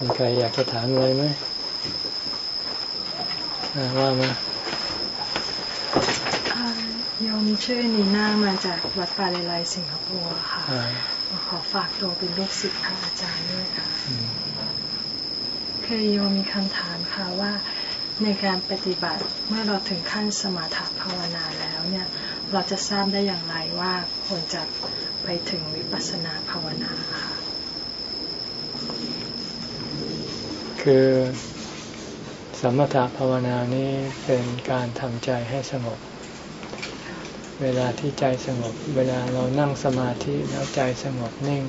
มีใครอยากจะถามอะไรไหมว่ามาโยมชื่อนีน่ามาจากวัดปาเลไลสิงคโปร์ค่ะมาขอฝากตัวเป็นลูกศิษย์พระอาจารย์ด้วยค่ะคือโยมมีคำถามค่ะว่าในการปฏิบัติเมื่อเราถึงขั้นสมาธิภาวนาแล้วเนี่ย เราจะทราบได้อย่างไรว่าควรจะไปถึงวิปัสสนาภาวนาค่ะ คือสมถะภาวนานี้เป็นการทำใจให้สงบ เวลาที่ใจสงบ เวลาเรานั่งสมาธิแล้วใจสงบนิ่ง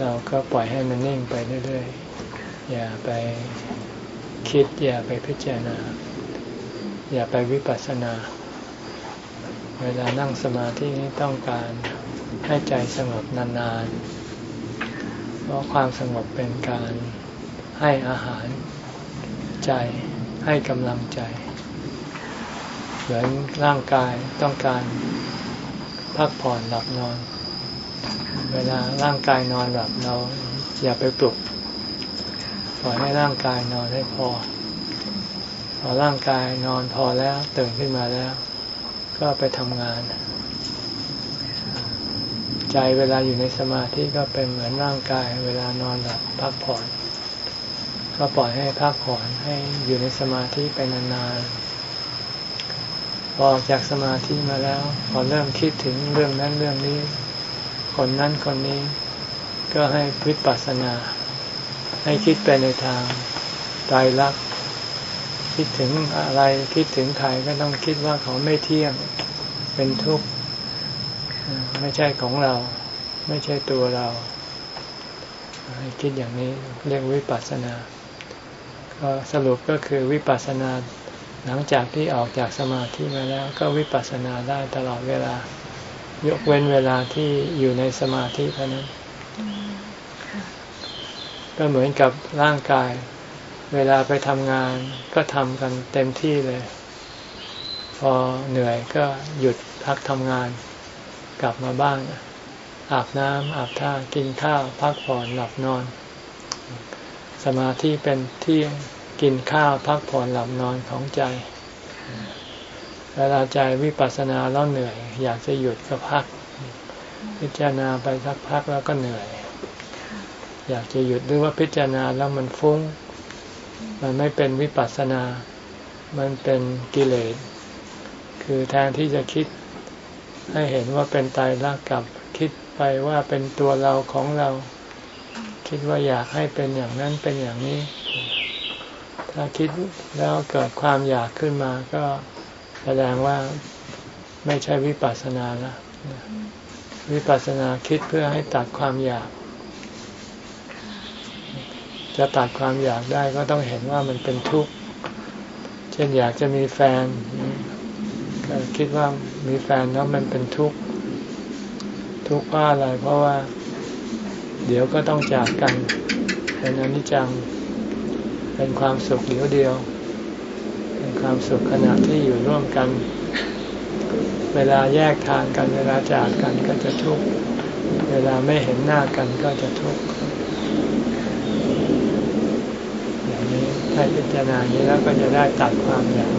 เราก็ปล่อยให้มันนิ่งไปเรื่อยๆ อย่าไปคิดอย่าไปพิจารณา อย่าไปวิปัสสนา เวลานั่งสมาธินี้ต้องการให้ใจสงบนานๆ เพราะความสงบเป็นการ ให้อาหารใจให้กำลังใจ เหมือนร่างกายต้องการพักผ่อนหลับนอน เวลาร่างกายนอนหลับเราอย่าไปปลุกปล่อยให้ร่างกายนอนให้พอ พอร่างกายนอนพอแล้วตื่นขึ้นมาแล้ว ก็ไปทำงาน ใจเวลาอยู่ในสมาธิก็เป็นเหมือนร่างกาย เวลานอนหลับพักผ่อน ก็ปล่อยให้พักผ่อนให้อยู่ในสมาธิไปนานๆพอออกจากสมาธิมาแล้ว พอเริ่มคิดถึงเรื่องนั้นเรื่องนี้ คนนั้นคนนี้ ก็ให้พิปัสสนา ให้คิดไปในทางตายรัก คิดถึงอะไรคิดถึงใครก็ต้องคิดว่าเขาไม่เที่ยงเป็นทุกข์ไม่ใช่ของเรา ไม่ใช่ตัวเราให้คิดอย่างนี้เรียกวิปัสสนา ก็สรุปก็คือวิปัสสนาหลังจากที่ออกจากสมาธิมาแล้ว ก็วิปัสสนาได้ตลอดเวลา ยกเว้นเวลาที่อยู่ในสมาธิเท่านั้น ก็เหมือนกับร่างกาย เวลาไปทำงานก็ทำกันเต็มที่เลย พอเหนื่อยก็หยุดพักทำงาน กลับมาบ้านอาบน้ำอาบท่ากินข้าว พักผ่อนหลับนอน สมาธิเป็นที่กินข้าวพักผ่อนหลับนอนของใจ เวลาใจวิปัสสนาแล้วเหนื่อย อยากจะหยุดก็พัก พิจารณาไปสักพักแล้วก็เหนื่อย อยากจะหยุดหรือว่าพิจารณาแล้วมันฟุ้ง มันไม่เป็นวิปัสสนา มันเป็นกิเลส คือแทนที่จะคิดให้เห็นว่าเป็นตายรักกับคิดไปว่าเป็นตัวเราของเรา คิดว่าอยากให้เป็นอย่างนั้นเป็นอย่างนี้ ถ้าคิดแล้วเกิดความอยากขึ้นมาก็แสดงว่าไม่ใช่วิปัสสนาแล้ววิปัสสนาคิดเพื่อให้ตัดความอยาก จะตัดความอยากได้ก็ต้องเห็นว่ามันเป็นทุกข์ เช่นอยากจะมีแฟนก็คิดว่ามีแฟนแล้วมันเป็นทุกข์ ทุกข์เพราะอะไร เพราะว่า เดี๋ยวก็ต้องจากกันเป็นอนิจจัง เป็นความสุขเดียวเดียว เป็นความสุขขณะที่อยู่ร่วมกัน เวลาแยกทางกันเวลาจากกันก็จะทุกข์เวลาไม่เห็นหน้ากันก็จะทุกข์อย่างนี้ถ้าพิจารณานี้แล้วก็จะได้ตัดความอยาก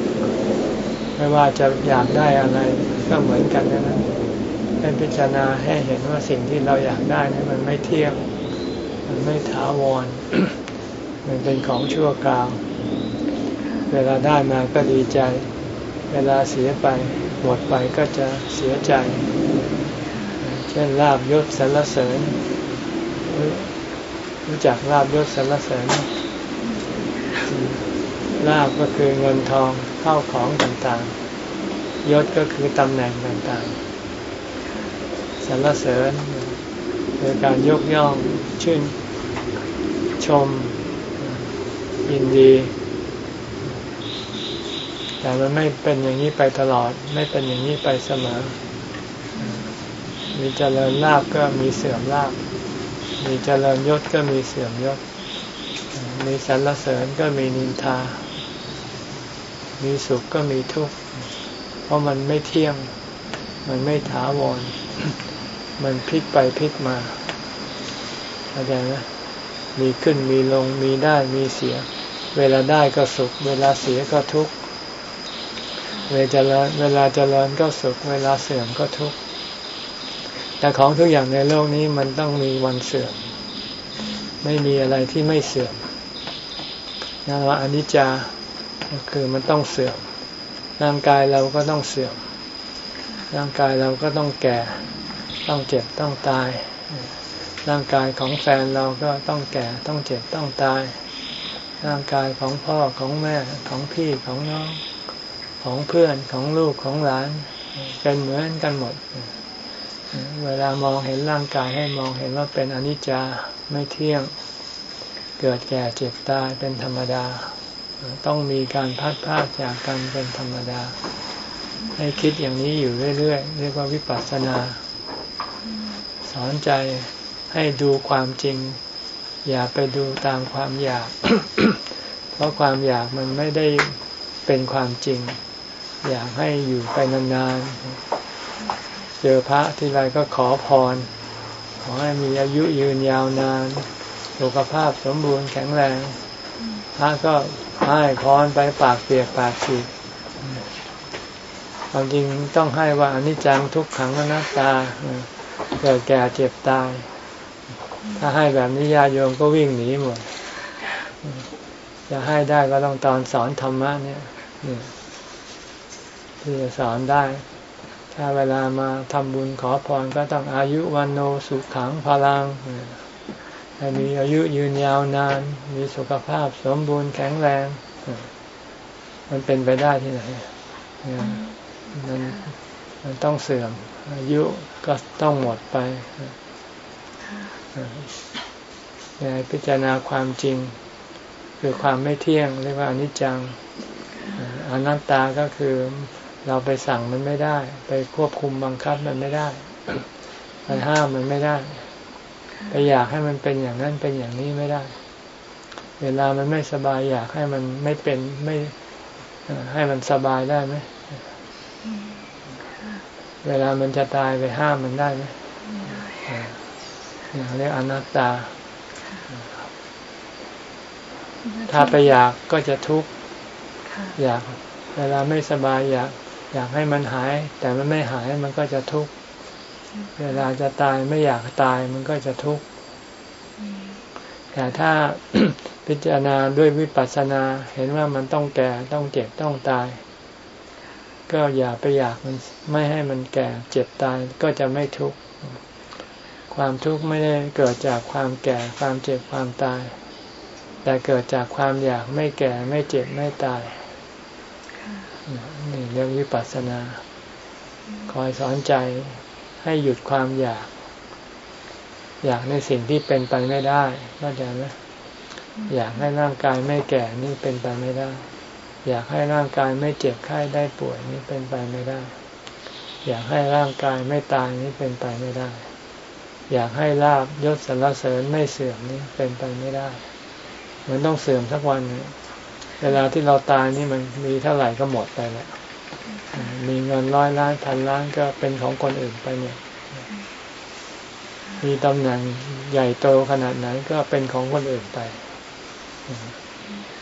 ไม่ว่าจะอยากได้อะไรก็เหมือนกันนะ ให้พิจารณาให้เห็นว่าสิ่งที่เราอยากได้นี่มันไม่เที่ยง มันไม่ถาวร มันเป็นของชั่วคราว เวลาได้มาก็ดีใจ เวลาเสียไปหมดไปก็จะเสียใจ เช่นลาบยศสรรเสริญ รู้จักลาบยศสรรเสริญลาบก็คือเงินทองเข้าของต่างๆ ยศก็คือตำแหน่งต่างๆ สรรเสริญโดยการยกย่องชื่นชมยินดี แต่มันไม่เป็นอย่างนี้ไปตลอด ไม่เป็นอย่างนี้ไปเสมอ มีเจริญลาบก็มีเสื่อมลาบมีเจริญยศก็มีเสื่อมยศ มีสรรเสริญก็มีนินทา มีสุขก็มีทุกข์ เพราะมันไม่เที่ยง มันไม่ถาวร มันพลิกไปพลิกมาเข้าใจไหมมีขึ้นมีลงมีได้มีเสีย เวลาได้ก็สุข เวลาเสียก็ทุกข์เวลาเจริญเวลาเจริญก็สุข เวลาเสื่อมก็ทุกข์แต่ของทุกอย่างในโลกนี้มันต้องมีวันเสื่อม ไม่มีอะไรที่ไม่เสื่อมนั่นว่าอนิจจาคือมันต้องเสื่อม ร่างกายเราก็ต้องเสื่อม ร่างกายเราก็ต้องแก่ ต้องเจ็บต้องตาย ร่างกายของแฟนเราก็ต้องแก่ต้องเจ็บต้องตาย ร่างกายของพ่อของแม่ของพี่ของน้องของเพื่อนของลูกของหลานเป็นเหมือนกันหมด เวลามองเห็นร่างกายให้มองเห็นว่าเป็นอนิจจาไม่เที่ยง เกิดแก่เจ็บตายเป็นธรรมดา ต้องมีการพัดพาจากกันเป็นธรรมดา ให้คิดอย่างนี้อยู่เรื่อยๆ เรียกว่าวิปัสสนา อนใจให้ดูความจริง อย่าไปดูตามความอยาก เพราะความอยากมันไม่ได้เป็นความจริง อยากให้อยู่ไปนานๆ เจอพระที่ไรก็ขอพร ขอให้มีอายุยืนยาวนานสุขภาพสมบูรณ์แข็งแรงพระก็ให้พรไปปากเปียกปากฉีกความจริงต้องให้ว่าอนิจจังทุกขังอนัตตา เกิดแก่เจ็บตาย ถ้าให้แบบนี้ญาโยมก็วิ่งหนีหมดจะให้ได้ก็ต้องตอนสอนธรรมะเนี่ยที่จะสอนได้ ถ้าเวลามาทำบุญขอพรก็ต้องอายุวันโนสุขังพลังให้มีอายุยืนยาวนาน มีสุขภาพสมบูรณ์แข็งแรง มันเป็นไปได้ที่ไหนมันมันต้องเสื่อมอายุ ก็ต้องหมดไปในพิจารณาความจริง คือความไม่เที่ยงเรียกว่าอนิจจังอนัตตาก็คือเราไปสั่งมันไม่ได้ ไปควบคุมบังคับมันไม่ได้ไปห้ามมันไม่ได้ไปอยากให้มันเป็นอย่างนั้นเป็นอย่างนี้ไม่ได้ เวลามันไม่สบายอยากให้มันไม่เป็นไม่ให้มันสบายได้ไหม เวลามันจะตายไปห้ามมันได้ไหมอย่างเรียกอนัตตา ถ้าไปอยากก็จะทุกข์อยาก เวลาไม่สบายอยาก อยากให้มันหาย แต่มันไม่หายมันก็จะทุกข์เวลาจะตายไม่อยากตายมันก็จะทุกข์แต่ถ้าพิจารณาด้วยวิปัสสนาเห็นว่ามันต้องแก่ต้องเจ็บต้องตาย ก็อย่าไปอยากมันไม่ให้มันแก่เจ็บตายก็จะไม่ทุกข์ความทุกข์ไม่ได้เกิดจากความแก่ความเจ็บความตาย แต่เกิดจากความอยากไม่แก่ไม่เจ็บไม่ตายนี่เรื่องวิปัสสนา คอยสอนใจให้หยุดความอยาก อยากในสิ่งที่เป็นไปไม่ได้เข้าใจไหมอยากให้ร่างกายไม่แก่นี่เป็นไปไม่ได้ อยากให้ร่างกายไม่เจ็บไข้ได้ป่วยนี่เป็นไปไม่ได้ อยากให้ร่างกายไม่ตายนี่เป็นไปไม่ได้ อยากให้ลาบยศสรรเสริญไม่เสื่อมนี่เป็นไปไม่ได้ มันต้องเสื่อมสักวันเวลาที่เราตายนี่มันมีเท่าไหร่ก็หมดไปแล้วมีเงินร้อยล้านพันล้านก็เป็นของคนอื่นไปเนี่ยมีตำแหน่งใหญ่โตขนาดไหนก็เป็นของคนอื่นไป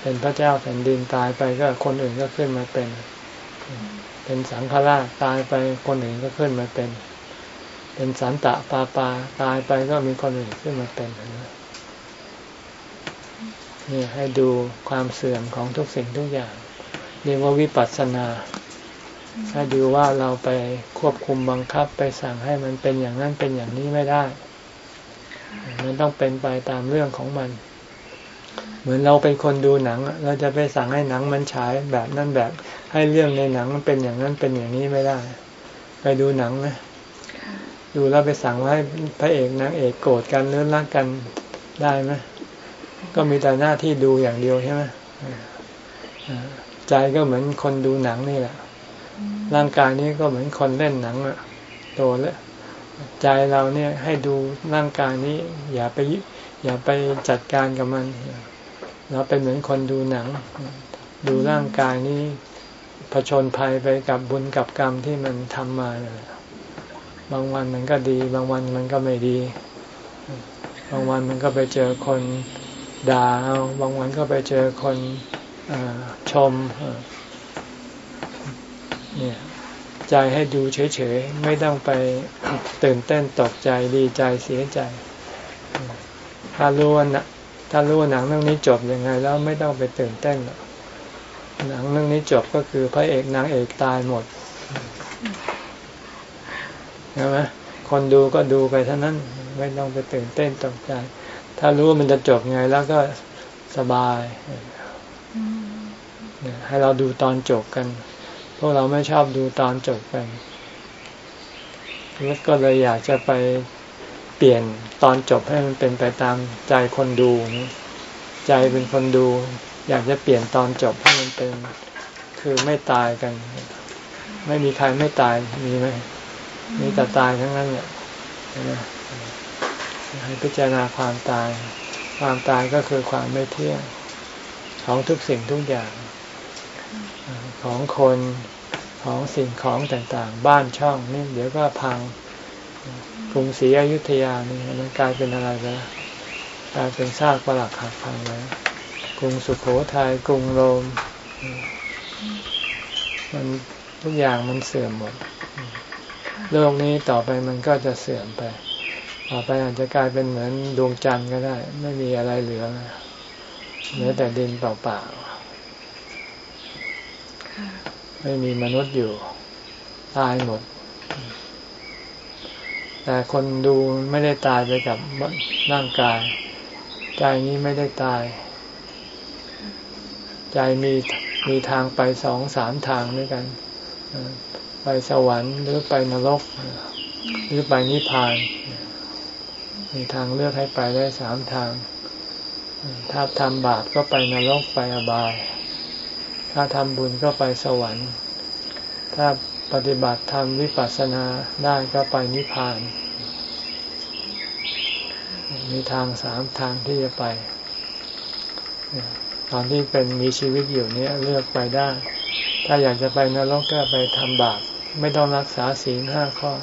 เป็นพระเจ้าแผ่นดินตายไปก็คนอื่นก็ขึ้นมาเป็น เป็นสังฆราชตายไปคนอื่นก็ขึ้นมาเป็น เป็นสันตะปาปาตายไปก็มีคนอื่นขึ้นมาเป็นนี่ให้ดูความเสื่อมของทุกสิ่งทุกอย่าง เรียกว่าวิปัสสนาให้ดูว่าเราไปควบคุมบังคับไปสั่งให้มันเป็นอย่างนั้นเป็นอย่างนี้ไม่ได้ มันต้องเป็นไปตามเรื่องของมัน เหมือนเราเป็นคนดูหนังเราจะไปสั่งให้หนังมันฉายแบบนั้นแบบ ให้เรื่องในหนังมันเป็นอย่างนั้นเป็นอย่างนี้ไม่ได้ ไปดูหนังนะดูแล้วไปสั่งให้พระเอกนางเอกโกรธกันเลื่อนรักกันได้ไหมก็มีแต่หน้าที่ดูอย่างเดียวใช่ไหมใจก็เหมือนคนดูหนังนี่แหละ ร่างกายนี้ก็เหมือนคนเล่นหนังอะโตแล้วใจเราเนี่ยให้ดูร่างกายนี้ อย่าไปอย่าไปจัดการกับมัน เราเป็นเหมือนคนดูหนัง ดูร่างกายนี้ผชนภัยไปกับบุญกับกรรมที่มันทำมาเลยบางวันมันก็ดี บางวันมันก็ไม่ดี บางวันมันก็ไปเจอคนด่าเอาบางวันก็ไปเจอคนชมเนี่ยใจให้ดูเฉยๆ ไม่ต้องไปตื่นเต้นตกใจดีใจเสียใจถ้ารู้ว่า ถ้ารู้ว่าหนังเรื่องนี้จบยังไง แล้วไม่ต้องไปตื่นเต้นหรอกหนังเรื่องนี้จบก็คือพระเอกนางเอกตายหมดใช่ไหมคนดูก็ดูไปเท่านั้นไม่ต้องไปตื่นเต้นตกใจ ถ้ารู้ว่ามันจะจบไงแล้วก็สบายให้เราดูตอนจบกัน พวกเราไม่ชอบดูตอนจบกันแล้วก็เลยอยากจะไป เปลี่ยนตอนจบให้มันเป็นไปตามใจคนดู ใจเป็นคนดู อยากจะเปลี่ยนตอนจบให้มันเป็นคือไม่ตายกัน ไม่มีใครไม่ตายมีไหมมีแต่ตายทั้งนั้นเนี่ยให้พิจารณาความตาย ความตายก็คือความไม่เที่ยงของทุกสิ่งทุกอย่าง ของคนของสิ่งของต่างๆ บ้านช่องนี่เดี๋ยวก็พัง กรุงศรีอยุธยานี่มันกลายเป็นอะไรไปกลายเป็นซากปรักหักพังแล้วกรุงสุขโขทยัยกรุงโรม มันทุกอย่างมันเสื่อมหมด โลกนี้ต่อไปมันก็จะเสื่อมไป ต่อไปอาจจะกลายเป็นเหมือนดวงจันทร์ก็ได้ ไม่มีอะไรเหลือเหลือแต่ดินเปล่าๆไม่มีมนุษย์อยู่ ตายหมด แต่คนดูไม่ได้ตายไปกับร่างกาย ใจนี้ไม่ได้ตาย ใจมีมีทางไปสองสามทางด้วยกัน ไปสวรรค์หรือไปนรก หรือไปนิพพาน มีทางเลือกให้ไปได้สามทาง ถ้าทำบาปก็ไปนรกไปอบาย ถ้าทำบุญก็ไปสวรรค์ ถ้า ปฏิบัติทำวิปัสสนาได้ก็ไปนิพพาน มีทางสามทางที่จะไป ตอนที่เป็นมีชีวิตอยู่นี้เลือกไปได้ ถ้าอยากจะไปนรกก็ไปทำบาปไม่ต้องรักษาศีลห้าข้อ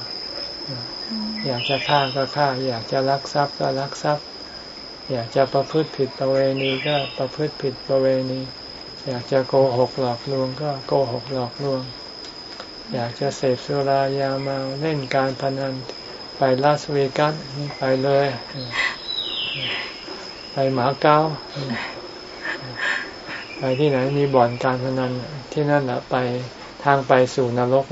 อยากจะฆ่าก็ฆ่า อยากจะรักทรัพย์ก็รักทรัพย์ อยากจะประพฤติผิดประเวณีก็ประพฤติผิดประเวณี อยากจะโกหกหลอกลวงก็โกหกหลอกลวง อยากจะเสพสุรายาเมาเล่นการพนันไปลาสเวกัสไปเลย ไปหมาเก้าไปที่ไหนมีบ่อนการพนันที่นั่นแหละไปทางไปสู่นรก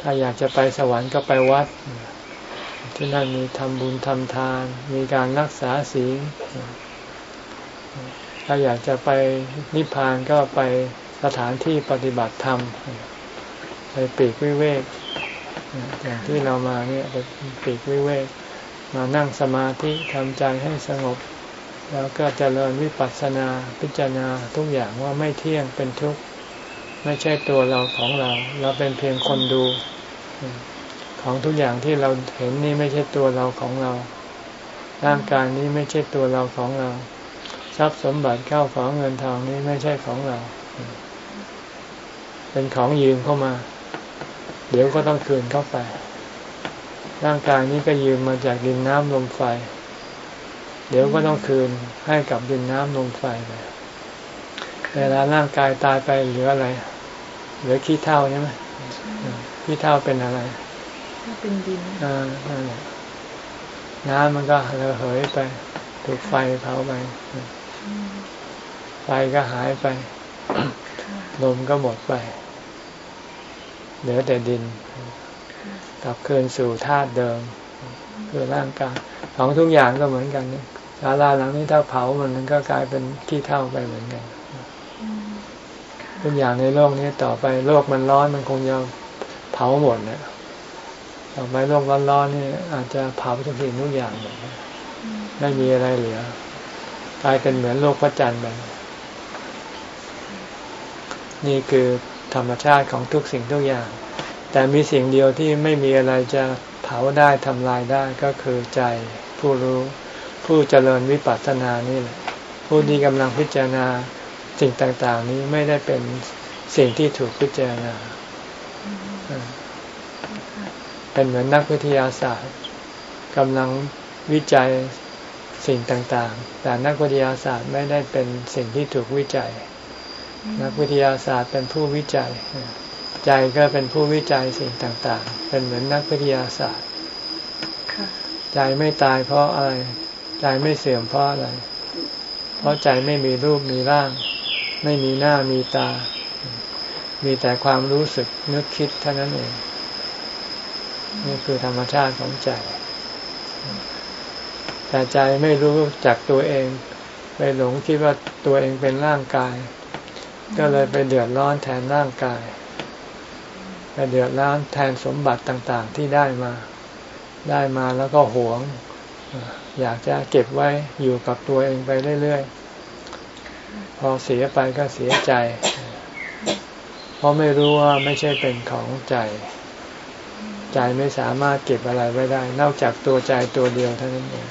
ถ้าอยากจะไปสวรรค์ก็ไปวัด ที่นั่นมีทำบุญทำทาน มีการรักษาศีล ถ้าอยากจะไปนิพพานก็ไปสถานที่ปฏิบัติธรรม ไปปีกวิเวกอย่างที่เรามาเนี่ยไปปีกวิเวก มานั่งสมาธิทำใจให้สงบ แล้วก็เจริญวิปัสสนาพิจารณาทุกอย่างว่าไม่เที่ยงเป็นทุกข์ไม่ใช่ตัวเราของเรา เราเป็นเพียงคนดู ของทุกอย่างที่เราเห็นนี่ไม่ใช่ตัวเราของเรา ร่างกายนี้ไม่ใช่ตัวเราของเรา ทรัพย์สมบัติเข้าของเงินทองนี้ไม่ใช่ของเรา เป็นของยืมเข้ามา เดี๋ยวก็ต้องคืนเข้าไป ร่างกายนี้ก็ยืมมาจากดินน้ำลมไฟ เดี๋ยวก็ต้องคืนให้กับดินน้ำลมไฟไปเวลาร่างกายตายไปเหลืออะไร เหลือขี้เท่าใช่ไหมขี้เท่าเป็นอะไรเป็นดินอ่าน้ำมันก็ระเหยไปถูกไฟเผาไป ไฟก็หายไป ลมก็หมดไป เหลือแต่ดิน กลับคืนสู่ธาตุเดิม คือร่างกายของทุกอย่างก็เหมือนกันศาลาหลังนี้ถ้าเผามันมันก็กลายเป็นขี้เท่าไปเหมือนกัน ทุกอย่างในโลกนี้ต่อไปโลกมันร้อนมันคงจะเผาหมดเนี่ยต่อไปโลกร้อนๆนี่อาจจะเผาทุกสิ่งทุกอย่างหมดไม่มีอะไรเหลือกลายเป็นเหมือนโลกพระจันทร์ไป นี่คือธรรมชาติของทุกสิ่งทุกอย่าง แต่มีสิ่งเดียวที่ไม่มีอะไรจะเผาได้ทำลายได้ก็คือใจผู้รู้ ผู้เจริญวิปัสสนานี่แหละผู้ที่กำลังพิจารณาสิ่งต่าง ๆ นี้ไม่ได้เป็นสิ่งที่ถูกพิจารณา เป็นเหมือนนักวิทยาศาสตร์กำลังวิจัยสิ่งต่าง ๆ แต่นักวิทยาศาสตร์ไม่ได้เป็นสิ่งที่ถูกวิจัย นักวิทยาศาสตร์เป็นผู้วิจัย ใจก็เป็นผู้วิจัยสิ่งต่าง ๆ เป็นเหมือนนักวิทยาศาสตร์ใจไม่ตายเพราะอะไร ใจไม่เสื่อมเพราะอะไร เพราะใจไม่มีรูปมีร่าง ไม่มีหน้ามีตา มีแต่ความรู้สึกนึกคิดเท่านั้นเองนี่คือธรรมชาติของใจ แต่ใจไม่รู้จักตัวเอง ไปหลงคิดว่าตัวเองเป็นร่างกาย ก็เลยไปเดือดร้อนแทนร่างกาย ไปเดือดร้อนแทนสมบัติต่างๆที่ได้มา ได้มาแล้วก็หวง อยากจะเก็บไว้อยู่กับตัวเองไปเรื่อยๆ พอเสียไปก็เสียใจ เพราะไม่รู้ว่าไม่ใช่เป็นของใจ ใจไม่สามารถเก็บอะไรไว้ได้ นอกจากตัวใจตัวเดียวเท่านั้นเอง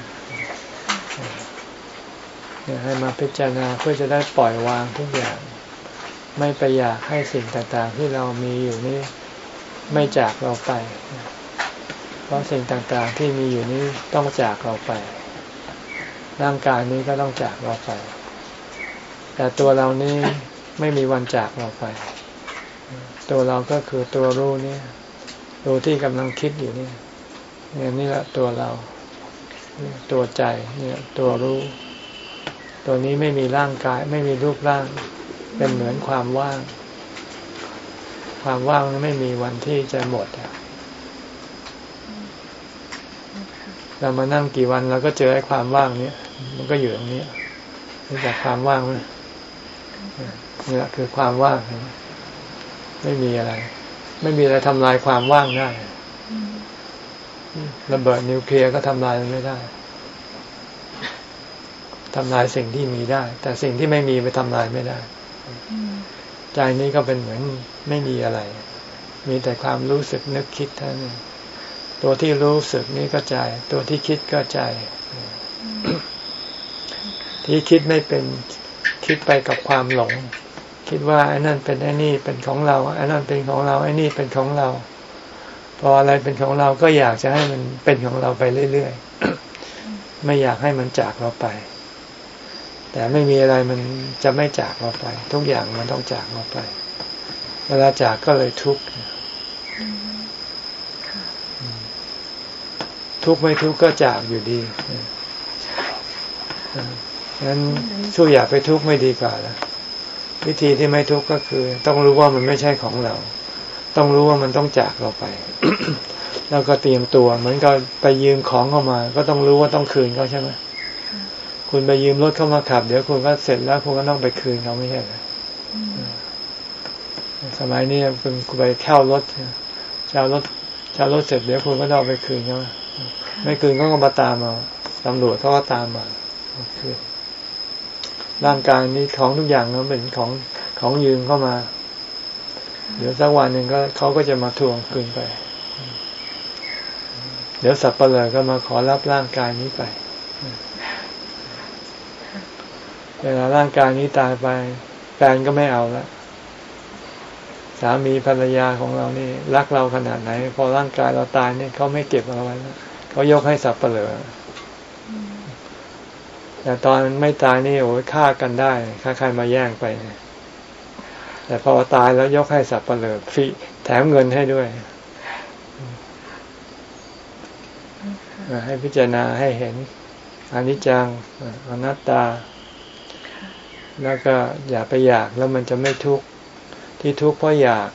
ให้มาพิจารณาเพื่อจะได้ปล่อยวางทุกอย่าง ไม่ไปอยากให้สิ่งต่างๆ ที่เรามีอยู่นี้ไม่จากเราไป เพราะสิ่งต่างๆที่มีอยู่นี้ต้องจากเราไป ร่างกายนี้ก็ต้องจากเราไป แต่ตัวเรานี้ไม่มีวันจากเราไป ตัวเราก็คือตัวรู้นี่ตัวที่กำลังคิดอยู่นี่เนี่ยนี่แหละตัวเรา ตัวใจเนี่ยตัวรู้ ตัวนี้ไม่มีร่างกาย ไม่มีรูปร่าง เป็นเหมือนความว่าง ความว่างไม่มีวันที่จะหมดเรามานั่งกี่วันเราก็เจอไอ้ความว่างเนี้ยมันก็อยู่ตรงนี้รู้จักความว่างไหมนี่แหละคือความว่าง ไม่มีอะไร ไม่มีอะไรทำลายความว่างได้ระเบิดนิวเคลียร์ก็ทำลายมันไม่ได้ทำลายสิ่งที่มีได้ แต่สิ่งที่ไม่มีไปทำลายไม่ได้ ใจนี้ก็เป็นเหมือนไม่มีอะไร มีแต่ความรู้สึกนึกคิดเท่านั้นตัวที่รู้สึกนี่ก็ใจ ตัวที่คิดก็ใจ ที่คิดไม่เป็นคิดไปกับความหลง คิดว่าไอ้นั่นเป็นไอ้นี่เป็นของเราไอ้นั่นเป็นของเราไอ้นี่เป็นของเราพออะไรเป็นของเราก็อยากจะให้มันเป็นของเราไปเรื่อยๆ ไม่อยากให้มันจากเราไป แต่ไม่มีอะไรมันจะไม่จากเราไป ทุกอย่างมันต้องจากเราไป เวลาจากก็เลยทุกข์ทุกข์ไม่ทุกข์ก็จากอยู่ดีงั้นสู้อย่าไปทุกข์ไม่ดีกว่าแล้ววิธีที่ไม่ทุกข์ก็คือ ต้องรู้ว่ามันไม่ใช่ของเรา ต้องรู้ว่ามันต้องจากเราไป แล้วก็เตรียมตัว เหมือนกับไปยืมของเข้ามา ก็ต้องรู้ว่าต้องคืนเขาใช่ไหม คุณไปยืมรถเข้ามาขับ เดี๋ยวคุณก็เสร็จแล้วคุณก็ต้องไปคืนเขาไม่ใช่ไหมสมัยนี้คุณไปเช่ารถเช่ารถเช่ารถเสร็จเดี๋ยวคุณก็ต้องไปคืนเขาไม่คืนก็มาตามมาตำรวจเขาก็ตามมาคือร่างกายนี้ของทุกอย่างนั้นเป็นของของยืมเข้ามา เดี๋ยวสักวันหนึ่งก็เขาก็จะมาทวงคืนไป เดี๋ยวสับเปลือก็มาขอรับร่างกายนี้ไป เวลาร่างกายนี้ตายไปแฟนก็ไม่เอาละสามีภรรยาของเรานี่ รักเราขนาดไหน พอร่างกายเราตายเนี่ยเขาไม่เก็บเอาไว้แล้วเขายกให้สับเปลือแต่ตอนไม่ตายนี่โอ้ยฆ่ากันได้ฆ่าใครมาแย่งไปแต่พอตายแล้วยกให้สับเปลือฟรีแถมเงินให้ด้วยให้พิจารณาให้เห็นอนิจจังอนัตตา แล้วก็อย่าไปอยากแล้วมันจะไม่ทุกข์ที่ทุกข์เพราะอยาก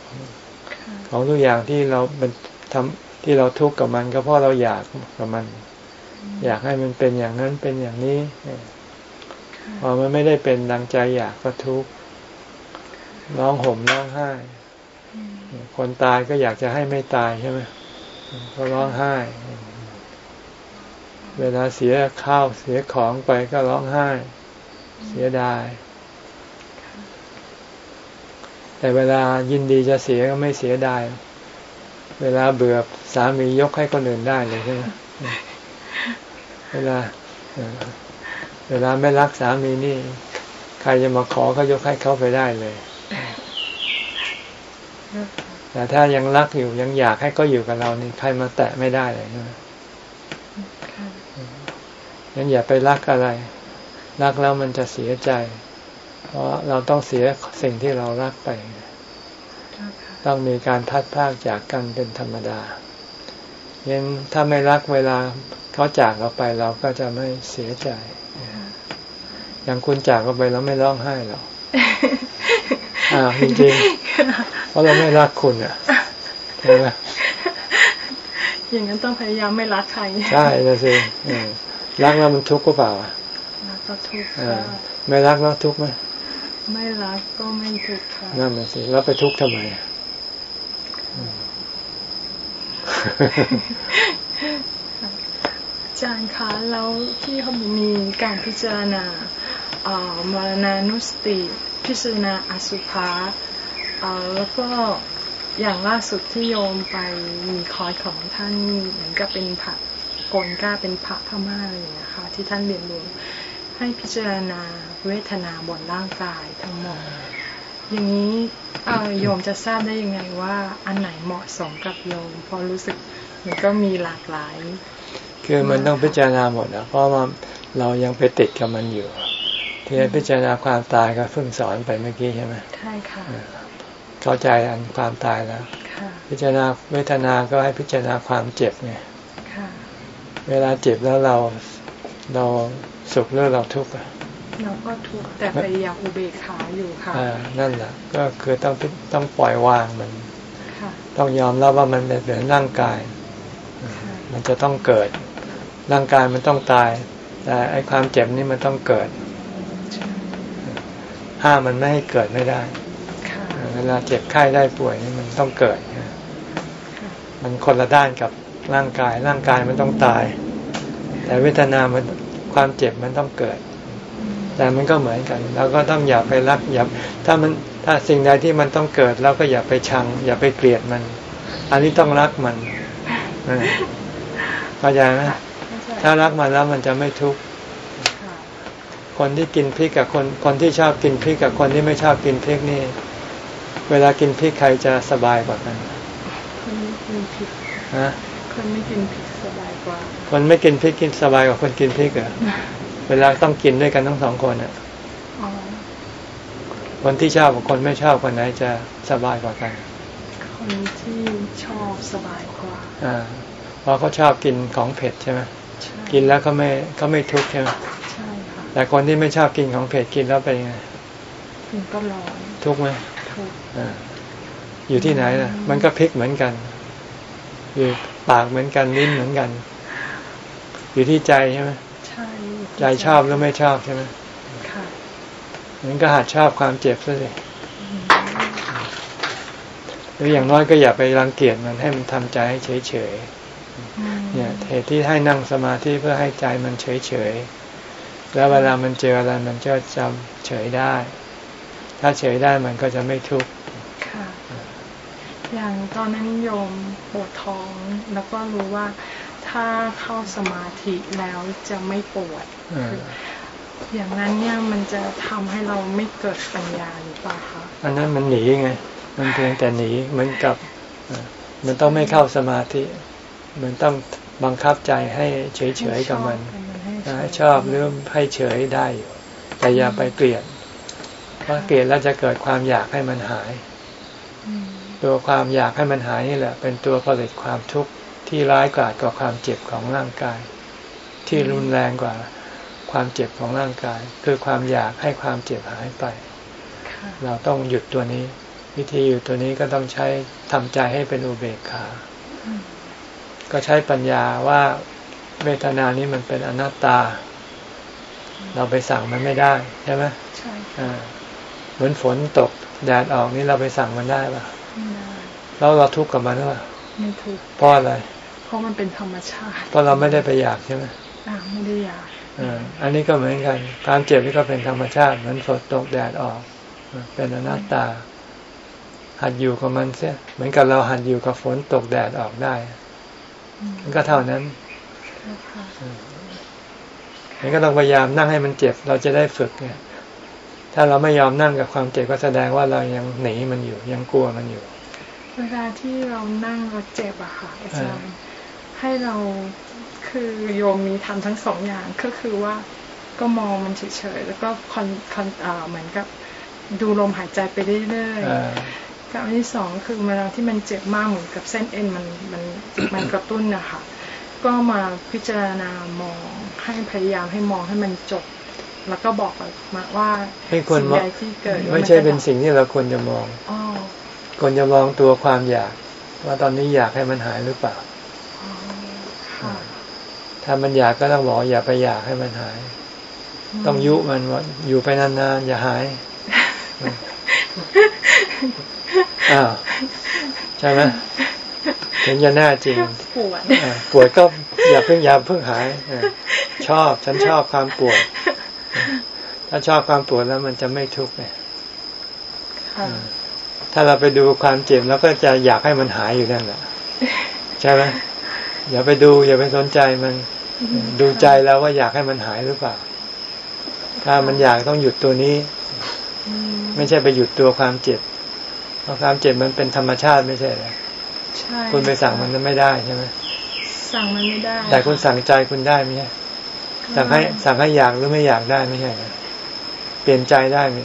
ของทุกอย่างที่เราเป็นทำที่เราทุกข์กับมัน ก็เพราะเราอยากกับมัน อยากให้มันเป็นอย่างนั้นเป็นอย่างนี้พอมันไม่ได้เป็นดังใจอยากก็ทุกข์ร้องห่มร้องไห้ คนตายก็อยากจะให้ไม่ตายใช่ไหมก็ร้องไห้ เวลาเสียข้าวเสียของไปก็ร้องไห้ เสียดาย แต่เวลายินดีจะเสียก็ไม่เสียดาย เวลาเบื่อสามียกให้คนอื่นได้เลยใช่ไหมเวลาเวลาไม่รักสามีนี่ ใครจะมาขอก็ยกให้เขาไปได้เลย แต่ถ้ายังรักอยู่ยังอยากให้เขาอยู่กับเรานี่ใครมาแตะไม่ได้เลยนะค่ะงั้นอย่าไปรักอะไร รักแล้วมันจะเสียใจ เพราะเราต้องเสียสิ่งที่เรารักไปค่ะต้องมีการพัดพรากจากกันเป็นธรรมดายังถ้าไม่รักเวลาเขาจากเราไปเราก็จะไม่เสียใจ อย่างคุณจากเราไปแล้วไม่ร้องไห้หรอกอ่าจริงๆเพราะเราไม่รักคุณอะใช่ไหมอย่างนั้นต้องพยายามไม่รักใครใช่เลยสิเออรักแล้วมันทุกข์ก็เปล่าอะรักก็ทุกข์เอค่ะอไม่รักแล้วทุกข์ไหม ไม่รักก็ไม่ทุกข์ค่ะนั่นน่ะสิแล้วไปทุกข์ทำไมอะอืมอาจารย์คะแล้วที่เขามีการพิจารณาเอ่อมรณานุสติ พิจารณาอสุภะเอ่อแล้วก็อย่างล่าสุดที่โยมไปมีคอร์สของท่านเหมือนกับเป็นพระโกนก้าเป็นพระพม่าอะไรอย่างเงี้ยค่ะที่ท่านเรียนรู้ ให้พิจารณาเวทนาบนร่างกายทั้งหมด อย่างนี้เอ่อโยมจะทราบได้ยังไงว่าอันไหนเหมาะสมกับโยมเพราะรู้สึกมันก็มีหลากหลาย คือมันต้องพิจารณาหมดนะเพราะว่าเรายังไปติดกับมันอยู่ ที่ให้พิจารณาความตายก็เพิ่งสอนไปเมื่อกี้ใช่ไหมใช่ค่ะเข้าใจอันความตายแล้วค่ะพิจารณาเวทนา ก็ให้พิจารณาความเจ็บไงค่ะเวลาเจ็บแล้วเราเรา สุขหรือเราทุกข์อะเราก็ทุกข์แต่พยายามอุเบกขาอยู่ค่ะอ่านั่นแหละก็คือต้องพิต้องปล่อยวางมันค่ะต้องยอมรับว่ามันเป็นเหมือนร่างกายค่ะมันจะต้องเกิด ร่างกายมันต้องตาย แต่ไอ้ความเจ็บนี่มันต้องเกิด ห้ามมันไม่ให้เกิดไม่ได้ค่ะเวลาเจ็บไข้ได้ป่วยนี่มันต้องเกิด มันคนละด้านกับร่างกาย ร่างกายมันต้องตาย แต่เวทนามัน ความเจ็บมันต้องเกิด แต่มันก็เหมือนกันเราก็ต้องอย่าไปรักอย่าถ้ามันถ้าสิ่งใดที่มันต้องเกิดเราก็อย่าไปชัง อย่าไปเกลียดมัน อันนี้ต้องรักมันเออเข้าใจไหมถ้ารักมันแล้วมันจะไม่ทุกข์คนที่กินพริกกับคนคนที่ชอบกินพริกกับคนที่ไม่ชอบกินพริกนี่ เวลากินพริกใครจะสบายกว่ากันคนไม่กินผิดฮะคนไม่กินผิก คนไม่กินพริกกินสบายกว่าคนกินพริกเหรอเวลาต้องกินด้วยกันทั้งสองคนอะอ๋อคนที่ชอบกับคนไม่ชอบคนไหนจะสบายกว่ากัน คนที่ชอบสบายกว่าอ่าเพราะเขาชอบกินของเผ็ดใช่ไหมใช่กินแล้วเขาไม่เขาไม่ทุกข์ใช่ไหมใช่ค่ะแต่คนที่ไม่ชอบกินของเผ็ดกินแล้วเป็นยังไงมันก็ร้อนทุกข์ไหมทุกข์อ่าอยู่ที่ไหนล่ะมันก็พริกเหมือนกันอยู่ปากเหมือนกันลิ้นเหมือนกัน อยู่ที่ใจใช่ไหมใช่ใจชอบหรือไม่ชอบใช่ไหมค่ะมันก็หัดชอบความเจ็บซะสิหรืออย่างน้อยก็อย่าไปรังเกียจมันให้มันทำใจให้เฉยอืมๆเนี่ยเหตุที่ให้นั่งสมาธิเพื่อให้ใจมันเฉยๆแล้วเวลามันเจออะไรมันก็จำเฉยได้ ถ้าเฉยได้มันก็จะไม่ทุกข์ค่ะอย่างตอนนั้นโยมปวดท้องแล้วก็รู้ว่า ถ้าเข้าสมาธิแล้วจะไม่ปวดอ่าอย่างนั้นเนี่ยมันจะทำให้เราไม่เกิดปัญญาหรือเปล่าคะอันนั้นมันหนีไง มันเพียงแต่หนีเหมือนกับเอ่อมันต้องไม่เข้าสมาธิ มันต้องบังคับใจให้เฉยๆกับมันให้ให้ชอบหรือให้เฉยได้อยู่แต่อย่าไปเกลียดเพราะเกลียดแล้วจะเกิดความอยากให้มันหายอืมตัวความอยากให้มันหายนี่แหละ เป็นตัวผลิตความทุกข์ ที่ร้ายกาจกว่าความเจ็บของร่างกาย ที่รุนแรงกว่าความเจ็บของร่างกาย คือความอยากให้ความเจ็บหายไปค่ะเราต้องหยุดตัวนี้ วิธีหยุดตัวนี้ก็ต้องใช้ทำใจให้เป็นอุเบกขาอืมก็ใช้ปัญญาว่าเวทนานี้มันเป็นอนัตตา เราไปสั่งมันไม่ได้ใช่ไหมใช่อ่าเหมือนฝนตกแดดออกนี่เราไปสั่งมันได้ปะไม่ได้แล้วเราทุกข์กับมันหรือเปล่าไม่ถูกเพราะอะไร เพราะมันเป็นธรรมชาติเพราะเราไม่ได้ไปอยากใช่ไหมอ่าไม่ได้อยากอ่าอันนี้ก็เหมือนกันความเจ็บนี่ก็เป็นธรรมชาติเหมือนฝนตกแดดออก เป็นอนัตตา หัดอยู่กับมันเสียเหมือนกับเราหัดอยู่กับฝนตกแดดออกได้อืมมันก็เท่านั้นค่ะมันก็ต้องพยายามนั่งให้มันเจ็บ เราจะได้ฝึกเนี่ย ถ้าเราไม่ยอมนั่งกับความเจ็บก็แสดงว่าเรายังหนีมันอยู่ ยังกลัวมันอยู่ เวลาที่เรานั่งเราเจ็บอะค่ะอาจารย์ ให้เราคคือโยมมีทำทั้งสองอย่างก็คือว่าก็มองมันเฉยๆแล้วก็คอนคอนอ่าเหมือนกับดูลมหายใจไปเรื่อยๆกับอันที่สองคือเวลาที่มันเจ็บมากเหมือนกับเส้นเอ็นมันมันมันกระตุ้นนะคะก็มาพิจารณามองให้พยายามให้มองให้มันจบ แล้วก็บอกมาว่าสิ่งใดที่เกิดไม่ใช่เป็นสิ่งที่เราควรจะมองควรจะมองตัวความอยาก ว่าตอนนี้อยากให้มันหายหรือเปล่า ถ้ามันอยากก็ต้องบอกอย่าไปอยากให้มันหาย ต้องยุมันว่าอยู่ไปนานๆอย่าหายอ้าวใช่ไหมถึงจะแน่จริงปวดปวดก็อย่าเพิ่งอย่าเพิ่งหายชอบฉันชอบความปวด ถ้าชอบความปวดแล้วมันจะไม่ทุกข์เนี่ยถ้าเราไปดูความเจ็บแล้วก็จะอยากให้มันหายอยู่นั่นแหละใช่ไหมอย่าไปดูอย่าไปสนใจมัน ดูใจแล้วว่าอยากให้มันหายหรือเปล่า ถ้ามันอยากต้องหยุดตัวนี้ ไม่ใช่ไปหยุดตัวความเจ็บ เพราะความเจ็บมันเป็นธรรมชาติไม่ใช่เหรอใช่คุณไปสั่งมันไม่ได้ใช่ไหมสั่งมันไม่ได้ แต่คุณสั่งใจคุณได้ไหมสั่งให้สั่งให้อยากหรือไม่อยากได้ไม่ใช่เปลี่ยนใจได้ไหม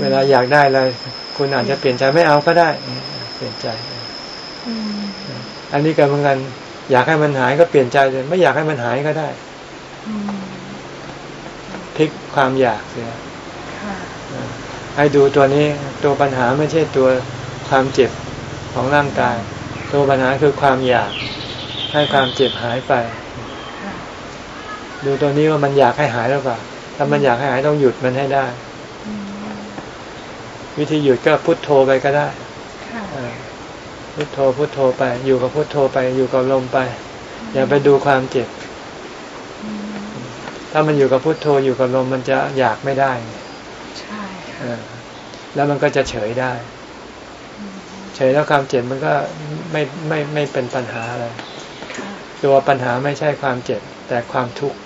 เวลาอยากได้อะไรคุณอาจจะเปลี่ยนใจไม่เอาก็ได้ เปลี่ยนใจ อันนี้ก็เหมือนกัน อยากให้มันหายก็เปลี่ยนใจเลยไม่อยากให้มันหายก็ได้พลิกความอยากเสียให้ดูตัวนี้ตัวปัญหาไม่ใช่ตัวความเจ็บของร่างกาย ตัวปัญหาคือความอยาก ให้ความเจ็บหายไป ดูตัวนี้ว่ามันอยากให้หายหรือเปล่าถ้ามันอยากให้หายต้องหยุดมันให้ได้ วิธีหยุดก็พุทโธไปก็ได้ พุทโธพุทโธไป อยู่กับพุทโธไป อยู่กับลมไป อย่าไปดูความเจ็บ ถ้ามันอยู่กับพุทโธอยู่กับลมมันจะอยากไม่ได้ใช่แล้วมันก็จะเฉยได้ เฉยแล้วความเจ็บมันก็ไม่ไม่ไม่เป็นปัญหาอะไรตัวปัญหาไม่ใช่ความเจ็บ แต่ความทุกข์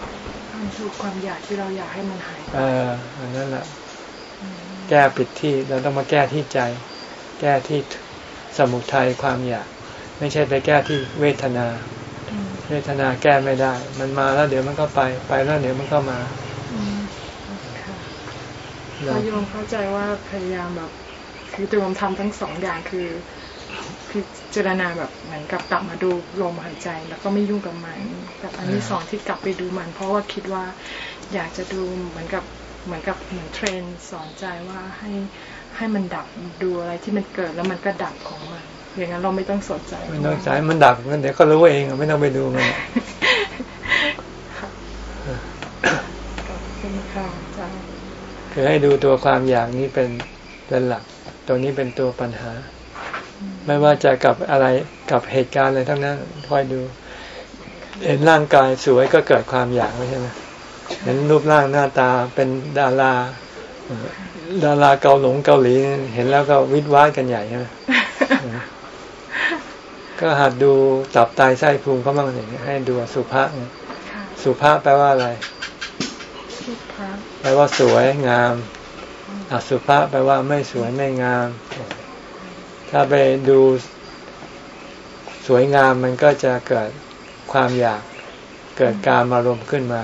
ความทุกข์ความอยากที่เราอยากให้มันหายเอออันนั้นแหละแก้ผิดที่เราต้องมาแก้ที่ใจ แก้ที่ สมุทัยความอยาก ไม่ใช่ไปแก้ที่เวทนา เวทนาแก้ไม่ได้ มันมาแล้วเดี๋ยวมันก็ไปไปแล้วเดี๋ยวมันก็มาพอโยมเข้าใจว่าพยายามแบบ คือตัวมทำทั้งสองอย่างคือพิจารณาแบบเหมือนกับกลับมาดูลมหายใจ แล้วก็ไม่ยุ่งกับมันแต่อันนี้สองที่กลับไปดูมัน เพราะว่าคิดว่าอยากจะดูเหมือนกับเหมือนกับเหมือนเทรนสอนใจว่าให้ ให้มันดับดูอะไรที่มันเกิดแล้วมันก็ดับของมันอย่างนั้นเราไม่ต้องสนใจไม่ต้องใจมันดับมันเดี๋ยวก็รู้เองไม่ต้องไปดูมันคือให้ดูตัวความอยากนี้เป็นเป็นหลัก ตัวนี้เป็นตัวปัญหา ไม่ว่าจะกับอะไรกับเหตุการณ์อะไรทั้งนั้นคอยดูเห็นร่างกายสวยก็เกิดความอยากไม่ใช่ไหมเห็นรูปร่างหน้าตาเป็นดารา ดาราเกาหลงเกาหลีเห็นแล้วก็วิดว้ากันใหญ่ใช่ไหมก็หัดดูตับไตไส้พุงเขาบ้างอย่างนี้ให้ดูสุภาพสุภาพแปลว่าอะไรแปลว่าสวยงามอสุภาพแปลว่าไม่สวยไม่งาม ถ้าไปดูสวยงามมันก็จะเกิดความอยากเกิดการอารมณ์ขึ้นมา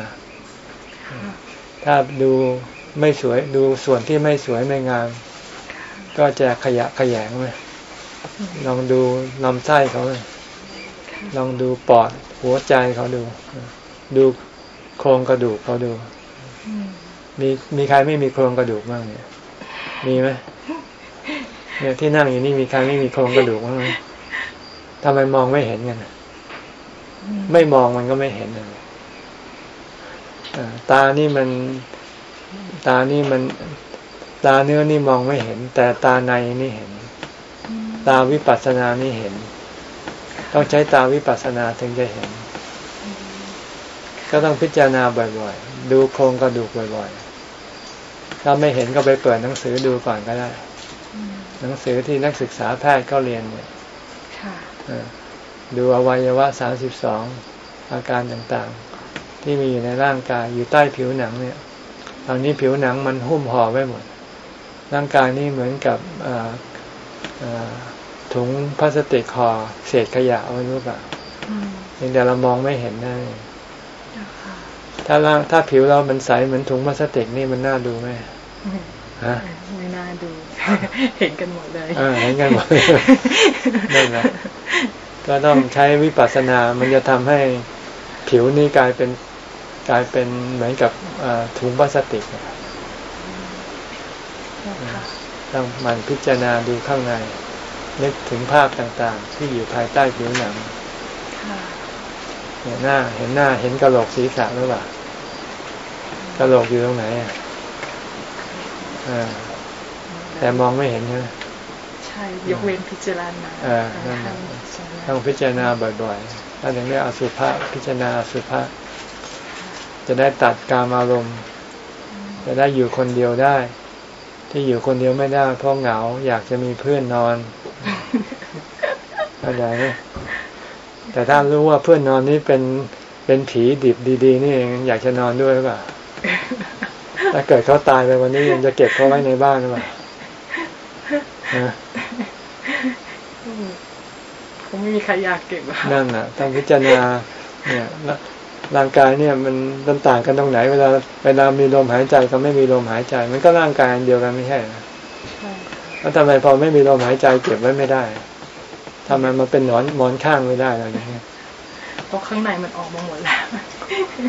ถ้าดู ไม่สวยดูส่วนที่ไม่สวยไม่งาม ก็จะขยะขยงไหมลองดูลำไส้เขาเลยลองดูปอดหัวใจเขาดู ดูโครงกระดูกเขาดูมีมีใครไม่มีโครงกระดูกบ้างเนี่ย มีไหมเนี่ยที่นั่งอยู่นี่มีใครไม่มีโครงกระดูกบ้างไหมทำไมมองไม่เห็นกันไม่มองมันก็ไม่เห็นเลยตานี่มัน ตานี่มันตาเนื้อนี่มองไม่เห็น แต่ตาในนี่เห็น ตาวิปัสสนานี่เห็น ต้องใช้ตาวิปัสสนาถึงจะเห็น ก็ต้องพิจารณาบ่อยๆ ดูโครงกระดูกบ่อยๆ ถ้าไม่เห็นก็ไปเปิดหนังสือดูก่อนก็ได้ หนังสือที่นักศึกษาแพทย์เขาเรียนเนี่ยดูอวัยวะสามสิบสองอาการต่างๆ ที่มีอยู่ในร่างกายอยู่ใต้ผิวหนังเนี่ย ตอนนี้ผิวหนังมันหุ้มห่อไว้หมด ร่างกายนี้เหมือนกับถุงพลาสติกห่อเศษขยะไว้รู้เปล่าอืมเพียงแต่เรามองไม่เห็นนั่นเองเจ้าค่ะถ้าร่างถ้าผิวเรามันใสเหมือนถุงพลาสติกนี่มันน่าดูไหมฮะไม่น่าดู เห็นกันหมดเลยเออเห็นกันหมดนั่นแหละก็ต้องใช้วิปัสสนา มันจะทำให้ผิวนี่กลายเป็น กลายเป็นเหมือนกับเอ่อถุงพลาสติกเจ้าค่ะต้องหมันพิจารณาดูข้างใน นึกถึงภาพต่างๆ ที่อยู่ภายใต้ผิวหนังค่ะเห็นหน้าเห็นหน้าเห็นกระโหลกศีรษะหรือเปล่ากระโหลกอยู่ตรงไหนอะอ่าแต่มองไม่เห็นใช่ไหมใช่ ยกเว้นพิจารณาเออนั่นแหละให้พิจารณาต้องพิจารณาบ่อยๆถ้าถึงเรียกอสุภะพิจารณาอสุภะ จะได้ตัดกามอารมณ์ จะได้อยู่คนเดียวได้ ที่อยู่คนเดียวไม่ได้เพราะเหงาอยากจะมีเพื่อนนอนเข้าใจไหมแต่ถ้ารู้ว่าเพื่อนนอนนี่เป็นเป็นผีดิบดีๆ นี่เองอยากจะนอนด้วยหรือเปล่าถ้าเกิดเขาตายไปวันนี้ยังจะเก็บเขาไว้ในบ้านหรือเปล่าฮะอืมคงไม่มีใครอยากเก็บอะนั่นน่ะต้องพิจารณาเนี่ย ร่าร่างกายเนี่ยมันมันต่างกันตรงไหน เวลาเวลามีลมหายใจกับไม่มีลมหายใจ มันก็ร่างกายอันเดียวกันไม่ใช่เหรอใช่แล้วทำไมพอไม่มีลมหายใจเก็บไว้ไม่ได้ทำไมมันเป็นหนอนหมอนข้างไม่ได้อะไรอย่างเงี้ยเพราะข้างในมันออกมาหมดแล้ว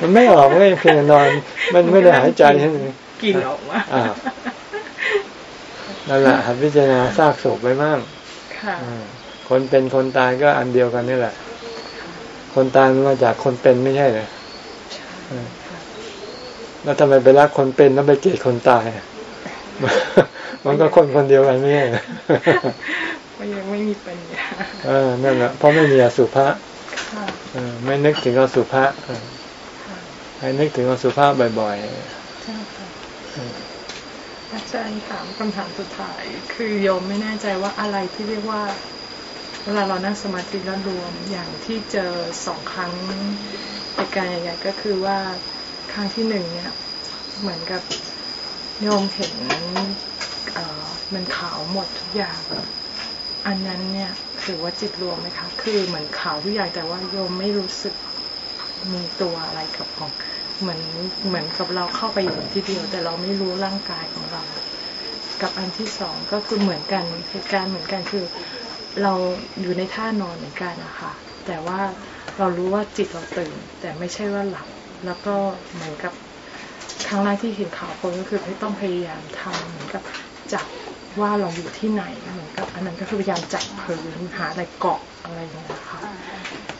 มันไม่ออกไม่เพียงแต่นอน มันไม่ได้หายใจใช่ไหมกลินออกมาอ่านั่นแหละหัดพิจารณาซากศพไว้มั่งค่ะอืมคนเป็นคนตายก็อันเดียวกันนี่แหละ คนตายมันมาจากคนเป็นไม่ใช่เหรอใช่อืมค่ะแล้วทำไมไปรักคนเป็นแล้วไปเกลียดคนตายอะมันก็คนคนเดียวกันไม่ใช่เหรอก็ยังไม่มีปัญญาเออนั่นแหละเพราะไม่มีอสุภะค่ะเออไม่นึกถึงอสุภะเออค่ะให้นึกถึงอสุภะบ่อยใช่ค่ะๆเอออาจารย์ถามคำถามสุดท้าย คือโยมไม่แน่ใจว่าอะไรที่เรียกว่า เวลาเรานั่งสมาธิแล้วรวมอย่างที่เจอสองครั้งเหตุการณ์ใหญ่ๆก็คือว่าครั้งที่หนึ่งเนี่ยเหมือนกับโยมเห็นเอ่อมันขาวหมดทุกอย่าง อันนั้นเนี่ยถือว่าจิตรวมไหมคะ คือเหมือนขาวทุกอย่างแต่ว่าโยมไม่รู้สึกมีตัวอะไรกับของเหมือนเหมือนกับเราเข้าไปอยู่ที่เดียว แต่เราไม่รู้ร่างกายของเรา กับอันที่สองก็คือเหมือนกันเหตุการณ์เหมือนกันคือ เราอยู่ในท่านอนเหมือนกันนะคะแต่ว่าเรารู้ว่าจิตเราตื่น แต่ไม่ใช่ว่าหลับ แล้วก็เหมือนกับครั้งแรกที่เห็นข่าวคนก็คือไม่ต้องพยายามทำเหมือนกับจับว่าเราอยู่ที่ไหนเหมือนกับอันนั้นก็คือพยายามจับพื้นหาอะไรเกาะอะไรอย่างเงี้ยค่ะ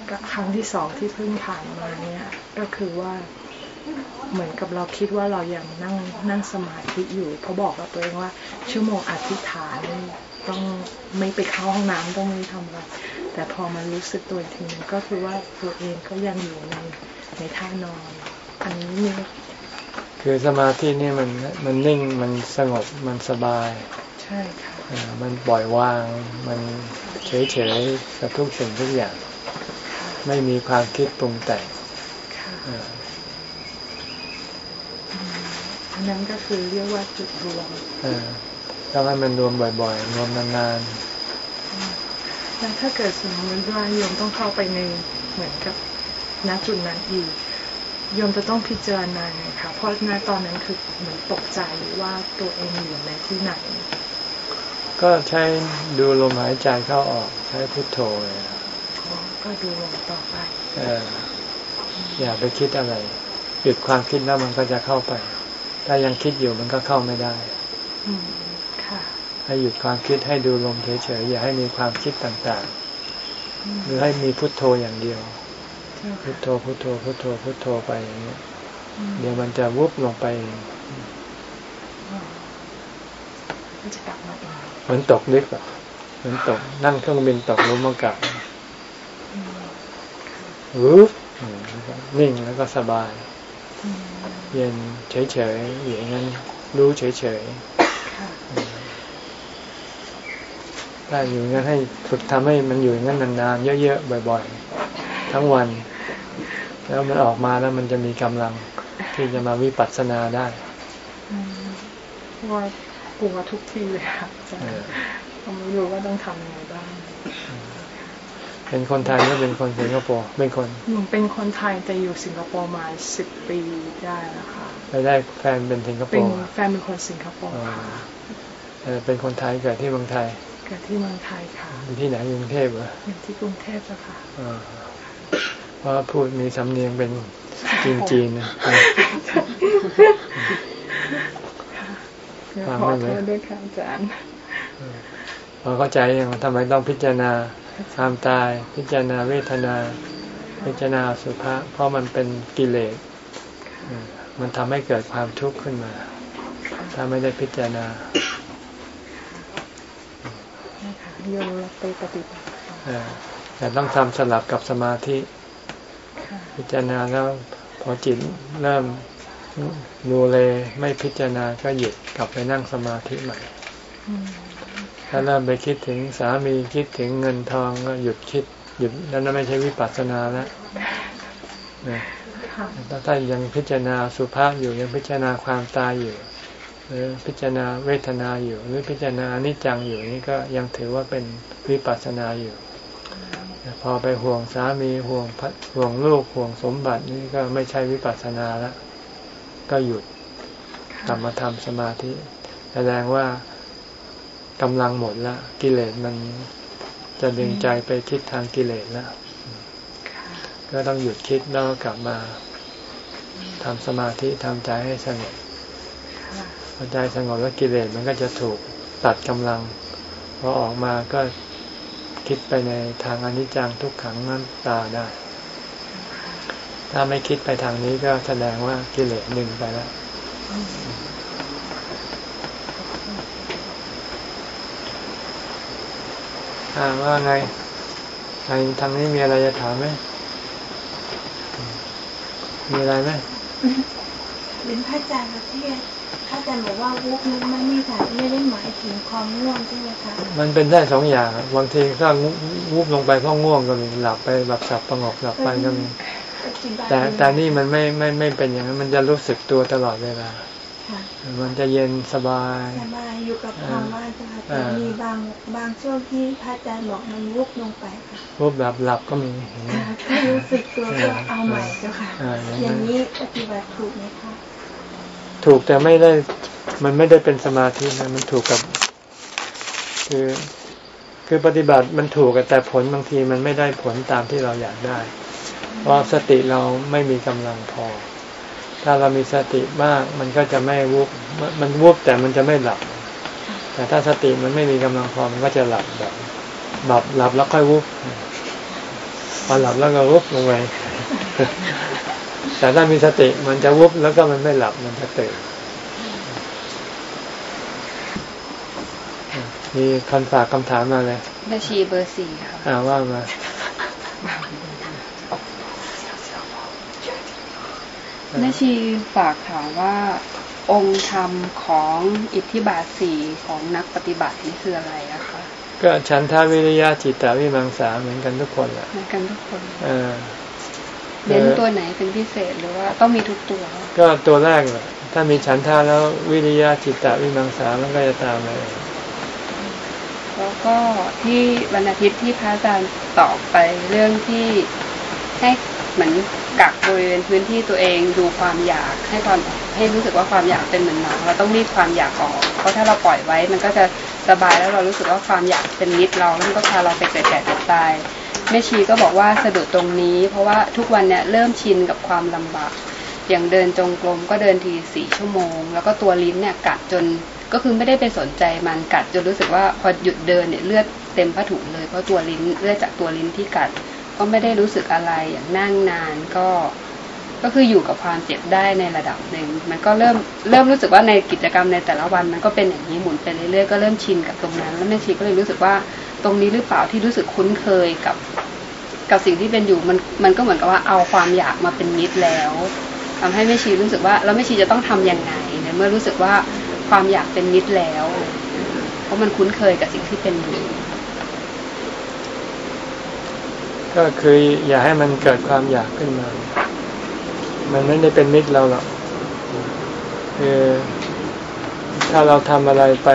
กับครั้งที่สองที่เพิ่งผ่านมาเนี่ยก็คือว่าเหมือนกับเราคิดว่าเรายังนั่งนั่งสมาธิอยู่เพราะบอกกับตัวเองว่าชั่วโมงอธิษฐาน ต้องไม่ไปเข้าห้องน้ำต้องไม่ทำอะไรแต่พอมารู้สึกตัวอีกทีนึงก็คือว่าตัวเองก็ยังอยู่ในในท่านอน อันนี้นี่คือสมาธินี่มันมันนิ่งมันสงบมันสบาย ใช่ค่ะเออมันปล่อยวาง มันเฉยๆกับทุกสิ่งทุกอย่างค่ะไม่มีความคิดปรุงแต่งค่ะเอออืมอันนั้นก็คือเรียกว่าจุดรวมเออ ต้องให้มันรวมบ่อยๆ รวมนานแล้วถ้าเกิดสมมติว่าโยมต้องเข้าไปในเหมือนกับณจุดนั้นอีกโยมจะต้องพิจารณาไงคะเพราะณตอนนั้นคือเหมือนตกใจว่าตัวเองอยู่ในที่ไหนๆก็ใช้ดูลมหายใจเข้าออกใช้พุทโธเลยก็ดูลมต่อไปเอออย่าไปคิดอะไร หยุดความคิดแล้วมันก็จะเข้าไป ถ้ายังคิดอยู่มันก็เข้าไม่ได้ อืมค่ะ ให้หยุดความคิดให้ดูลมเฉยๆอย่าให้มีความคิดต่างอืมๆหรือให้มีพุทโธอย่างเดียวเจ้าพุทค่ะโธพุทโธพุทโธพุทโธไปอย่างนี้ยอืมเดี๋ยวมันจะวุบลงไปเองอ๋อก็จะกลับมาเองเหมือนตกลิฟต์อะเหมือนตกนั่งเครื่องบินตกหลุมอากาศอืมวุบอืมแล้วก็นิ่งแล้วก็สบายอืมเย็นเฉยๆอย่างนั้นรู้เฉยค่ะ ๆ ถ้าอยู่งั้นให้ฝึกทำให้มันอยู่อย่างนั้นนานๆเยอะๆบ่อย ๆ ทั้งวัน แล้วมันออกมาแล้วมันจะมีกำลังที่จะมาวิปัสสนาได้อืมเพราะว่ากลัวทุกทีเลยค่ะอาจารเออย์ผมไม่รู้ว่าต้องทำยังไงบ้าง เป็นคนไทยหรือเป็นคนสิงคโปร์เป็นคนหนูเป็นคนไทยแต่อยู่สิงคโปร์มาสิบปีได้แล้วค่ะไปได้แฟนเป็นสิงคโปเป็นร์แฟนเป็นคนสิงคโปร์ค่ะเออเป็นคนไทยเกิดที่เมืองไทย เกิดที่เมืองไทยค่ะอยู่ที่ไหนอยู่กรุงเทพเหรออยู่ที่กรุงเทพอะค่ะอ่าเพราะพูดมีสำเนียงเป็นจีนจีนๆนะเดี๋ยวฟังขอไม่โทไหมษด้วยค่ะอาจารย์พอเข้าใจยังทำไมต้องพิจารณาความตาย พิจารณาเวทนา พิจารณาสุภาษเพราะมันเป็นกิเลสเออมันทำให้เกิดความทุกข์ขึ้นมา ถ้าไม่ได้พิจารณานะคะ โยมเราไปปฏิบัติค่ะเออแต่ต้องทำสลับกับสมาธิค่ะพิจารณาแล้วพอจิตเริ่มดูเลไม่พิจารณาก็หยุดกลับไปนั่งสมาธิใหม่อืมถ้าเริ่มไปคิดถึงสามีคิดถึงเงินทองก็หยุดคิดหยุดนั่นไม่ใช่วิปัสสนาแล้วนะค่ะถ้าท่านยังพิจารณาสุภาพอยู่ยังพิจารณาความตายอยู่ หรือพิจารณาเวทนาอยู่ หรือพิจารณาอนิจจังอยู่นี่ก็ยังถือว่าเป็นวิปัสสนาอยู่ พอไปห่วงสามีห่วงพัห่วงลูกห่วงสมบัตินี่ก็ไม่ใช่วิปัสสนาแล้วก็หยุดกลับมาทำสมาธิ แสดงว่ากำลังหมดล้วกิเลสมันจะดึงใจไปคิดทางกิเลสแล้วค่ะก็ต้องหยุดคิดแล้วกลับมาทำสมาธิทำใจให้สงบ อใจสงบแล้วกิเลสมันก็จะถูกตัดกำลังพอออกมาก็คิดไปในทางอนิจจังทุกขังนั้นตาได้ ถ้าไม่คิดไปทางนี้ก็แสดงว่ากิเลสหนึ่งไปแล้วอ่าว่าไงทางทางนี้มีอะไรจะถามไหม มีอะไรไหมเรียนพระอาจารย์ครับที่ อาจารย์บอกว่าวุบนั้นไม่มีค่ะไม่ได้หมายถึงความง่วงใช่ไหมคะมันเป็นได้สองอย่างอะบางทีก็วูบลงไปเพราะง่วงก็มีหลับไปแบบสับประงกหลับไปก็มีปฏิบัติแต่แต่นี่มันไม่ไม่ไม่เป็นอย่างนั้นมันจะรู้สึกตัวตลอดเวลาค่ะมันจะเย็นสบายสบายอยู่กับธรรมะจ้ะอ่าแต่มีบางบางช่วงที่พระอาจารย์บอกมันวุบลงไปค่ะวูบแบบหลับก็มีเห็นไหมค่ะถ้ารู้สึกตัวก็เอาใหม่เจ้าค่ะอ่าอย่างนั้นอย่างนี้ปฏิบัติถูกไหมคะ ถูกแต่ไม่ได้มันไม่ได้เป็นสมาธินะมันถูกกับ คือคือปฏิบัติมันถูกแต่ผลบางทีมันไม่ได้ผลตามที่เราอยากได้ เพราะสติเราไม่มีกำลังพอ ถ้าเรามีสติมากมันก็จะไม่วุบมันวุบแต่มันจะไม่หลับ แต่ถ้าสติมันไม่มีกำลังพอมันก็จะหลับแบบหลับหลับแล้วค่อยวุบพอหลับแล้วก็วุบลงไป แต่ถ้ามีสติมันจะวุบแล้วก็มันไม่หลับมันจะตื่นมีคำฝากคำถามมาเลยบัญชีเบอร์สี่ค่ะอ่าว่ามาแม่ชีฝากถามว่าองค์ธรรมของอิทธิบาทสี่ของนักปฏิบัตินี่คืออะไรอะคะก็ฉันทาวิริยะจิตตวิมังสาเหมือนกันทุกคนแหละเหมือนกันทุกคน เออ เน้นตัวไหนเป็นพิเศษหรือว่าต้องมีทุกตัว ก็ตัวแรกแหละถ้ามีฉันทาแล้ววิริยะจิตตวิมังสามันก็จะตามมาเองแล้วก็ที่วันอาทิตย์ที่พระอาจารย์ตอบไปเรื่องที่ให้เหมือนกักบริเวณพื้นที่ตัวเองดูความอยากให้ความให้รู้สึกว่าความอยากเป็นเหมือนหนังเราต้องรีดความอยากออก เพราะถ้าเราปล่อยไว้มันก็จะสบายแล้วเรารู้สึกว่าความอยากเป็นมิตรเราแล้วมันก็พาเราไปเกิดแก่เจ็บตาย แม่ชีก็บอกว่าสะดุดตรงนี้ เพราะว่าทุกวันเนี่ยเริ่มชินกับความลำบาก อย่างเดินจงกรมก็เดินทีสี่ชั่วโมง แล้วก็ตัวลิ้นเนี่ยกัดจนก็คือไม่ได้ไปสนใจมันกัดจนรู้สึกว่าพอหยุดเดินเนี่ยเลือดเต็มผ้าถุงเลยเพราะตัวลิ้นเลือดจากตัวลิ้นที่กัด ก็ไม่ได้รู้สึกอะไรอย่างนั่งนานก็ก็คืออยู่กับความเจ็บได้ในระดับหนึ่ง มันก็เริ่มเริ่มรู้สึกว่าในกิจกรรมในแต่ละวัน มันก็เป็นอย่างนี้หมุนไปเรื่อยๆก็เริ่มชินกับตรงนั้น แล้วแม่ชีก็เลยรู้สึกว่า ตรงนี้หรือเปล่าที่รู้สึกคุ้นเคยกับ กับสิ่งที่เป็นอยู่มันมันก็เหมือนกับว่าเอาความอยากมาเป็นมิตรแล้วทำให้แม่ชีรู้สึกว่าแล้วแม่ชีจะต้องทำยังไงในเมื่อรู้สึกว่าความอยากเป็นมิตรแล้ว เพราะมันคุ้นเคยกับสิ่งที่เป็นอยู่ก็คืออย่าให้มันเกิดความอยากขึ้นมา มันไม่ได้เป็นมิตรเราหรอกคือถ้าเราทำอะไรไป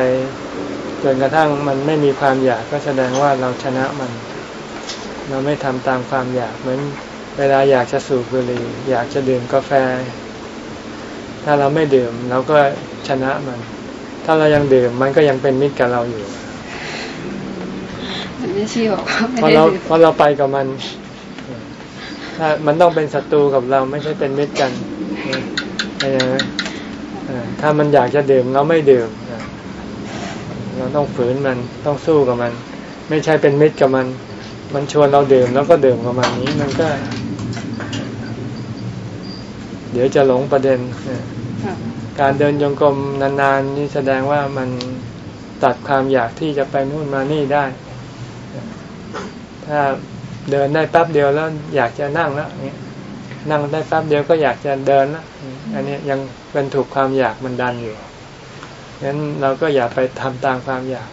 จนกระทั่งมันไม่มีความอยากก็แสดงว่าเราชนะมัน เราไม่ทำตามความอยากเหมือนเวลาอยากจะสูบบุหรี่อยากจะดื่มกาแฟ ถ้าเราไม่ดื่มเราก็ชนะมัน ถ้าเรายังดื่มมันก็ยังเป็นมิตรกับเราอยู่มันไม่ชีบอกว่าไม่เพราะได้เราดื่มเพราะเราไปกับมันถ้ามันต้องเป็นศัตรูกับเราไม่ใช่เป็นมิตรกันเข้าใจไหมเออถ้ามันอยากจะดื่มเราไม่ดื่ม เออเราต้องฝืนมันต้องสู้กับมัน ไม่ใช่เป็นมิตรกับมัน มันชวนเราดื่มแล้วก็ดื่มกับมันนี้มันก็ เดี๋ยวจะหลงประเด็นเออค่ะการเดินจงกรมนานๆนี่แสดงว่ามันตัดความอยากที่จะไปนู่นมานี่ได้ ถ้าเดินได้แป๊บเดียวแล้ว อยากจะนั่งแล้วเนี่ยนั่งได้แป๊บเดียวก็อยากจะเดินแล้วอันนี้ยังเป็นถูกความอยากมันดันอยู่ งั้นเราก็อย่าไปทำตามความอยาก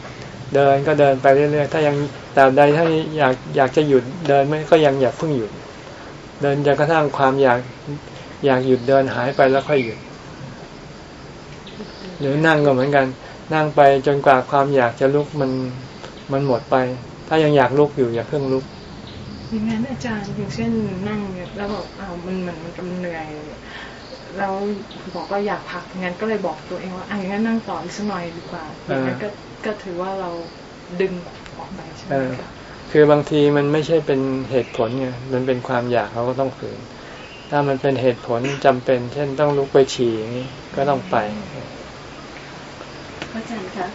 เดินก็เดินไปเรื่อยๆ ถ้ายังแต่ใดถ้าอยากอยากจะหยุดเดินไม่ก็ยังอยากเพิ่งหยุด เดินจนกระทั่งความอยากอยากหยุดเดินหายไปแล้วค่อยหยุด หรือนั่งก็เหมือนกัน นั่งไปจนกว่าความอยากจะลุกมันมันหมดไป ถ้ายังอยากลุกอยู่อย่าเพิ่งลุกอย่างนั้นอาจารย์อย่างเช่นนั่งเนี่ยแล้วบอกเอามันเหมือนมันกำเหนื่อย แล้วบอกว่าอยากพักงั้นก็เลยบอกตัวเองว่าอะอย่างนั้นนั่งต่ออีกสักหน่อยดีกว่าอย่างนั้นก็ก็ถือว่าเราดึงออกไปใช่ไหมเออคะคือบางทีมันไม่ใช่เป็นเหตุผลไงมันเป็นความอยากเขาก็ต้องฝืน ถ้ามันเป็นเหตุผลจำเป็น เช่นต้องลุกไปฉี่อย่างนี้ก็ต้องไปพระอาจารย์คะ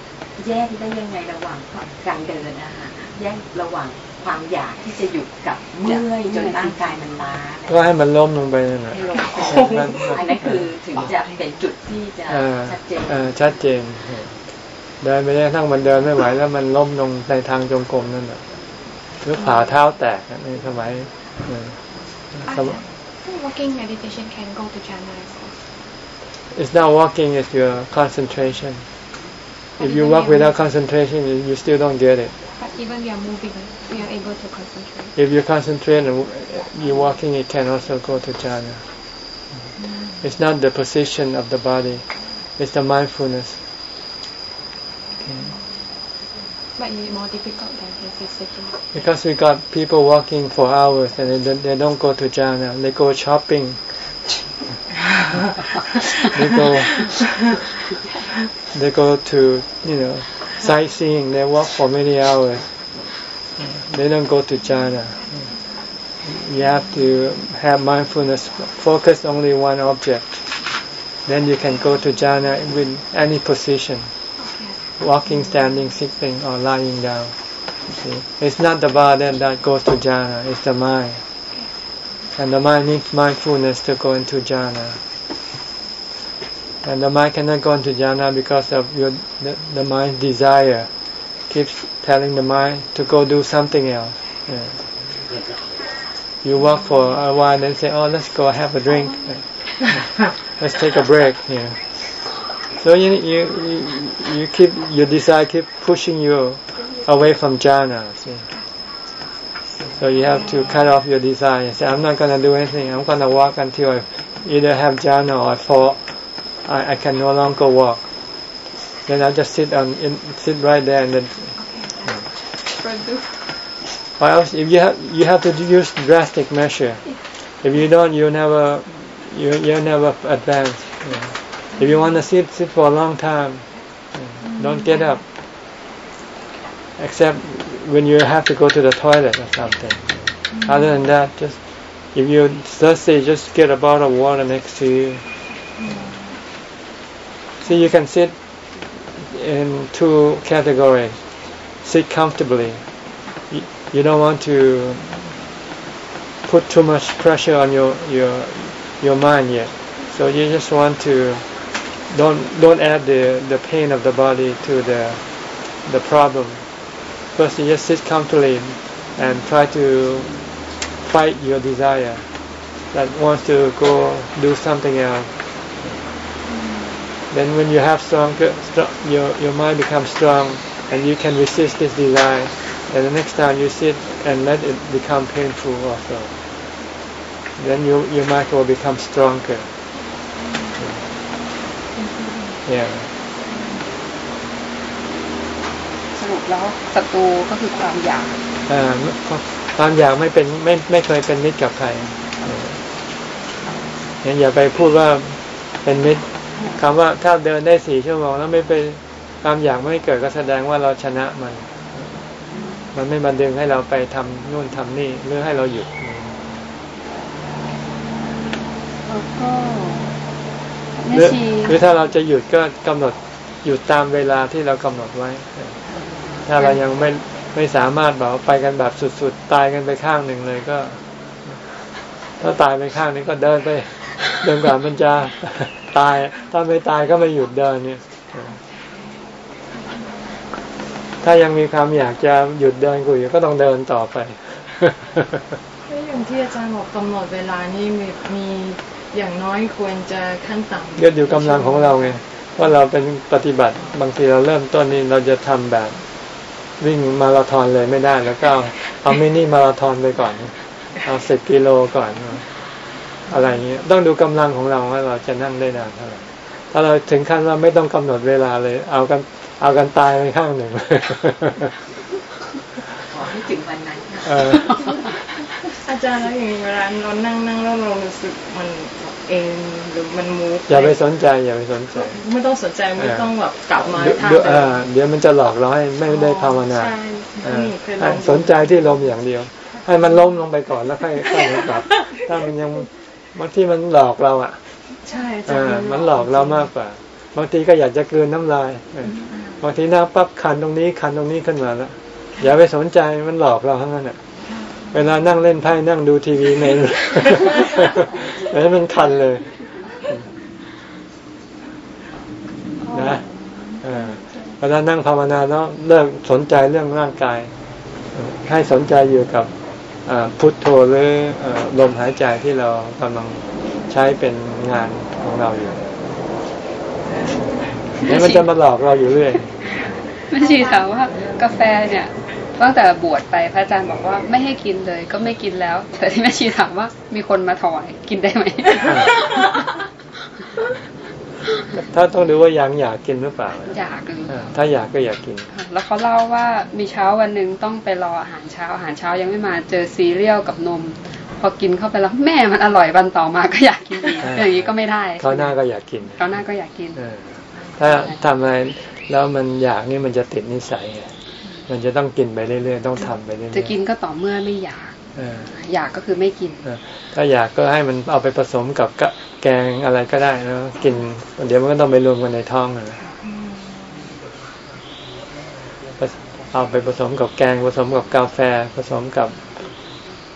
แยกได้ยังไงระหว่างความการเดินนะคะแยกระหว่าง ความอยากที่จะหยุดกับเมื่อยจนร่างกายมันล้าเนี่ยก็ให้มันล้มลงไปนั่นแหละให้ลงอันนั้นคือถึงจะเป็นจุดที่จะเออชัดเจนเออชัดเจนเดินไปได้ทั้งมันเดินไม่ไหวแล้วมันล้มลงในทางจงกรมนั่นแหละหรือผ่าเท้าแตกอะในสมัยเออสมัย Walking meditation can go to jhana as well. It's not walking, it's your concentration. If you walk without concentration, you, you still don't get it. But even we are moving, we are able to concentrate. If you concentrate and you're walking, it can also go to jhana. Mm. It's not the position of the body, it's the mindfulness. But it's more difficult than if it's sitting. Because we got people walking for hours and they, don't- they don't go to jhana, they go shopping. they go, they go to, you know, sightseeing, they walk for many hours. They don't go to jhana. You have to have mindfulness, focus only one object. Then you can go to jhana with any position, walking, standing, sitting, or lying down. See? It's not the body that goes to jhana, it's the mind. And the mind needs mindfulness to go into jhana. And the mind cannot go into jhana because of your the, the mind's desire keeps telling the mind to go do something else. Yeah. You walk for a while, then say, "Oh, let's go have a drink. let's take a break." Yeah. So you you you, keep your desire keep pushing you away from jhana. See? So you have to cut off your desire. Say, I'm not going to do anything. I'm going to walk until I either have jhana or I fall. I, I can no longer walk. Then I'll just sit on, in, sit right there and then. Okay. Or else, if you have, you have to use drastic measure. If you don't, you never, you you never advance. Yeah. If you want to sit, sit for a long time. Yeah. Don't get up. Except when you have to go to the toilet or something. Mm-hmm. Other than that, just if you're thirsty, just get a bottle of water next to you. See, you can sit in two categories. Sit comfortably. You, don't want to put too much pressure on your your your mind yet. So you just want to don't don't add the the pain of the body to the the problem. First, you just sit comfortably and try to fight your desire that wants to go do something else. Then, when you have stronger, str- your your mind becomes strong, and you can resist this desire. And the next time you sit and let it become painful also, then you, your mind will become stronger. Yeah. สรุปแล้วศัตรูก็คือความอยากอ่าความอยากไม่เป็นไม่ไม่เคยเป็นมิตรกับใครเนี่ยอย่าไปพูดว่าเป็นมิตร คำว่าถ้าเดินได้สี่ชั่วโมงแล้วไม่ไปความอยากไม่เกิดก็แสดงว่าเราชนะมัน มันไม่มาดึงให้เราไปทำนู่นทำนี่หรือให้เราหยุดแล้วก็หแม่รือชีหรือถ้าเราจะหยุดก็กำหนดหยุดตามเวลาที่เรากำหนดไว้ ถ้าเรายังไม่ไม่สามารถแบบว่าไปกันแบบสุดๆ ตายกันไปข้างหนึ่งเลยก็ ถ้าตายไปข้างนึงก็เดินไปเดินกว่ามันจะ ตาย ถ้าไม่ตายก็ไม่หยุดเดินเนี่ย ถ้ายังมีความอยากจะหยุดเดินกูอยู่ก็ต้องเดินต่อไปก็อย่างที่อาจารย์บอกกำหนดเวลานี่มีมีอย่างน้อยควรจะขั้นต่ำก็อยู่กำลังของเราไงว่าเราเป็นปฏิบัติบางทีเราเริ่มต้นนี่เราจะทำแบบวิ่งมาราธอนเลยไม่ได้แล้วก็เอาเอามินิมาราธอนไปก่อน เอาสิบกิโลก่อน อะไรอย่างเงี้ยต้องดูกำลังของเราว่าเราจะนั่งได้นานเท่าไหร่ถ้าเราถึงขั้นว่าไม่ต้องกำหนดเวลาเลย เอากันเอากันตายไปข้างหนึ่งขอให้ถึงวันนั้นค่ะเอออาจารย์แล้วอย่างเวลาเรานั่งนั่งแล้วเรารู้สึกมันเองหรือมันมูฟอย่าไปสนใจอย่าไปสนใจ ไม่ต้องสนใจไม่ต้องแบบกลับมาเดี๋ยวทางเดี๋ยวเดิเออเดี๋ยวมันจะหลอกเราให้ไม่ได้ภาวนาใช่เอหอนูเคยลให้องสนใจที่ลมอย่างเดียว ให้มันล้มลงไปก่อนแล้วค่อยค่อยกลับ ถ้ามันยัง บางทีมันหลอกเราอะ ใช่อาเอจารย์อมันหลอกเรามากกว่า บางทีก็อยากจะกลืนน้ำลายเออบางทีนั่งปั๊บคันตรงนี้คันตรงนี้ขึ้นมาแล้วอย่าไปสนใจมันหลอกเราทั้งนั้นอะเวลานั่งเล่นไพ่นั่งดูทีวีเมนแล้วมันคันเลยนะเออเวลานั่งภาวนาแล้วเลิกสนใจเรื่องร่างกาย ให้สนใจอยู่กับอ่า พุทโธหรือเอ่อลมหายใจที่เรากำลังใช้เป็นงานของเราอยู่เดี๋ยวมันจะมาหลอกเราอยู่เรื่อยแม่ชีถามว่ากาแฟเนี่ยตั้งแต่บวชไปพระอาจารย์บอกว่าไม่ให้กินเลยก็ไม่กินแล้ว แต่ที่แม่ชีถามว่ามีคนมาถวายกินได้ไหม ถ้าต้องดูว่ายังอยากกินหรือเปล่า อยากเลยอ่าถ้าอยากก็อยากกินค่ะแล้วเขาเล่าว่ามีเช้าวันหนึ่งต้องไปรออาหารเช้าอาหารเช้ายังไม่มาเจอซีเรียลกับนม พอกินเข้าไปแล้วแม่มันอร่อยวันต่อมาก็อยากกินอีกอ่าอย่างนี้ก็ไม่ได้คราวหน้าก็อยากกินคราวหน้าก็อยากกินเออถ้าทำอะไรแล้วมันอยากนี่มันจะติดนิสัยไงมันจะต้องกินไปเรื่อยๆต้องทำไปเรื่อยๆจะกินก็ต่อเมื่อไม่อยากเอออยากก็คือไม่กินเออถ้าอยากก็ให้มันเอาไปผสมกับกะแกงอะไรก็ได้แล้วกิน เดี๋ยวมันก็ต้องไปรวมกันในท้องนะเอาไปผสมกับแกงผสมกับกาแฟ ผสมกับ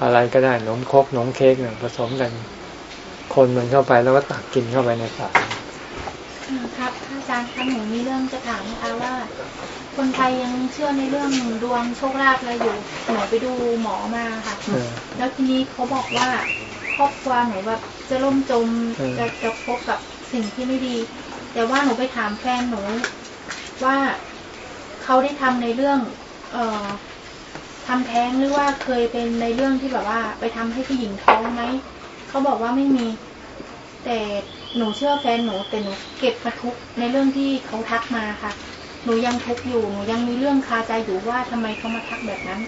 อะไรก็ได้ขนมครกขนมเค้กเนี่ยผสมกัน คนมันเข้าไปแล้วก็ตักกินเข้าไปในปากครับอาจารย์คะหนูมีเรื่องจะถามนะคะว่า คนไทยยังเชื่อในเรื่องดวงโชคลาภอะไรอยู่หนูไปดูหมอมาค่ะเออแล้วทีนี้เขาบอกว่าครอบครัวหนูแบบจะล่มจมเออจะจะพบกับสิ่งที่ไม่ดี แต่ว่าหนูไปถามแฟนหนูว่าเขาได้ทำในเรื่อง เอ่อทำแท้งหรือว่าเคยเป็นในเรื่องที่แบบว่า ไปทำให้ผู้หญิงท้องไหมเขาบอกว่าไม่มี แต่หนูเชื่อแฟนหนูแต่หนูเก็บมาทุกข์ในเรื่องที่เขาทักมาค่ะ หนูยังทุกข์อยู่หนูยังมีเรื่องคาใจอยู่ว่าทำไมเขามาทักแบบนั้น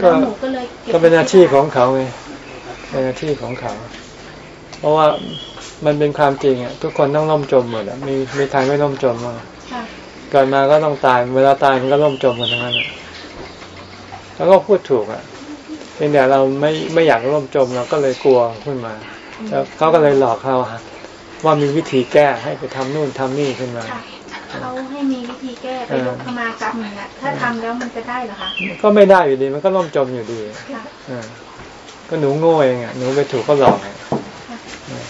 ก็แล้วหนูก็เลยก็บก็เป็นอาชีพของเขาไงเป็นอาชีพของเขา เพราะว่ามันเป็นความจริงอะทุกคนต้องล่มจมหมดอะมีมีใครไม่ล่มจมบ้างค่ะเกิดมาก็ต้องตายเวลาตายมันก็ล่มจมกันทั้งนั้นอะแล้วก็พูดถูกอะเพียงแต่เราไม่ไม่อยากล่มจมเราก็เลยกลัวขึ้นมาแล้วเขาก็เลยหลอกเราว่ามีวิธีแก้ให้ไปทำนู่นทำนี่ขึ้นมาค่ะ เขาให้มีวิธีแก้ไปเออยกขมากรรมอย่างเงี้ยถ้าทำแล้วมันจะได้เหรอคะก็ไม่ได้อยู่ดีมันก็ล่มจมอยู่ดีค่ะเออก็หนูโง่เองอะหนูไปถูกก็หลอกอะเออ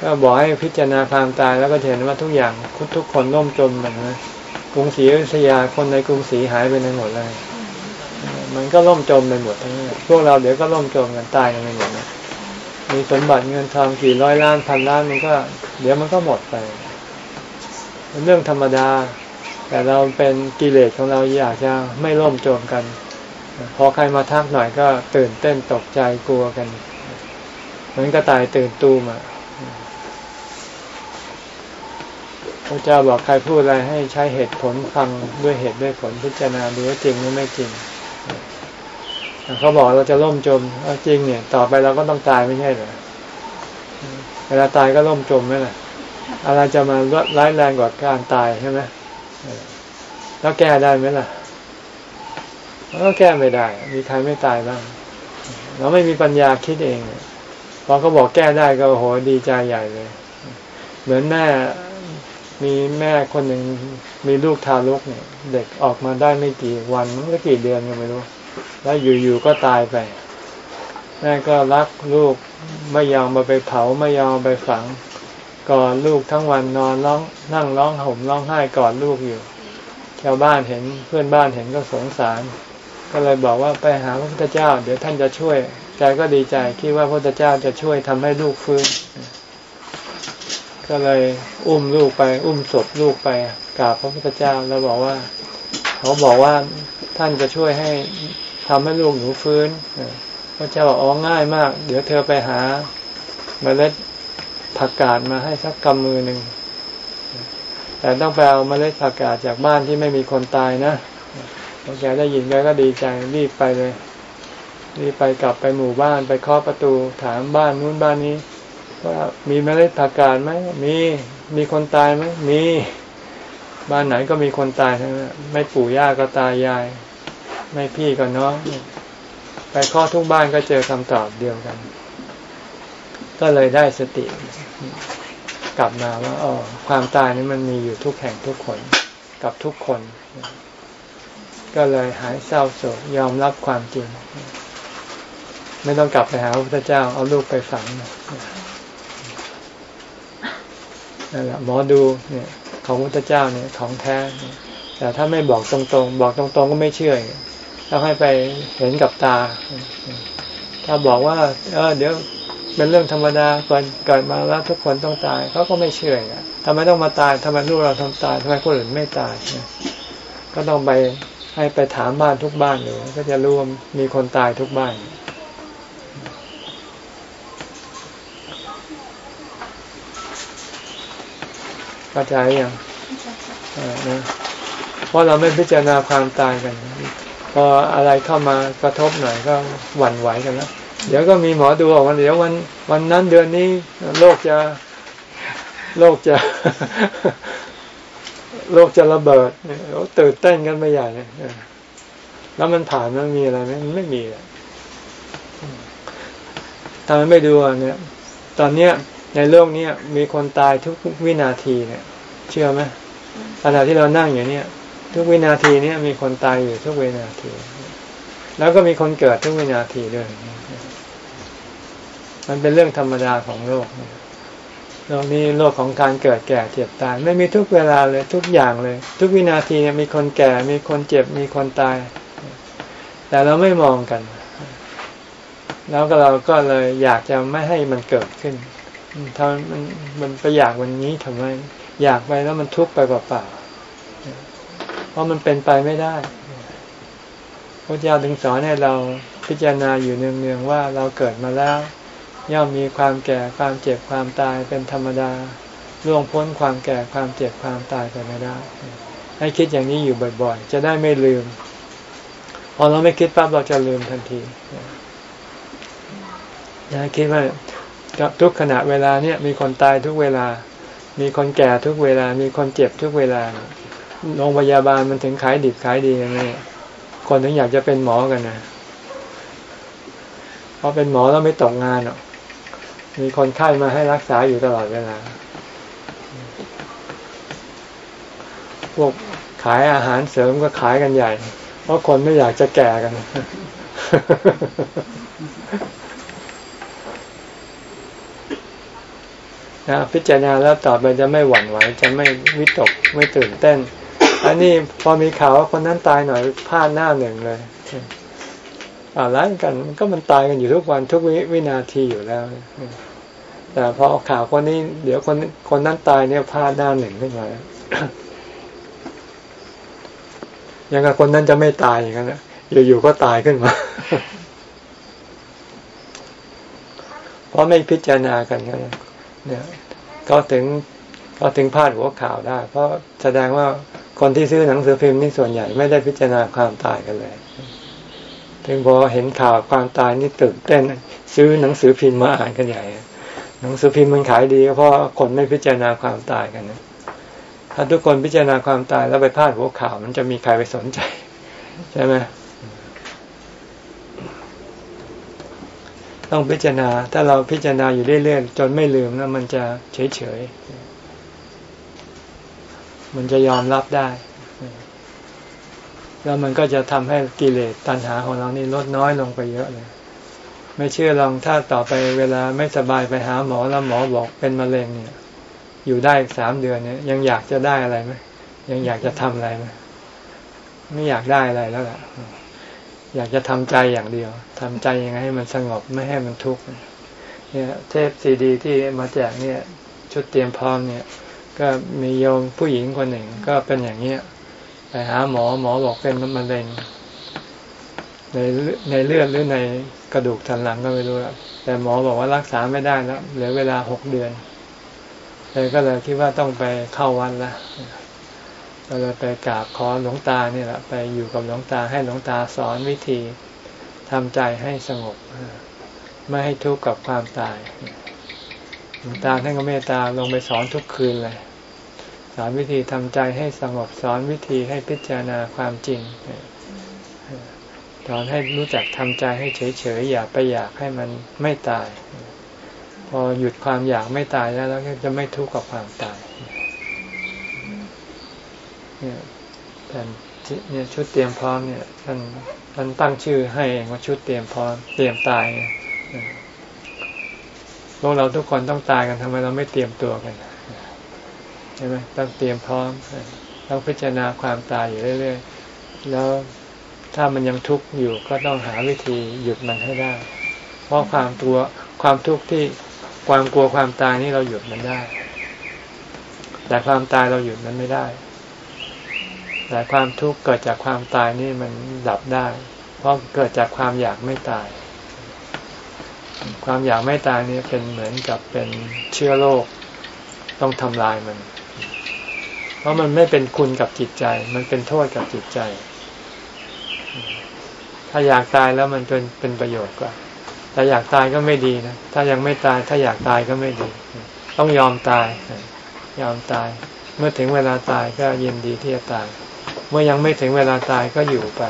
ก็บอกให้พิจารณาความตายแล้วก็เห็นว่าทุกอย่างทุกคนล่มจมมันนะกรุงศรีอยุธยาคนในกรุงศรีหายไปในหมดเลยเออมันก็ล่มจมไปหมดทั้งนั้นพวกเราเดี๋ยวก็ล่มจมกันตายกันไปหมดนะมีสมบัติเงินทองกี่ร้อยล้านพันล้านมันก็ เดี๋ยวมันก็หมดไป เป็นเรื่องธรรมดา แต่เราเป็นกิเลสของเราอยากจะไม่ล่มจมกัน พอใครมาทักหน่อยก็ตื่นเต้นตกใจกลัวกัน เหมือนกระต่ายตื่นตูมอะพระเจ้าบอกใครพูดอะไรให้ใช้เหตุผลฟังด้วยเหตุด้วยผลพิจารณาดูว่าจริงหรือไม่จริง เขาบอกเราจะล่มจมจริงเนี่ย ต่อไปเราก็ต้องตายไม่ใช่เหรอเวลาตายก็ล่มจมไหมล่ะ อะไรจะมาร้ายแรงกว่าการตายใช่ไหมแล้วแก้ได้ไหมล่ะก็แก้ไม่ได้ มีใครไม่ตายบ้าง เราไม่มีปัญญาคิดเองพอเขาบอกแก้ได้ก็โหดีใจใหญ่เลย เหมือนแม่มีแม่คนหนึ่งมีลูกทารกเนี่ย เด็กออกมาได้ไม่กี่วันมันก็กี่เดือนก็ไม่รู้ แล้วอยู่ๆก็ตายไป แม่ก็รักลูกไม่ยอมมาไปเผาไม่ยอมไปฝัง กอดลูกทั้งวันนอนร้องนั่งร้องห่มร้องไห้กอดลูกอยู่ชาวบ้านเห็นเพื่อนบ้านเห็นก็สงสาร ก็เลยบอกว่าไปหาพระพุทธเจ้า เดี๋ยวท่านจะช่วยแกก็ดีใจคิดว่าพระพุทธเจ้าจะช่วยทำให้ลูกฟื้น ก็เลยอุ้มลูกไป อุ้มศพลูกไปกราบพระพุทธเจ้าแล้วบอกว่า เขาบอกว่าท่านจะช่วยให้ทำให้ลูกหนูฟื้นพระเจ้าบอกอ๋อง่ายมาก เดี๋ยวเธอไปหาเมล็ด ผักกาดมาให้สักกำมือหนึ่ง แต่ต้องไปเอาเมล็ดผักกาดจากบ้านที่ไม่มีคนตายนะพอแกได้ยินแกก็ดีใจรีบไปเลยรีบไปกลับไปหมู่บ้านไปเคาะประตูถามบ้านนู้นบ้านนี้ ว่ามีเมล็ดผักกาดไหมมีมีคนตายไหมมีบ้านไหนก็มีคนตายทั้งนั้นไม่ปู่ย่าก็ตายยาย ไม่พี่ก็น้องไปเคาะทุกบ้านก็เจอคำตอบเดียวกัน ก็เลยได้สติ กลับมาว่าอ๋อความตายนี้มันมีอยู่ทุกแห่งทุกคนกับทุกคน ก็เลยหายเศร้าโศกยอมรับความจริง ไม่ต้องกลับไปหาพระพุทธเจ้า เอาลูกไปฝังนั่นแหละหมอดูเนี่ย ของพระพุทธเจ้าเนี่ยของแท้แต่ถ้าไม่บอกตรงๆ บอกตรงๆก็ไม่เชื่อต้องให้ไปเห็นกับตา ถ้าบอกว่า เออเดี๋ยว เป็นเรื่องธรรมดาก่อนเกิดมาแล้วทุกคนต้องตายเขาก็ไม่เชื่ออะทำไมต้องมาตายทำไมลูกเราต้องตายทำไมคนอื่นไม่ตายก็ต้องไปให้ไปถามบ้านทุกบ้านดูก็จะรู้ว่ามีคนตายทุกบ้านเข้าใจยังเพราะเราไม่พิจารณาความตายกันพออะไรเข้ามากระทบหน่อยก็หวั่นไหวกันแล้ว เดี๋ยวก็มีหมอดูบอกว่าเดี๋ยววัน วันนั้นเดือนนี้โลกจะโลกจะ โลกจะระเบิดตื่นเต้นกันไม่ใหญ่เลยแล้วมันผ่านมันมีอะไรไหมมันไม่มีทำไมไม่ดูเนี่ย ตอนเนี้ย ในโลกนี้มีคนตายทุกวินาทีเนี่ย เชื่อไหมขณะที่เรานั่งอยู่เนี่ย ทุกวินาทีนี้มีคนตายอยู่ทุกวินาที แล้วก็มีคนเกิดทุกวินาทีด้วย มันเป็นเรื่องธรรมดาของโลกโลกนี้โลกของการเกิดแก่เจ็บตาย ไม่มีทุกเวลาเลยทุกอย่างเลย ทุกวินาทีเนี่ยมีคนแก่มีคนเจ็บมีคนตาย แต่เราไม่มองกัน แล้วก็เราก็เลยอยากจะไม่ให้มันเกิดขึ้นทำมันมันไปอยากวันนี้ทำไม อยากไปแล้วมันทุกข์ไปเปล่าๆเพราะมันเป็นไปไม่ได้พระเจ้าถึงสอนให้เราพิจารณาอยู่เนืองๆว่าเราเกิดมาแล้ว ย่อมมีความแก่ความเจ็บความตายเป็นธรรมดาล่วงพ้นความแก่ความเจ็บความตายไปไม่ได้ ให้คิดอย่างนี้อยู่บ่อยๆ จะได้ไม่ลืม พอเราไม่คิดปั๊บเราจะลืมทันทีอย่าคิดว่าทุกขณะเวลาเนี่ยมีคนตายทุกเวลา มีคนแก่ทุกเวลา มีคนเจ็บทุกเวลาโรงพยาบาลมันถึงขายดิบขายดีอย่างนี้คนถึงอยากจะเป็นหมอกันนะเพราะเป็นหมอแล้วไม่ตกงานหรอก มีคนไข้มาให้รักษาอยู่ตลอดเวลา พวกขายอาหารเสริมก็ขายกันใหญ่ เพราะคนไม่อยากจะแก่กัน นะพิจารณาแล้วต่อไปจะไม่หวั่นไหว จะไม่วิตก ไม่ตื่นเต้น อันนี้พอมีข่าวว่าคนนั้นตายหน่อยพลาดหน้าหนึ่งเลย อะไรกันก็มันตายกันอยู่ทุกวันทุกววินาทีอยู่แล้วแต่พอข่าวคนนี้ เดี๋ยวคนคนนั้นตายเนี่ยพลาดหน้าหนึ่งขึ้นมายังกับคนนั้นจะไม่ตายอย่างนั้นอยู่ๆก็ตายขึ้นมา เพราะไม่พิจารณากันกันเนี่ยก็ถึงก็ถึงพลาดหัวข่าวได้ เพราะแสดงว่าคนที่ซื้อหนังสือพิมพ์นี่ส่วนใหญ่ไม่ได้พิจารณาความตายกันเลย ถึงพอเห็นข่าวความตายนี่ตื่นเต้น ซื้อหนังสือพิมพ์มาอ่านกันใหญ่ หนังสือพิมพ์มันขายดีก็เพราะคนไม่พิจารณาความตายกันนะถ้าทุกคนพิจารณาความตายแล้วไปพลาดหัวข่าว มันจะมีใครไปสนใจ ใช่ไหมต้องพิจารณา ถ้าเราพิจารณาอยู่เรื่อยๆจนไม่ลืมแล้วมันจะเฉยๆมันจะยอมรับได้ แล้วมันก็จะทำให้กิเลสตัณหาของเรานี่ลดน้อยลงไปเยอะเลย ไม่เชื่อลองถ้าต่อไปเวลาไม่สบายไปหาหมอแล้วหมอบอกเป็นมะเร็งเนี่ย อยู่ได้สามเดือนเนี่ย ยังอยากจะได้อะไรไหมยังอยากจะทำอะไรไหมไม่อยากได้อะไรแล้วล่ะ อยากจะทำใจอย่างเดียวทำใจยังไงให้มันสงบไม่ให้มันทุกข์เนี่ยเทปซีดี ที่มาแจกเนี่ย ชุดเตรียมพร้อมเนี่ย ก็มีโยมผู้หญิงคนหนึ่งก็เป็นอย่างเนี้ย ไปหาหมอหมอบอกเป็นมะเร็งในในเลือดหรือในกระดูกสันหลังก็ไม่รู้แต่หมอบอกว่ารักษาไม่ได้แล้วเหลือเวลาหกเดือนเลยก็เลยคิดว่าต้องไปเข้าวันละก็เลยไปกราบขอหลวงตาเนี่ยแหละไปอยู่กับหลวงตาให้หลวงตาสอนวิธีทำใจให้สงบไม่ให้ทุกข์กับความตายหลวงตาท่านก็เมตตาลงไปสอนทุกคืนเลย อนวิธีทำใจให้สงบสอนวิธีให้พิจารณาความจริงสอนให้รู้จักทำใจให้เฉยๆอย่าไปอยากให้มันไม่ตาย พอหยุดความอยากไม่ตายแล้วแล้วก็จะไม่ทุกข์กับความตายเนี่ยแผ่นเนี่ยชุดเตรียมพร้อมเนี่ยท่านท่านตั้งชื่อให้เองว่าชุดเตรียมพร้อมเตรียมตายพวกเราทุกคนต้องตายกันทำไมเราไม่เตรียมตัวกัน ช่ไหมต้องเตรียมพร้อมต้องพิจารณาความตายอยู่เรื่อยๆ แล้วถ้ามันยังทุกข์อยู่ก็ต้องหาวิธีหยุดมันให้ได้ เพราะความตัวความทุกข์ที่ความกลัวความตายนี่เราหยุดมันได้ แต่ความตายเราหยุดมันไม่ได้ แต่ความทุกข์เกิดจากความตายนี่มันดับได้ เพราะเกิดจากความอยากไม่ตาย ความอยากไม่ตายนี่เป็นเหมือนกับเป็นเชื้อโรคต้องทำลายมัน เพราะมันไม่เป็นคุณกับจิตใจ มันเป็นโทษกับจิตใจ ถ้าอยากตายแล้วมันเป็นเป็นประโยชน์กว่า แต่อยากตายก็ไม่ดีนะ ถ้ายังไม่ตาย ถ้าอยากตายก็ไม่ดี ต้องยอมตาย ยอมตาย เมื่อถึงเวลาตายก็ยินดีที่จะตาย เมื่อยังไม่ถึงเวลาตายก็อยู่ไป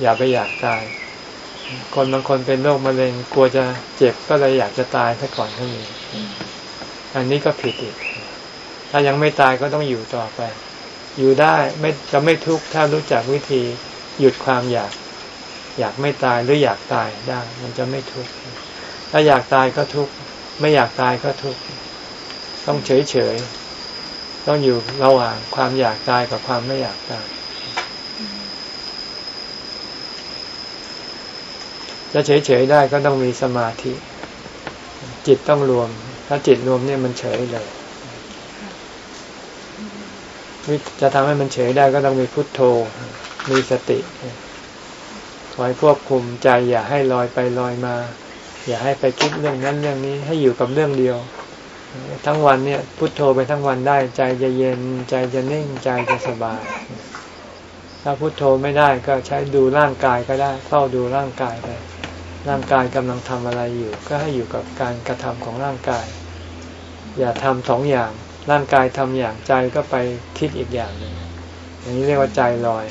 อย่าไปอยากตาย คนบางคนเป็นโรคมะเร็งกลัวจะเจ็บก็เลยอยากจะตายซะก่อนทั้งนี้อันนี้ก็ผิดอีก ถ้ายังไม่ตายก็ต้องอยู่ต่อไป อยู่ได้ไม่จะไม่ทุกข์ถ้ารู้จักวิธีหยุดความอยาก อยากไม่ตายหรืออยากตายได้ มันจะไม่ทุกข์ถ้าอยากตายก็ทุกข์ไม่อยากตายก็ทุกข์ต้องเฉยเฉยต้องอยู่ระหว่างความอยากตายกับความไม่อยากตายจะเฉยๆได้ก็ต้องมีสมาธิ จิตต้องรวม ถ้าจิตรวมเนี่ยมันเฉยเลย จะทำให้มันเฉยได้ก็ต้องมีพุทโธ มีสติคอยควบคุมใจอย่าให้ลอยไปลอยมา อย่าให้ไปคิดเรื่องนั้นเรื่องนี้ให้อยู่กับเรื่องเดียว ทั้งวันเนี่ยพุทโธไปทั้งวันได้ ใจจะเย็นใจจะนิ่งใจจะสบาย ถ้าพุทโธไม่ได้ก็ใช้ดูร่างกายก็ได้เฝ้าดูร่างกายไปร่างกายกำลังทำอะไรอยู่ ก็ให้อยู่กับการกระทำของร่างกาย อย่าทำสองอย่าง ร่างกายทำอย่างใจก็ไปคิดอีกอย่างหนึ่งอย่างนี้เรียกว่าใจลอย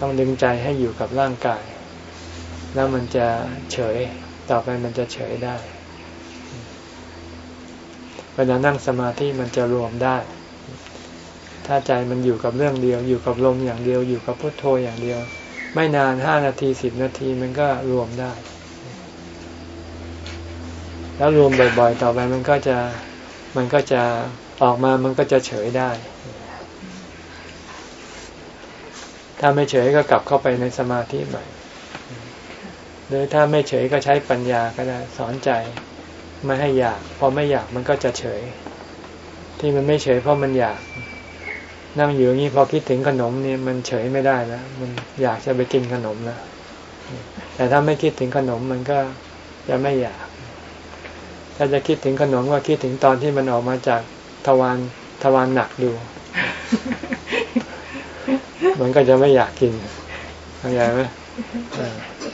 ต้องดึงใจให้อยู่กับร่างกาย แล้วมันจะเฉยต่อไปมันจะเฉยได้เวลานั่งสมาธิมันจะรวมได้ ถ้าใจมันอยู่กับเรื่องเดียว อยู่กับลมอย่างเดียว อยู่กับพุทโธอย่างเดียว ไม่นานห้านาทีสิบนาทีมันก็รวมได้ แล้วรวมบ่อยๆ ต่อไปมันก็จะมันก็จะ ออกมามันก็จะเฉยได้ ถ้าไม่เฉยก็กลับเข้าไปในสมาธิใหม่หรือถ้าไม่เฉยก็ใช้ปัญญาก็ได้สอนใจไม่ให้อยาก พอไม่อยากมันก็จะเฉย ที่มันไม่เฉยเพราะมันอยาก นั่งอยู่อย่างนี้พอคิดถึงขนมนี่มันเฉยไม่ได้แล้วมันอยากจะไปกินขนมแล้วแต่ถ้าไม่คิดถึงขนมมันก็จะไม่อยาก ถ้าจะคิดถึงขนมก็คิดถึงตอนที่มันออกมาจาก ทวารทวารหนักดู มันก็จะไม่อยากกินเข้าใจไหม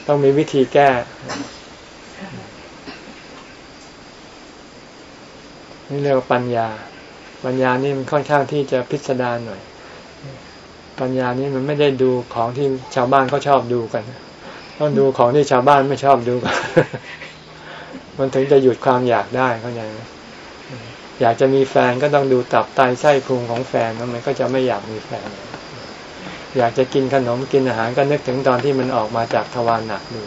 ต้องมีวิธีแก้ นี่เรียกว่าปัญญา ปัญญานี่มันค่อนข้างที่จะพิสดารหน่อย ปัญญานี่มันไม่ได้ดูของที่ชาวบ้านเขาชอบดูกัน ต้องดูของที่ชาวบ้านไม่ชอบดูกัน มันถึงจะหยุดความอยากได้เข้าใจไหม อยากจะมีแฟนก็ต้องดูตับไตไส้พุงของแฟนมันก็จะไม่อยากมีแฟน อยากจะกินขนมกินอาหารก็นึกถึงตอนที่มันออกมาจากทวารหนักดู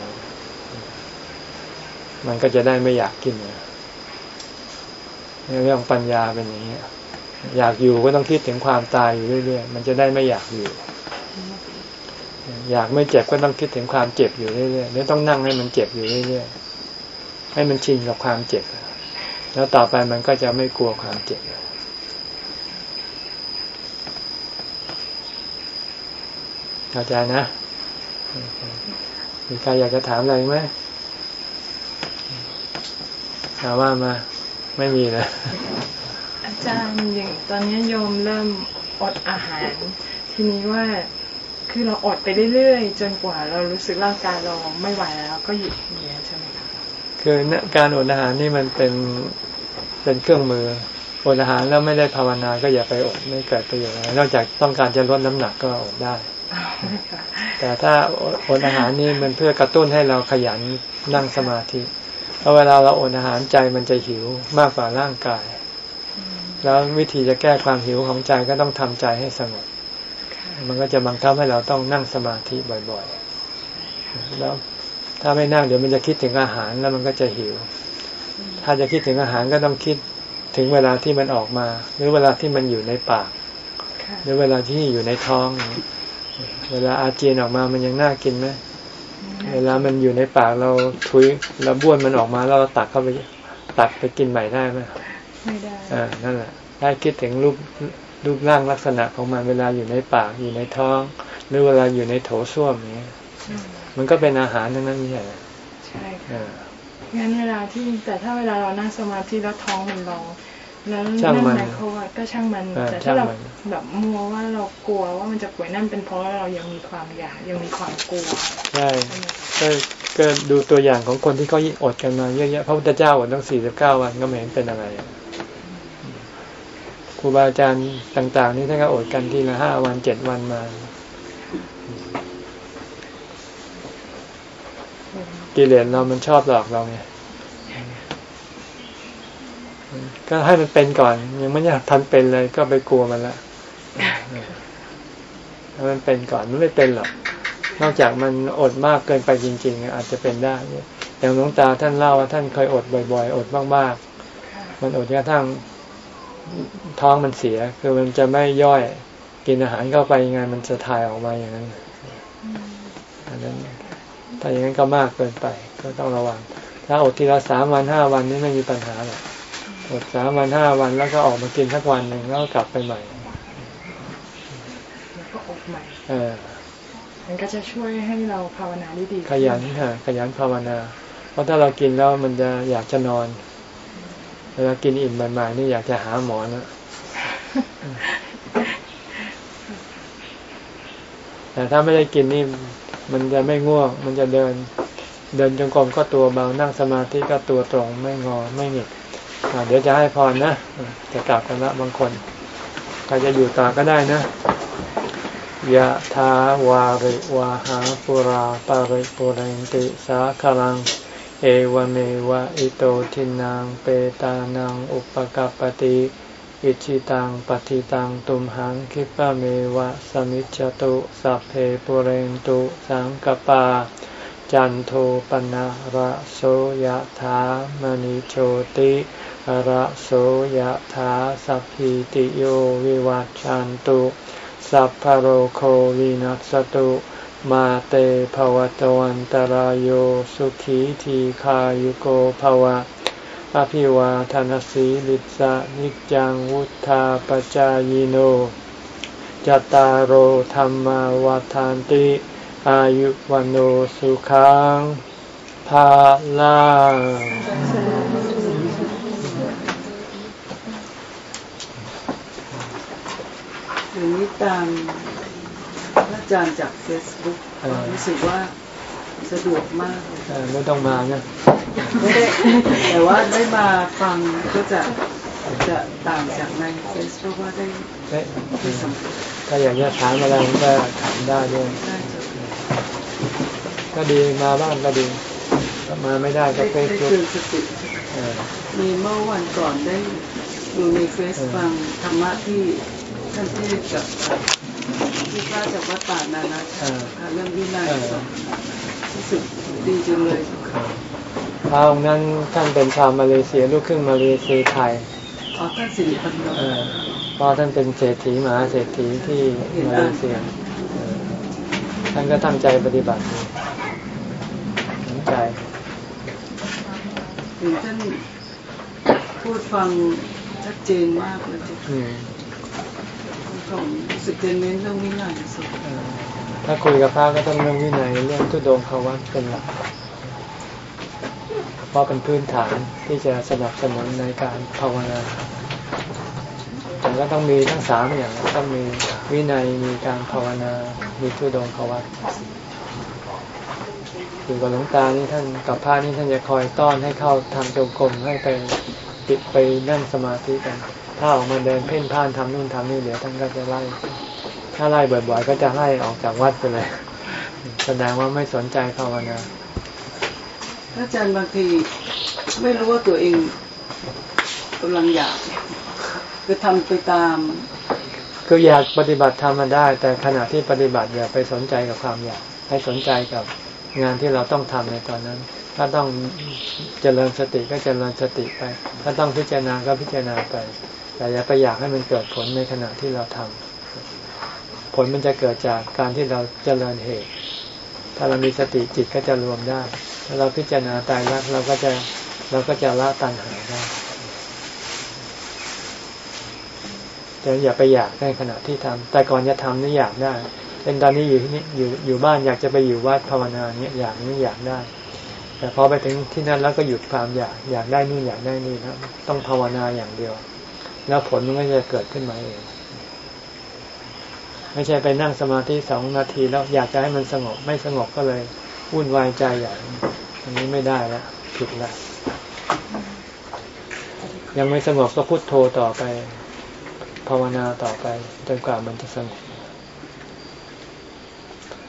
มันก็จะได้ไม่อยากกินเรื่องปัญญาเป็นอย่างนี้อยากอยู่ก็ต้องคิดถึงความตายอยู่เรื่อยๆ มันจะได้ไม่อยากอยู่ อยากไม่เจ็บก็ต้องคิดถึงความเจ็บอยู่เรื่อยๆไม่ต้องนั่งให้มันเจ็บอยู่เรื่อยๆ ให้มันชินกับความเจ็บ แล้วต่อไปมันก็จะไม่กลัวความเจ็บเข้าใจนะ มีใครอยากจะถามอะไรไหมถามว่ามาไม่มีเลยอาจารย์อย่างตอนนี้โยมเริ่มอดอาหาร ทีนี้ว่าคือเราอดไปเรื่อยๆ จนกว่าเรารู้สึกร่างกายเราไม่ไหวแล้วก็หยุดอย่างนี้ใช่ไหมคะ คือการอดอาหารนี่มันเป็นเป็นเครื่องมืออดอาหารแล้วไม่ได้ภาวนาก็อย่าไปอดไม่เกิดประโยชน์อะไรนอกจากต้องการจะลดน้ำหนักก็อดได้ แต่ถ้าอดอาหารนี่มันเพื่อกระตุ้นให้เราขยันนั่งสมาธิเพราะเวลาเราอดอาหารใจมันจะหิวมากกว่าร่างกาย แล้ววิธีจะแก้ความหิวของใจก็ต้องทำใจให้สงบมันก็จะบังคับให้เราต้องนั่งสมาธิบ่อยๆ แล้ว ถ้าไม่นั่งเดี๋ยวมันจะคิดถึงอาหารแล้วมันก็จะหิว ถ้าจะคิดถึงอาหารก็ต้องคิดถึงเวลาที่มันออกมา หรือเวลาที่มันอยู่ในปาก หรือเวลาที่อยู่ในท้อง เวลาอาเจียนออกมามันยังน่ากินไหมเวลามันอยู่ในปากเราทุยเราบ้วนมันออกมาแล้วเราตักเข้าไปตักไปกินใหม่ได้ไหมไม่ได้อ่านั่นแหละได้คิดถึงรูปรูปร่างลักษณะของมันเวลาอยู่ในปากอยู่ในท้อง หรือเวลาอยู่ในโถส้วมอย่างเงี้ย มันก็เป็นอาหารทั้งนั้นไม่ใช่เหรอใช่ค่ะอ่างั้นเวลาที่แต่ถ้าเวลาเรานั่งสมาธิแล้วท้องมันร้องแล้วช่างนั่นมันหมายความว่าก็ช่างมันอ่าแต่ถ้าเราช่างมันแบบมัวว่าเรากลัวว่ามันจะป่วยนั่นเป็นเพราะว่าเรายังมีความอยากยังมีความกลัวใช่ใช่ไหมคะก็ก็ดูตัวอย่างของคนที่เขาอดกันมาเยอะแยะพระพุทธเจ้าอดตั้งสี่สิบเก้าวันก็ไม่เห็นเป็นอะไรครูบาอาจารย์ต่าง ๆ นี่ท่านก็อดกันทีละห้าวันเจ็ดวันมา กิเลสเรามันชอบหลอกเราไงก็ให้มันเป็นก่อน ยังไม่อยากทันเป็นเลยก็ไปกลัวมันละให้มันเป็นก่อนมันไม่เป็นหรอกนอกจากมันอดมากเกินไปจริง ๆ อาจจะเป็นได้อย่างหลวงตาท่านเล่าว่าท่านเคยอดบ่อย ๆ อดมากๆ มันอดจนกระทั่งท้องมันเสีย คือมันจะไม่ย่อยกินอาหารเข้าไปยังไงมันจะถ่ายออกมาอย่างนั้นอันนั้น ถ้าอย่างนั้นก็มากเกินไป ก็ต้องระวัง ถ้าอดทีละสามวันห้าวันนี่ไม่มีปัญหาหรอกอดสามวันห้าวันแล้วก็ออกมากินสักวันหนึ่งแล้วก็กลับไปใหม่แล้วก็อดใหม่เออมันก็จะช่วยให้เราภาวนาได้ดี ขยันค่ะขยันภาวนา เพราะถ้าเรากินแล้วมันจะอยากจะนอนเวลากินอิ่มใหม่ๆนี่อยากจะหาหมอนะแต่ถ้าไม่ได้กินนี่ มันจะไม่ง่วง มันจะเดิน เดินจงกรมก็ตัวเบานั่งสมาธิก็ตัวตรงไม่งอไม่หงิกอ่าเดี๋ยวจะให้พรนะจะกลับกันละบางคนใครจะอยู่ต่อก็ได้นะยะถาวาริวาหาปุราปาริปุเรนติสาคลัง เอวเมวะอิโตทินังเปตานังอุปกัปปติ อิชิตังปฏิตังตุมหังคิปะเมวะสมิจจตุสัพเพปุเรนตุสังกปา จันโทปนะระโสยถามณิโชติระโสยถาสัพพิติโยวิวัจจันตุ สัพพโรโควินัสตุมาเตภวตวันตารโยสุขีทีขายุโกภวะ อภิวาทานสีลิสะนิจังวุธาปจายโนจตารโหธรรมวาทานติ อายุวันโอสุขังภาลังอย่างนี้ตามพระอาจารย์จากเฟซบุ๊กรู้สึกว่า สะดวกมากเลยเออไม่ต้องมานะไม่ได้แต่ว่าได้มาฟังก็จะจะต่างจากในเฟซเพราะว่าได้เอ๊ะได้สัมผัสถ้าอยากจะถามอะไรก็ถามได้ด้วยได้จะก็ดีมาบ้างก็ดีมาไม่ได้ก็ได้เฟได้ซบุ๊กเตือนสติเออมีเมื่อวันก่อนได้ดูในเฟซฟังธรรมะที่ท่านเทศกับที่พระจากวัดป่านานาชาติค่ะเรื่องวินัยรู้ สึกดีจังเลยพระองค์นั้นท่านเป็นชาวมาเลเซียลูกครึ่งมาเลเซียไทยอ๋อท่านสิริพันธ์เออเพราะท่านเป็นเศรษฐีมหาเศรษฐีที่มาเลเซียเออท่านก็ตั้งใจปฏิบัติดีสนใจเห็นท่านพูดฟังชัดเจนมากเลยจ้ะอืมของรู้สึกจะเน้นเรื่องวินัยสุดเออ ถ้าคุยกับพระก็ต้องเรื่องวินัยเรื่องทุดงควัตเป็นหลักเพราะเป็นพื้นฐานที่จะสนับสนุนในการภาวนาแต่ก็ต้องมีทั้งสามอย่างต้องมีวินัยมีการภาวนา มีทุดงควัตอยู่กับหลวงตานี่ท่านกับพระนี่ท่านจะคอยต้อนให้เข้าทางจงกรมให้ไปปิดไปนั่งสมาธิกัน ถ้าออกมาเดินเพ่นพ่านทำนู่นทำนี่เดี๋ยวท่านก็จะไล่ ถ้าไล่บ่อยๆ ก็จะไล่ออกจากวัดไปเลย แสดงว่าไม่สนใจภาวนาๆพระอาจารย์บางทีไม่รู้ว่าตัวเองกำลังอยากคือทำไปตาม คืออยากปฏิบัติธรรมมาได้ แต่ขณะที่ปฏิบัติอย่าไปสนใจกับความอยาก ให้สนใจกับงานที่เราต้องทำในตอนนั้น ถ้าต้องเจริญสติก็เจริญสติไป ถ้าต้องพิจารณาก็พิจารณาไป แต่อย่าไปอยากให้มันเกิดผลในขณะที่เราทำผ ลมันจะเกิดจากการที่เราเจริญเหตุ ถ้าเรามีสติจิตก็จะรวมได้ ถ้าเราพิจารณาตายรักเราก็จะเราก็จะละตัณหาได้แต่อย่าไปอยากในขณะที่ทำแต่ก่อนจะทำนี่อยากได้เป็นตอนนี้อยู่ที่นี่อยู่อยู่บ้านอยากจะไปอยู่วัดภาวนาเนี่ยอยากนี่อยากได้ แต่พอไปถึงที่นั่นแล้วก็หยุดความอยากอยากได้นู่นอยากได้นี่นะต้องภาวนาอย่างเดียว แล้วผลมันก็จะเกิดขึ้นมาเอง ไม่ใช่ไปนั่งสมาธิสองนาทีแล้วอยากจะให้มันสงบไม่สงบก็เลยวุ่นวายใจอย่างอันนี้ไม่ได้แล้วผิดแล้วยังไม่สงบก็พุโทโธต่อไป ภาวนาต่อไปจนกว่ามันจะสงบ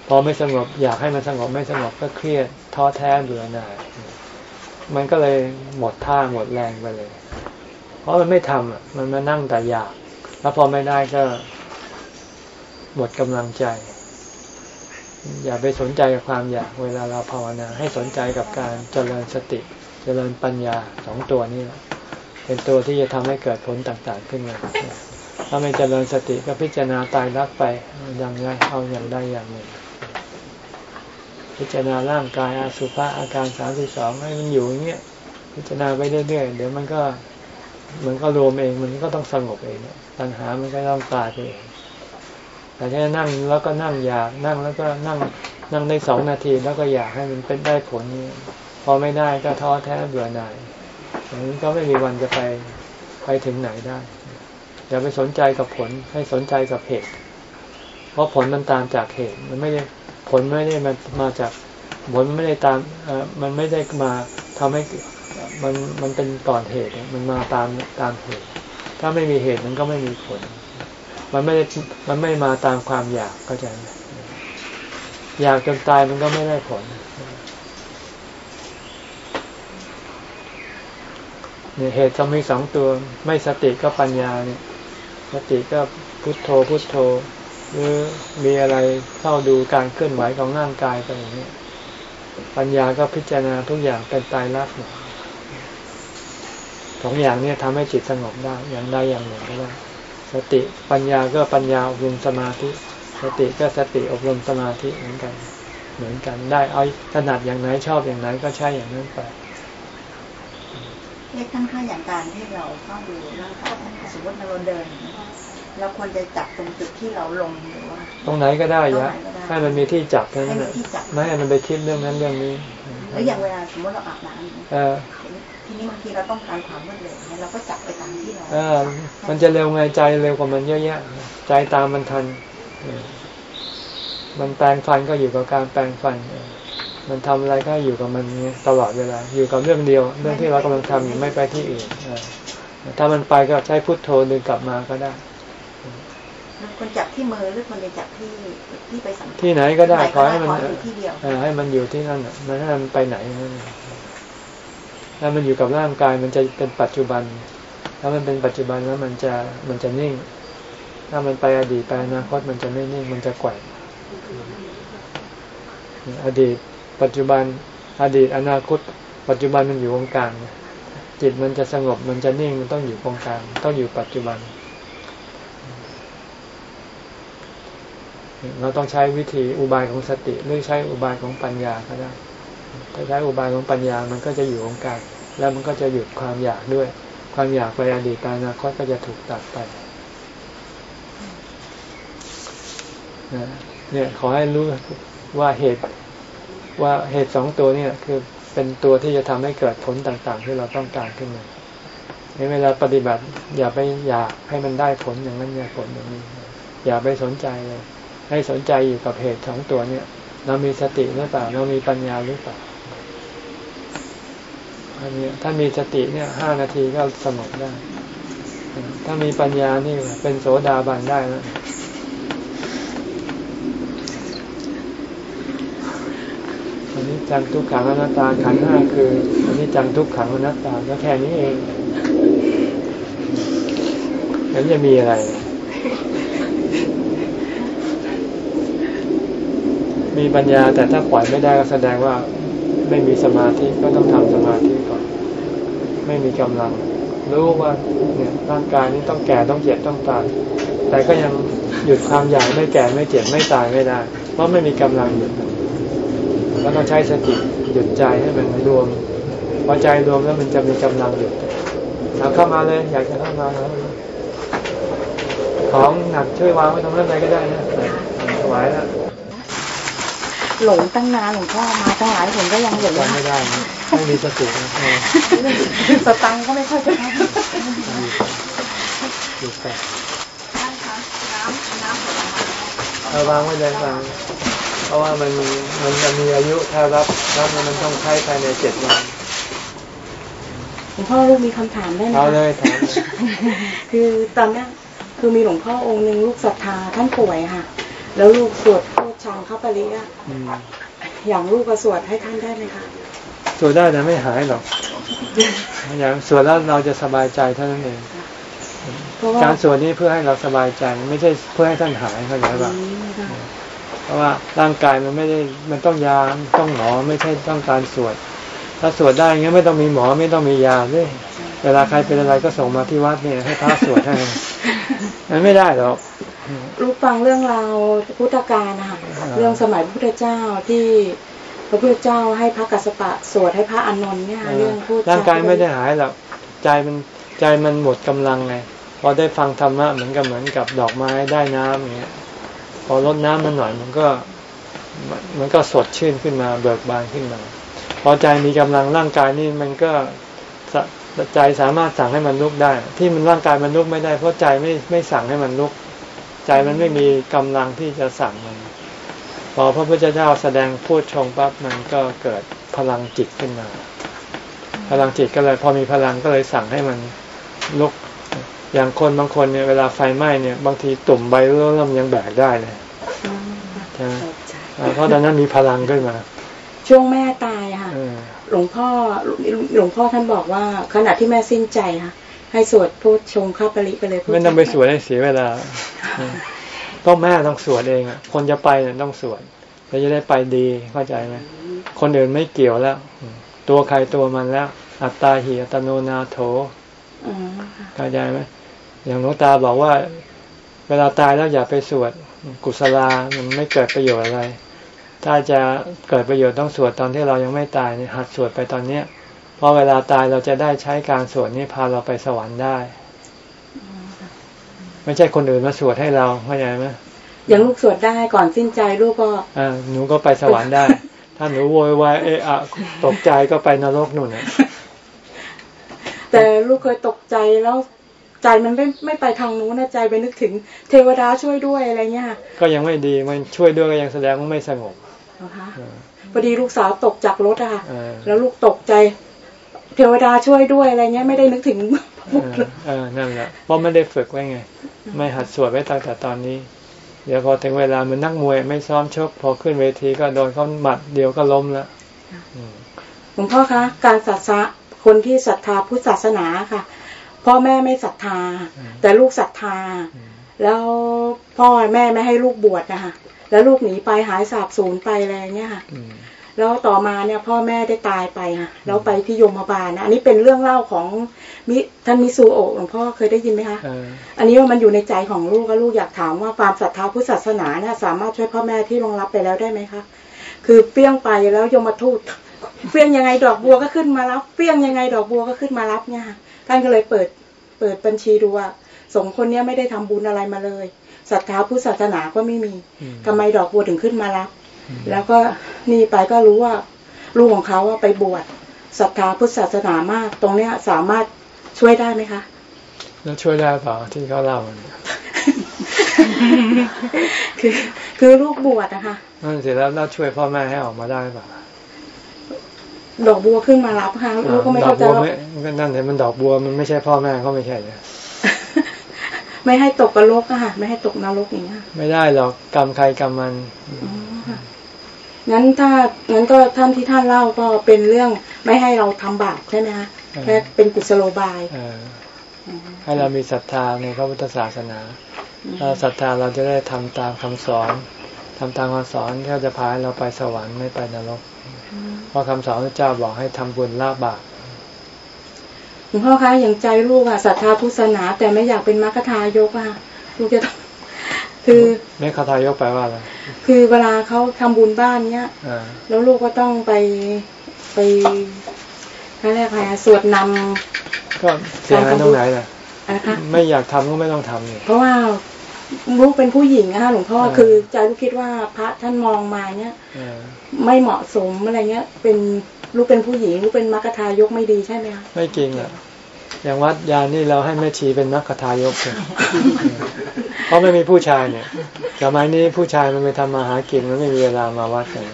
พอไม่สงบอยากให้มันสงบไม่สงบก็เครียดท้อแท้เบื่อหน่ายมันก็เลยหมดท่าหมดแรงไปเลย เพราะมันไม่ทำอะมันมานั่งแต่อยาก แล้วพอไม่ได้ก็ หมดกำลังใจ อย่าไปสนใจกับความอยากเวลาเราภาวนา ให้สนใจกับการเจริญสติ เจริญปัญญาสองตัวนี้เป็นตัวที่จะทำให้เกิดผลต่างๆขึ้นมาถ้าไม่เจริญสติก็พิจารณาตายรักไปอย่างไรเอาอย่างใดอย่างหนึ่งพิจารณาร่างกายอาสุภะอาการสามสิบสองให้มันอยู่อย่างเงี้ยพิจารณาไปเรื่อยๆเดี๋ยวมันก็มันก็รวมเองมันก็ต้องสงบเองปัญหามันก็ต้องตายไปเอง แต่ถ้านั่งแล้วก็นั่งอยากนั่งแล้วก็นั่งนั่งได้สองนาทีแล้วก็อยากให้มันเป็นได้ผลนี้พอไม่ได้ก็ท้อแท้เบื่อหน่ายอย่างนี้ก็ไม่มีวันจะไปไปถึงไหนได้อย่าไปสนใจกับผลให้สนใจกับเหตุ เพราะผลมันตามจากเหตุมันไม่ได้ผลไม่ได้มามาจากผลไม่ได้ตามเอ่อมันไม่ได้มาทำให้มันมันเป็นก่อนเหตุมันมาตามตามเหตุ ถ้าไม่มีเหตุมันก็ไม่มีผล มันไม่ได้มันไม่มาตามความอยากเข้าใจไหมอยากจนตายมันก็ไม่ได้ผลเนี่ยเหตุก็มีสองตัว ไม่สติก็ปัญญาเนี่ยสติก็พุทโธพุทโธ หรือมีอะไรเข้าดูการเคลื่อนไหวของร่างกายไปอย่างนี้ ปัญญาก็พิจารณาทุกอย่างเป็นตายรักหมดสองอย่างเนี่ยทำให้จิตสงบได้อย่างใดอย่างหนึ่งก็ได้ สติปัญญาก็ปัญญาอบรมสมาธิ สติก็สติอบรมสมาธิเหมือนกัน เหมือนกันได้เอาถนัดอย่างไหนชอบอย่างไหนก็ใช่อย่างนั้นไปเรียกท่านค่าอย่างการที่เราเข้าดูร่างกายสมมติเราเดินเราควรจะจับตรงจุดที่เราลงหรือว่าตรงไหนก็ได้ยะให้มันมีที่จับแค่นั้นแหละให้มีที่จับไม่ให้มันไปคิดเรื่องนั้นเรื่องนี้หรืออย่างเวลาสมมติเราอาบน้ำเออ ทีนี้บางทีเราต้องการความรวดเร็วเนี่ยเราก็จับไปตามที่เราเออมันจะเร็วไงใจเร็วกว่ามันเยอะแยะใจตามมันทันเออมันแปลงฟันก็อยู่กับการแปลงฟันเออมันทำอะไรก็อยู่กับมันตลอดเวลา อยู่กับเรื่องเดียว เรื่องที่เรากำลังทำอยู่ไม่ไปที่อื่นถ้ามันไปก็ใช้พุทโธดึงกลับมาก็ได้คนจับที่มือหรือคนจะจับที่ที่ไปสัมผัสที่ไหนก็ได้ขอให้มันที่เดียวให้มันอยู่ที่นั่นมันให้มันไปไหนนั่น ถ้ามันอยู่กับร่างกายมันจะเป็นปัจจุบัน ถ้ามันเป็นปัจจุบันแล้วมันจะมันจะนิ่ง ถ้ามันไปอดีตไปอนาคตมันจะไม่นิ่งมันจะแกว่งอดีต ปัจจุบัน อดีตอนาคต ปัจจุบันมันอยู่ตรงกลางจิตมันจะสงบมันจะนิ่งมันต้องอยู่ตรงกลางต้องอยู่ปัจจุบัน เราต้องใช้วิธีอุบายของสติหรือใช้อุบายของปัญญาก็ได้ ถ้าใช้อุบายของปัญญามันก็จะอยู่ตรงกลางแล้วมันก็จะหยุดความอยากด้วย ความอยากไปอดีตอนาคตก็จะถูกตัดไปเนี่ยขอให้รู้ว่าเหตุว่าเหตุสองตัวเนี่ยคือเป็นตัวที่จะทำให้เกิดผลต่างๆ ที่เราต้องการขึ้นมาในเวลาปฏิบัติ อย่าไปอยากให้มันได้ผลอย่างนั้นเนี่ยผลอย่างนี้ อย่าไปสนใจเลย ให้สนใจอยู่กับเหตุสองตัวเนี่ย เรามีสติหรือเปล่า เรามีปัญญาหรือเปล่า อันนี้ถ้ามีสติเนี่ยห้านาทีก็สงบได้ ถ้ามีปัญญานี่เป็นโสดาบันได้แล้วอันนี้จังทุกขังอนัตตาขันห้าคืออันนี้จังทุกขังอนัตตาก็แค่นี้เองนั้นจะมีอะไร มีปัญญาแต่ถ้าปล่อยไม่ได้ก็แสดงว่า ไม่มีสมาธิก็ต้องทำสมาธิก่อน ไม่มีกำลัง รู้ว่าเนี่ยร่างกายนี้ต้องแก่ต้องเจ็บต้องตายแต่ก็ยังหยุดความอยากไม่แก่ไม่เจ็บไม่ตายไม่ได้ เพราะไม่มีกำลังหยุดแล้วก็ใช้สติหยุดใจให้มันรวมพอใจรวมแล้วมันจะมีกำลังหยุดเอาเข้ามาเลย อยากจะเข้ามาแล้วของหนักช่วยวางไว้ตรงนั้นไหนก็ได้นะไหวแล้ว หลงตั้งนานหลวงพ่อมาตั้งหลายผมก็ยังหลงไม่ได้ไม่มีสติสตังก็ไม่ค่อยจะได้ดูไปเอาวางไว้เลยวางเพราะว่ามันมันจะมีอายุถ้ารับรับมันต้องใช้ภายในเจ็ดวันหลวงพ่อลูกมีคำถามได้ไหมเอาเลยถามคือตอนนี้คือมีหลวงพ่อองค์หนึ่งลูกศรัทธาท่านป่วยค่ะ แล้วลูกสวดพูด ชังเข้าไปเลยอะอย่างลูกก็สวดให้ท่านได้ไหมคะสวดได้แต่ไม่หายหรอก อย่างสวดแล้วเราจะสบายใจเท่านั้นเองการสวดนี้เพื่อให้เราสบายใจไม่ใช่เพื่อให้ท่านหายเข้าใจป่ะเพราะว่าร่างกายมันไม่ได้มันต้องยาต้องหมอไม่ใช่ต้องการสวด ถ้าสวดได้งั้นไม่ต้องมีหมอไม่ต้องมียาด้วยเวลาใครเป็นอะไรก็ส่งมาที่วัดเนี่ยให้พระสวดให้มันไม่ได้หรอกรู้ฟังเรื่องราวพุทธการนะคะ เรื่องสมัยพระพุทธเจ้าที่พระพุทธเจ้าให้พระกัสสปะสวดให้พระอานนท์เนี่ยเรื่องพูดร่างกายไม่ได้หายหรอกใจมันใจมันหมดกำลังไงพอได้ฟังธรรมะเหมือนกับเหมือนกับดอกไม้ได้น้ำอย่างเงี้ยพอลดน้ำมันหน่อยมันก็มันก็สดชื่นขึ้นมาเบิกบานขึ้นมาพอใจมีกำลังร่างกายนี่มันก็ใจสามารถสั่งให้มันลุกได้ ที่มันร่างกายมันลุกไม่ได้ เพราะใจไม่ไม่สั่งให้มันลุก ใจมันไม่มีกำลังที่จะสั่งมันพ อพระพุทธเจ้าแสดงพูดชงปั๊บมันก็เกิดพลังจิตขึ้นมา พลังจิตก็เลยพอมีพลังก็เลยสั่งให้มันลุกอย่างคนบางคนเนี่ยเวลาไฟไหม้เนี่ยบางทีตุ่มใบเริ่มยังแบกได้เลยใช่ไหมเพราะตอนนั้นมีพลังขึ้นมา ช่วงแม่ตายค่ะหลวงพ่อหลวงพ่อท่านบอกว่าขณะที่แม่สิ้นใจค่ะให้สวดพูดชงข้าปริไปเลยไม่ต้องไปสวดให้เสียเวลา ต้องแม่ต้องสวดเองอะ คนจะไปเนี่ยต้องสวดจะได้ไปดีเข้าใจไหมคนอื่นไม่เกี่ยวแล้ว ตัวใครตัวมันแล้ว อัตตาหิอัตโนนาโถเข้าใจไหมอย่างหลวงตาบอกว่า เวลาตายแล้วอย่าไปสวดกุศลามันไม่เกิดประโยชน์อะไร ถ้าจะเกิดประโยชน์ต้องสวดตอนที่เรายังไม่ตายเนี่ยหัดสวดไปตอนเนี้ยเพราะเวลาตายเราจะได้ใช้การสวดนี้พาเราไปสวรรค์ได้ ไม่ใช่คนอื่นมาสวดให้เราเข้าใจไหมอย่างลูกสวดได้ก่อนสิ้นใจลูกก็อ่าหนูก็ไปสวรรค์ได้ ถ้าหนูโวยวายเอะอะตกใจก็ไปนรกนู่นแต่ลูกเคยตกใจแล้วใจมันไม่ไม่ไปทางนู้นนะใจไปนึกถึงเทวดาช่วยด้วยอะไรเงี้ยก็ยังไม่ดีมันช่วยด้วยก็ยังแสดงว่าไม่สงบพอดีลูกสาวตกจากรถอะค่ะเออแล้วลูกตกใจ เทวดาช่วยด้วยอะไรเงี้ยไม่ได้นึกถึง เออเออนั่นแหละเพราะไม่ได้ฝึกไว้ไง ไม่หัดสวดไว้ตั้งแต่ตอนนี้ เดี๋ยวพอถึงเวลาเหมือนนักมวยไม่ซ้อมชกพอขึ้นเวทีก็โดนเขาหมัดเดียวก็ล้มแล้วอืมหลวงพ่อคะการศรัทธาคนที่ศรัทธาพุทธศาสนาค่ะ พ่อแม่ไม่ศรัทธา แต่ลูกศรัทธา แล้วพ่อแม่ไม่ให้ลูกบวชนะคะแล้วลูกหนีไปหายสาบสูญไปอะไรเงี้ยค่ะอืมแล้วต่อมาเนี่ยพ่อแม่ได้ตายไปค่ะแล้วไปที่ยมบาลนะอันนี้เป็นเรื่องเล่าของ มิท่านมิซูโอะหลวงพ่อเคยได้ยินไหมคะเอออันนี้ว่ามันอยู่ในใจของลูกแล้วลูกอยากถามว่าความศรัทธาพุทธศาสนาเนี่ยสามารถช่วยพ่อแม่ที่ลงรับไปแล้วได้ไหมคะคือเปี้ยงไปแล้วยมทูตเปี้ยงยังไงดอกบัวก็ขึ้นมารับเปี้ยงยังไงดอกบัวก็ขึ้นมารับเนี่ยค่ะท่านก็เลยเปิดเปิดบัญชีดูว่าสงฆ์คนเนี้ยไม่ได้ทำบุญอะไรมาเลยศรัทธาพุทธศาสนาก็ไม่มีอืมทำไมดอกบัวถึงขึ้นมารับแล้วก็นี่ไปก็รู้ว่าลูกของเขาว่าไปบวชศรัทธาพุทธศาสนามาก ตรงเนี้ยสามารถ ช่วยได้ไหมคะ แล้วช่วยได้เปล่าที่เขาเล่าเนี่ยคือคือลูกบวชนะคะนั่นสิแล้วแล้วช่วยพ่อแม่ให้ออกมาได้เปล่าดอกบัวขึ้นมารับค่ะลูกก็ไม่เข้าใจดอกบัวว่าไม่ก็นั่นเห็นมันดอกบัวมันไม่ใช่พ่อแม่เขาไม่ใช่เลยไม่ให้ตกนรกอะค่ะ ไม่ให้ตกนรกอย่างเงี้ยไม่ได้หรอกกรรมใครกรรมมันอ๋อค่ะงั้นถ้างั้นก็ท่านที่ท่านเล่าก็เป็นเรื่องไม่ให้เราทำบาปใช่ไหมคะเออ แค่เป็นกุศโลบายเออให้เรามีศรัทธาในพระพุทธศาสนาถ้าศรัทธาเราจะได้ทำตามคำสอนทำตามคำสอนที่จะพาให้เราไปสวรรค์ไม่ไปนรก เพราะคำสอนพระเจ้าบอกให้ทำบุญละบาปหลวงพ่อคะอย่างใจลูกอะศรัทธาพุทธศาสนา แต่ไม่อยากเป็นมรรคทายกอะค่ะลูกจะต้องคือไม่คาทายกแปลว่าอะไรคือเวลาเขาทำบุญบ้านเนี้ยอ่าแล้วลูกก็ต้องไปไป เขาเรียกอะไรอะสวดนำก็เสียหายตรงไหนล่ะนะคะไม่อยากทำก็ไม่ต้องทำนี่เพราะว่าลูกเป็นผู้หญิงนะคะหลวงพ่อเออคือใจลูกคิดว่าพระท่านมองมาเนี้ยเออไม่เหมาะสมอะไรเงี้ย เป็นลูกเป็นผู้หญิงลูกเป็นมรรคทายกไม่ดีใช่ไหมคะไม่จริงอะอย่างวัดยานนี่เราให้แม่ชีเป็นมัคคทายกเนี่ยเพราะไม่มีผู้ชายเนี่ยสมัยนี้ผู้ชายมันไปทำมาหากินมันไม่มีเวลามาวัดกัน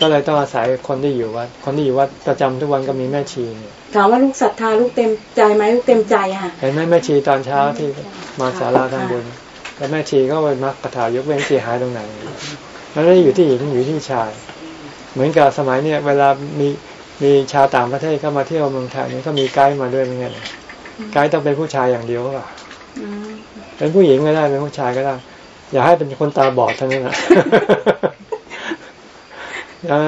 ก็เลยต้องอาศัยคนที่อยู่วัด คนที่อยู่วัดประจำทุกวันก็มีแม่ชีเนี่ยถามว่าลูกศรัทธาลูกเต็มใจไหมลูกเต็มใจอะค่ะเห็นไหมแม่ชีตอนเช้าที่มาศาลาทำบุญแล้วแม่ชีก็เป็นมัคคทายกเว้นเสียหายตรงไหนมันไม่ได้อยู่ที่หญิงอยู่ที่ชาย เหมือนกับสมัยเนี่ยเวลามีมีชาวต่างประเทศเข้ามาเที่ยวเมืองไทยเนี่ยก็มีไกด์มาด้วยเหมือนกันไกด์ต้องเป็นผู้ชายอย่างเดียวหรือเปล่าอืมเป็นผู้หญิงก็ได้เป็นผู้ชายก็ได้ อย่าให้เป็นคนตาบอดเท่านั้นนะ นะ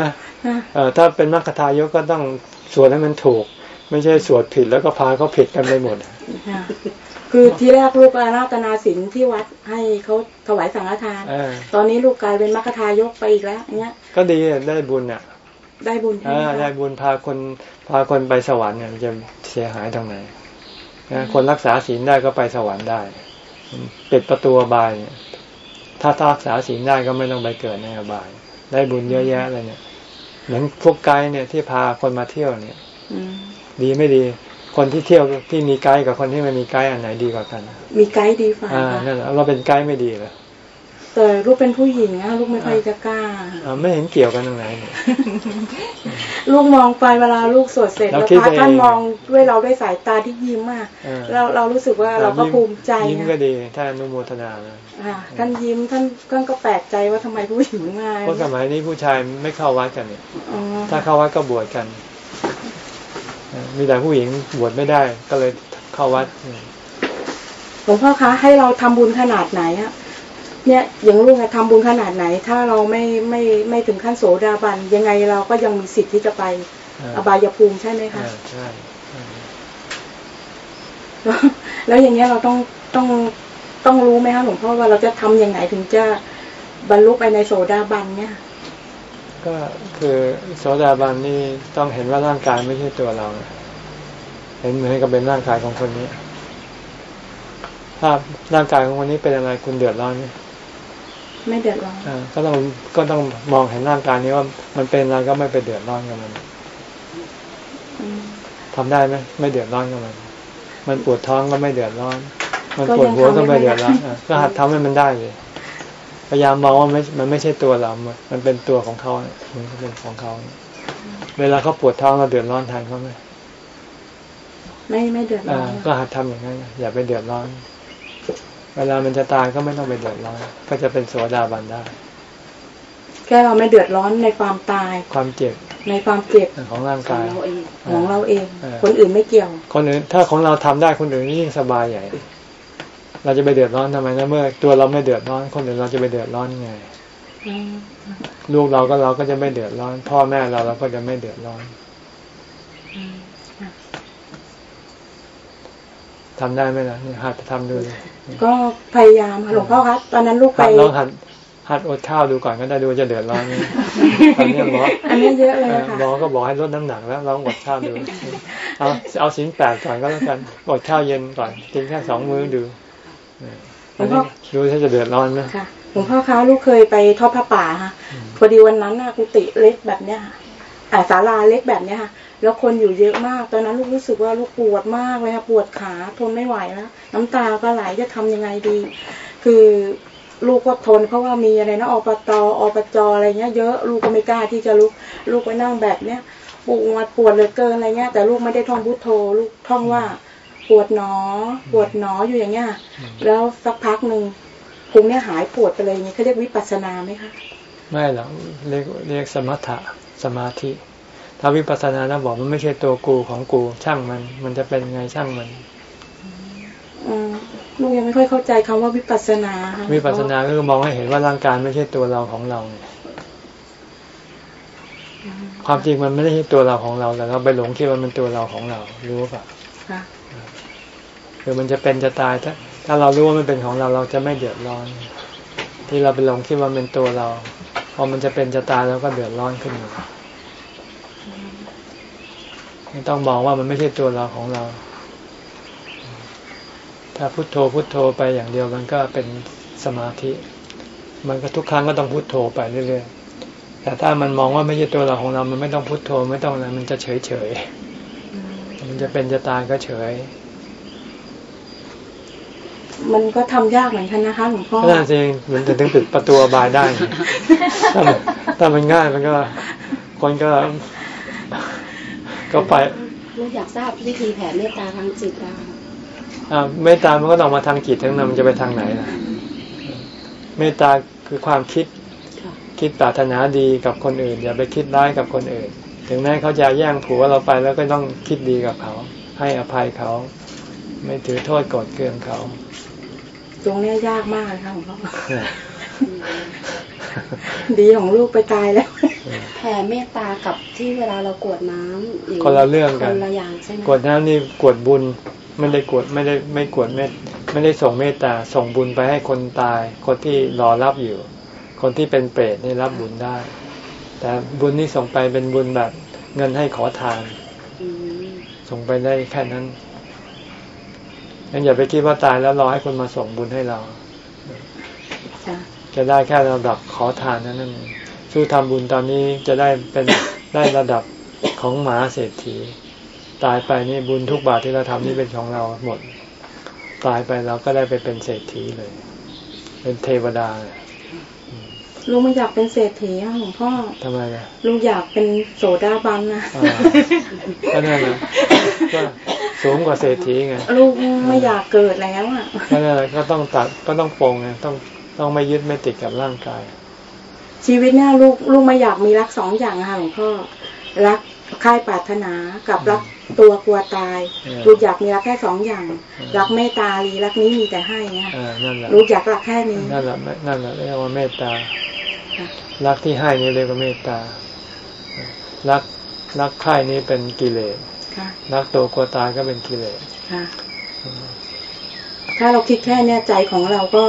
เอ่อถ้าเป็นมัคคทายกก็ต้องสวดให้มันถูก ไม่ใช่สวดผิดแล้วก็พาเขาผิดกันไปหมดค่ะคือที่แรกลูกอาราธนาศีลที่วัดให้เขาถวายสังฆทานเออตอนนี้ลูกกลายเป็นมรรคทายกไปอีกแล้วอย่างเงี้ย ก็ดีได้บุญอะ ได้บุญใช่เอไหมอได้คะบุญพาคนพาคนไปสวรรค์เนี่ยมันจะเสียหายตรงไหนนะคนรักษาศีลได้ก็ไปสวรรค์ได้ปิดประตูอบายเนี่ยถ้ารักษาศีลได้ก็ไม่ต้องไปเกิดในอบาย ได้บุญเยอะแยะเลยเนี่ย เหมือนพวกไกด์เนี่ยที่พาคนมาเที่ยวเนี่ยอืมดีไม่ดี คนที่เที่ยวที่มีไกด์กับคนที่ไม่มีไกด์อันไหนดีกว่ากัน มีไกด์ดีฝ่าอ่าค่ะนั่นแหละเราเป็นไกด์ไม่ดีเลย แต่ลูกเป็นผู้หญิงอะลูกไม่ค่อยจะกล้าอ่าไม่เห็นเกี่ยวกันตรงไหนเนี่ยลูกมองไปเวลาลูกสวดเสร็จเราแล้วคิดพระไปเองท่านมองด้วยเราด้วยสายตาที่ยิ้มมากเออเราเรารู้สึกว่าเราก็ยิ้ภูมิใจยิ้มนะก็ดีถ้าอนุโมทนานะอ่าท่านยิ้มท่านท่านก็แปลกใจว่าทำไมผู้หญิงมาเพราะสมัยนี้ผู้ชายไม่เข้าวัดกันเนี่ยอ๋อถ้าเข้าวัดก็บวชกัน มีแต่ผู้หญิงบวชไม่ได้ก็เลยเข้าวัดหลวงพ่อคะให้เราทำบุญขนาดไหนอะ เนี่ยอย่างลูกอะทำบุญขนาดไหน ถ้าเราไม่ไม่ไม่ถึงขั้นโสดาบัน ยังไงเราก็ยังมีสิทธิ์ที่จะไปเอออบายภูมิใช่ไหมคะเออใช่เออแล้วแล้วอย่างเงี้ยเราต้องต้องต้องรู้ไหมคะหลวงพ่อว่าเราจะทำยังไงถึงจะบรรลุไปในโสดาบันเนี่ย ก็คือโสดาบันนี่ต้องเห็นว่าร่างกายไม่ใช่ตัวเรา เห็นเหมือนกับเป็นร่างกายของคนนี้ ถ้าร่างกายของคนนี้เป็นอะไรคุณเดือดร้อนไหม ไม่เดือดร้อนอ่าก็ต้องก็ต้องมองเห็นร่างกายนี้ว่ามันเป็นอะไรก็ไม่ไปเดือดร้อนกับมันอืมทำได้ไหมไม่เดือดร้อนกับมัน มันปวดท้องก็ไม่เดือดร้อน มันก็ปวดยังหัวก็ทำไม่ไม่เดือดร้อนได้อะก็หัดทำให้มันได้เลยพยายามมองว่าไม่มันไม่ใช่ตัวเรา มันเป็นตัวของเขามันเป็นของเขา เวลาเขาปวดท้องเราเดือดร้อนแทนเขาไหมไม่ไม่เดือดร้อนก็หัดทำอย่างนั้นอย่าไปเดือดร้อน เวลามันจะตายก็ไม่ต้องไปเดือดร้อน ก็จะเป็นโสดาบันได้แค่เราไม่เดือดร้อนในความตาย ความเจ็บ ในความเจ็บของร่างกายของเราเองเออคนอื่นไม่เกี่ยว คนอื่นถ้าของเราทำได้คนอื่นยิ่งสบายใหญ่ เราจะไปเดือดร้อนทำไมนะเมื่อ ตัวเราไม่เดือดร้อน คนอื่นเราจะไปเดือดร้อนไงลูกเราก็เราก็จะไม่เดือดร้อน พ่อแม่เราเราก็จะไม่เดือดร้อน ทำได้ไหมล่ะเนี่ยหัดทำดูเลยก็พยายามค่ะหลวงพ่อคะตอนนั้นลูกไปหัดลองหัดหัดอดข้าวดูก่อนก็ได้ดูจะเดือดร้อนไหมตอนนี้หมออันนี้เยอะเลยค่ะหมอก็บอกให้ลดน้ำหนักแล้วลองอดข้าวดูเอาเอาสินแปดก่อนก็แล้วกันอดข้าวเย็นก่อนกินแค่สองมื้อดูอันนี้ดูถ้าจะเดือดร้อนไหมค่ะหลวงพ่อคะลูกเคยไปทอดผ้าป่าค่ะพอดีวันนั้นน่ะกุฏิเล็กแบบเนี้ยค่ะอ่าศาลาเล็กแบบเนี้ยค่ะ แล้วคนอยู่เยอะมาก ตอนนั้นลูกรู้สึกว่าลูกปวดมากเลยค่ะปวดขาทนไม่ไหวแล้วน้ำตาก็ไหลจะทำยังไงดี คือลูกก็ทนเพราะว่ามีอะไรนะอปตอปจอะไรเงี้ยเยอะลูกก็ไม่กล้าที่จะลุกลูกไปนั่งแบบเนี้ยปวดปวดเหลือเกินอะไรเงี้ยแต่ลูกไม่ได้ท่องพุทโธลูกท่องว่าปวดหนอ ปวดหนออยู่อย่างเงี้ยแล้วสักพักหนึ่งพุงเนี่ยหายปวดไปเลยอย่างเงี้ยเขาเรียกวิปัสสนาไหมคะไม่หรอกเรียกเรียกสมถะสมาธิ ถ้าวิปัสสนาแล้วบอกมันไม่ใช่ตัวกูของกูช่างมัน มันจะเป็นไงช่างมันอืมลูกยังไม่ค่อยเข้าใจคำว่าวิปัสสนาค่ะวิปัสสนาก็คือมองให้เห็นว่าร่างกายไม่ใช่ตัวเราของเราไงความจริงมันไม่ได้ใช่ตัวเราของเราแต่เราไปหลงคิดว่ามันตัวเราของเรา รู้ป่ะค่ะคือมันจะเป็นจะตายถ้าถ้าเรารู้ว่ามันเป็นของเราเราจะไม่เดือดร้อน ที่เราไปหลงคิดว่าเป็นตัวเรา พอมันจะเป็นจะตายเราก็เดือดร้อนขึ้นมาไม่ ต้องมองว่ามันไม่ใช่ตัวเราของเรา ถ้าพุโทโธพุโทโธไปอย่างเดียวมันก็เป็นสมาธิ มันก็ทุกครั้งก็ต้องพุโทโธไปเรื่อยๆ แต่ถ้ามันมองว่าไม่ใช่ตัวเราของเรา มันไม่ต้องพุโทโธไม่ต้องอะไรมันจะเฉยเฉยๆมันจะเป็นจะตายก็เฉย มันก็ทำยากเหมือนกันนะคะหลวงพ่อก็น่าจะมันจะถึงปิดประตูอบายได้ถ้ามันง่ายมันก็คนก็ ก็ไปลูกอยากทราบวิธีแผ่เมตตาทางจิตอะอ่าเมตตามันก็ต้องมาทางจิตทั้งนั้นมันจะไปทางไหนล่ะเมตตาคือความคิดค่ะคิดปรารถนาดีกับคนอื่น อย่าไปคิดร้ายกับคนอื่น ถึงแม้เขาจะแย่งผัวเราไปแล้วก็ต้องคิดดีกับเขา ให้อภัยเขา ไม่ถือโทษโกรธเกลืองเขา ตรงเนี้ยยากมากเลยค่ะหลวงพ่อ ดีของลูกไปตายแล้ว แผ่เมตตากับที่เวลาเรากรวดน้ำอย่างคนละเรื่องกันคนละอย่างใช่ไหมกรวดน้ำนี่กรวดบุญไม่ได้กรวดไม่ได้ไม่กรวดเมตไม่ได้ส่งเมตตาส่งบุญไปให้คนตาย คนที่รอรับอยู่ คนที่เป็นเปรตนี่รับบุญได้ แต่บุญนี่ส่งไปเป็นบุญแบบเงินให้ขอทานอืมส่งไปได้แค่นั้นงั้นอย่าไปคิดว่าตายแล้วรอให้คนมาส่งบุญให้เรา จ้ะจะได้แค่ระดับขอทานนั้นนั่นเองสู้ทำบุญตอนนี้จะได้เป็นได้ระดับของหมาเศรษฐี ตายไปนี่บุญทุกบาทที่เราทำนี่เป็นของเราหมด ตายไปเราก็ได้ไปเป็นเศรษฐีเลย เป็นเทวดาเลยลูกไม่อยากเป็นเศรษฐีค่ะหลวงพ่อทำไมล่ะลูกอยากเป็นโสดาบันนะอ่าก็นั่นแหละก็สูงกว่าเศรษฐีไงลูกไม่อยากเกิดแล้วอะก็นั่นแหละก็ต้องตัดก็ต้องปรงไงต้อง ต้องไม่ยึดไม่ติดกับร่างกาย ชีวิตเนี่ยลูกลูกไม่อยากมีรักสองอย่างอะค่ะหลวงพ่อรักค่ายปรารถนากับรักตัวกลัวตายเออลูกอยากมีรักแค่สองอย่าง รักเมตตาลีรักนี้มีแต่ให้เนี่ยอ่านั่นแหละลูกอยากรักแค่นี้นั่นแหละนั่นแหละเรียกว่าเมตตาค่ะรักที่ให้นี่เรียกว่าเมตตา รักรักใคร่นี่เป็นกิเลสค่ะรักตัวกลัวตายก็เป็นกิเลสค่ะถ้าเราคิดแค่เนี้ยใจของเราก็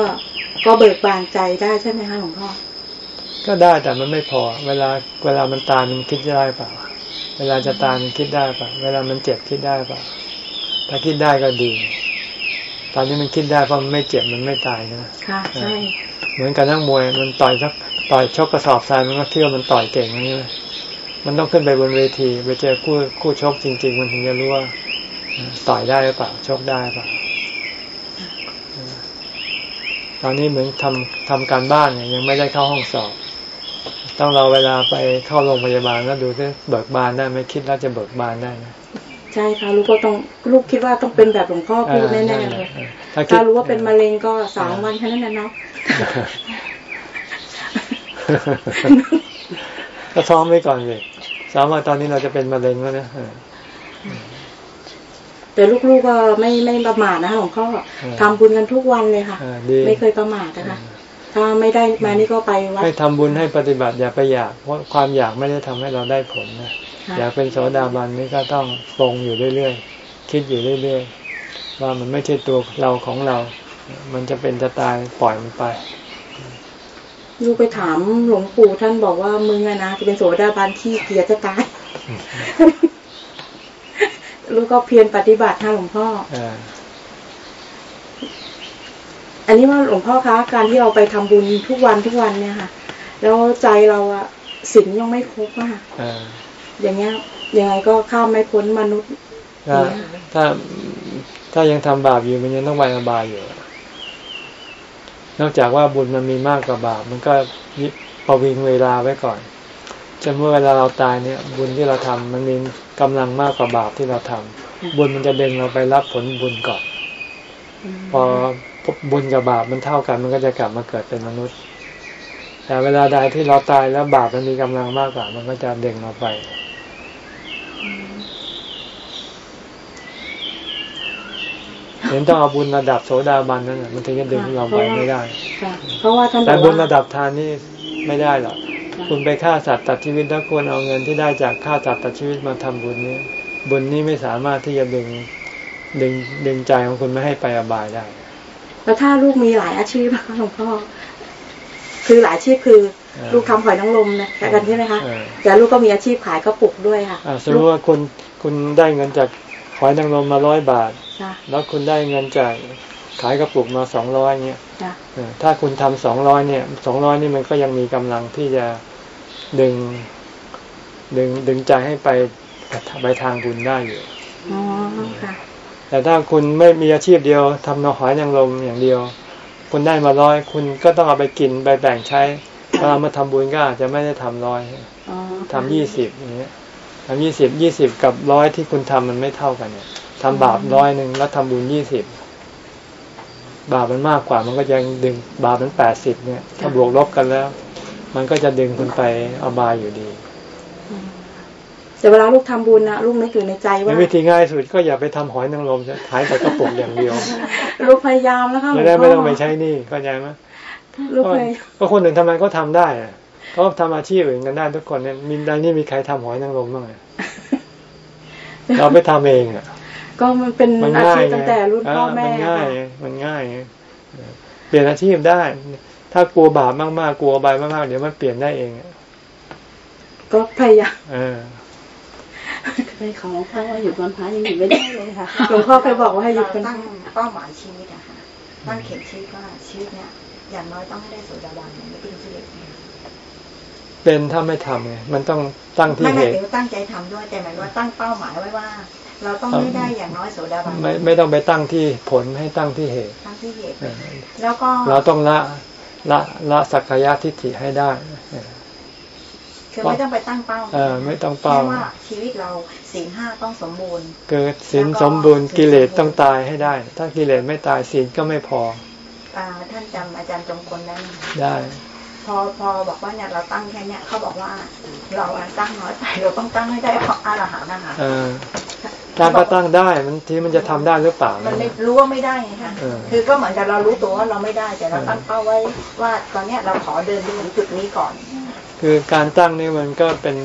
ก็เบิกบานใจได้ใช่ไหมคะหลวงพ่อก็ได้แต่มันไม่พอ เวลาเวลามันตายมันคิดได้เปล่า เวลาจะตายมันคิดได้เปล่า เวลามันเจ็บคิดได้เปล่า ถ้าคิดได้ก็ดี ตอนนี้มันคิดได้เพราะมันไม่เจ็บมันไม่ตายนะค่ะใช่เหมือนกับนักมวยมันต่อยสักต่อยชกกระสอบทรายมันก็เที่ยวามันต่อยเก่งนี่ไหมมันต้องขึ้นไปบนเวทีไปเจอคู่คู่ชกจริง ๆ มันถึงจะรู้ว่าต่อยได้หรือเปล่าชกได้หรือเปล่า ตอนนี้เหมือนทำทำการบ้านเนี่ยยังไม่ได้เข้าห้องสอบ ต้องรอเวลาไปเข้าโรงพยาบาลแล้วดูที่เบิกบานได้ไหมคิดแล้วจะเบิกบานได้นะใช่ค่ะลูกก็ต้องลูกคิดว่าต้องเป็นแบบหลวงพ่อพูดแน่ๆเลยถ้าคิดถ้ารู้ว่าเป็นมะเร็งก็สามวันแค่นั้นนะเนาะก็ท้องไว้ก่อนเลยสามวันตอนนี้เราจะเป็นมะเร็งแล้วนะเออ แต่ลูกๆก็ไม่ไม่ประมาทนะคะหลวงพ่อเออทำบุญกันทุกวันเลยค่ะเออดีไม่เคยประมาทนะคะถ้าไม่ได้มานี่ก็ไปวัดให้ทำบุญให้ปฏิบัติอย่าไปอยากเพราะความอยากไม่ได้ทำให้เราได้ผลนะค่ะอยากเป็นโสดาบันนี่ก็ต้องปรงอยู่เรื่อยๆคิดอยู่เรื่อยๆว่ามันไม่ใช่ตัวเราของเรา มันจะเป็นจะตายปล่อยมันไปลูกไปถามหลวงปู่ท่านบอกว่ามึงอะนะจะเป็นโสดาบันขี้เกียจจะตาย ลูกก็เพียรปฏิบัติค่ะหลวงพ่ออ่าอันนี้ว่าหลวงพ่อคะการที่เราไปทำบุญทุกวันทุกวันเนี่ยค่ะ แล้วใจเราอะศีลยังไม่ครบอะค่ะอ่าอย่างเงี้ยยังไงก็ข้ามไม่พ้นมนุษย์ถ้าถ้าถ้ายังทำบาปอยู่มันยังต้องไปอบายอยู่ นอกจากว่าบุญมันมีมากกว่าบาป มันก็ยิประวิงเวลาไว้ก่อน จนเมื่อเวลาเราตายเนี่ยบุญที่เราทำมันมีกำลังมากกว่าบาปที่เราทำบุญมันจะดึงเราไปรับผลบุญก่อน พอบุญกับบาปมันเท่ากัน มันก็จะกลับมาเกิดเป็นมนุษย์ แต่เวลาใดที่เราตายแล้วบาปมันมีกำลังมากกว่า มันก็จะดึงเราไปเห็นต้องเอาบุญระดับโสดาบันนั่นน่ะมันถึงจะดึงเราไปไม่ได้ค่ะเพราะว่าท่านบแต่อกบุญว่าระดับทานนี่ไม่ได้หรอก คุณไปฆ่าสัตว์ตัดชีวิตแล้วควรเอาเงินที่ได้จากฆ่าสัตว์ตัดชีวิตมาทำบุญนี้ บุญนี้ไม่สามารถที่จะดึงดึงดึงใจของคุณไม่ให้ไปอบายได้ แล้วถ้าลูกมีหลายอาชีพนะคะหลวงพ่อคือหลายอาชีพคือเออลูกทำหอยนางรมนะกันใช่ไหมคะเออแต่ลูกก็มีอาชีพขายกระปุกด้วยค่ะอ่าสมมติว่าคุณคุณได้เงินจากหอยนางรมมาร้อยบาทจ้ะแล้วคุณได้เงินจากขายกระปุกมาสองร้อยเนี่ยจ้ะเออถ้าคุณทำสองร้อยเนี่ยสองร้อยนี่มันก็ยังมีกำลังที่จะ ดึงดึงดึงใจให้ไปไปทางบุญได้อยู่อ๋อค่ะแต่ถ้าคุณไม่มีอาชีพเดียวทำนอหอยนางรมอย่างเดียว คุณได้มาร้อย คุณก็ต้องเอาไปกินไปแบ่งใช้เวลามาทำบุญก็อาจจะไม่ได้ทำร้อยอ๋อทำยี่สิบอย่างเงี้ยทำยี่สิบยี่สิบกับร้อยที่คุณทำมันไม่เท่ากันเนี่ยทำบาปร้อยหนึ่งแล้วทำบุญยี่สิบบาปมันมากกว่ามันก็ยังดึงบาปมันแปดสิบเนี่ย ถ้าบวกลบกันแล้ว มันก็จะดึงคุณไปอบายอยู่ดีแต่เวลาลูกทำบุญนะลูกนึกอยู่ในใจในว่าวิธีง่ายสุดก็อย่าไปทำหอยนางรมขายแต่กระปุกอย่างเดียว ลูกพยายามแล้วค่ะหลวจะงได้พ่ไม่ต้องไปใช้หนี่เข้าใจไหมลูกพยายามก็คนอื่นทำไมก็ทำได้อะเขาทำอาชีพอื่นกันได้ทุกคนเนี่ยมีในนี่มีใครทำหอยนางรมบ้างอะเราไปทำเองอะก็มันเป็นมันอาง่าชียพตั้งแต่รุ่นพ่อแม่มันง่ายค่ะมันง่าย เปลี่ยนอาชีพได้ ถ้ากลัวบาปมากๆ กลัวอบายมากๆ เดี๋ยวมันเปลี่ยนได้เองอะก็พยายามเออเคยของหลวงพ่อว่าหยุดวันพระยังหยุดไม่ได้เลยค่ะหลวงพ่อเคยบอกว่าให้หยุดเป็นตั้งเป้าหมายชีวิตอะค่ะตั้งเข็มชีวิตว่าชีวิตเนี้ยอย่างน้อยต้องให้ได้โสดาบันไม่เป็นกิเลสเนี่ยเป็นถ้าไม่ทำไงมันต้องตั้งที่ไม่เหไม่ตุถึงตั้งใจทำด้วยแต่หมายว่าตั้งเป้าหมายไว้ว่า เราต้องให้ได้อย่างน้อยโสดาบันไม่ไม่ต้องไปตั้งที่ผลให้ตั้งที่เหตุตั้งที่เหตุเออแล้วก็เราต้องละ ละละสักกายทิฏฐิให้ได้คือไม่ต้องไปตั้งเป้าเออไม่ต้องเป้าแค่ว่าชีวิตเราศีลห้าต้องสมบูรณ์เกิดศีลสมบูรณ์กิเลสต้องตายให้ได้ ถ้ากิเลสไม่ตายศีลก็ไม่พออ่าท่านจำอาจารย์จงคนได้ไหมได้ พอพอบอกว่าเนี่ยเราตั้งแค่เนี้ยเขาบอกว่า เราอะตั้งน้อยไปเราต้องตั้งให้ได้เพราะอรหันต์นะคะ เออตั้งก็ตั้งได้มันทีมันจะทำได้หรือเปล่า มันนะไม่รู้ว่าไม่ได้ไงคะเออคือก็เหมือนกับเรารู้ตัวว่าเราไม่ได้แต่เราตั้งเป้าไว้ว่าตอนเนี้ยเราขอเดินไปถึงจุดนี้ก่อน คือการตั้งนี่มันก็เป็น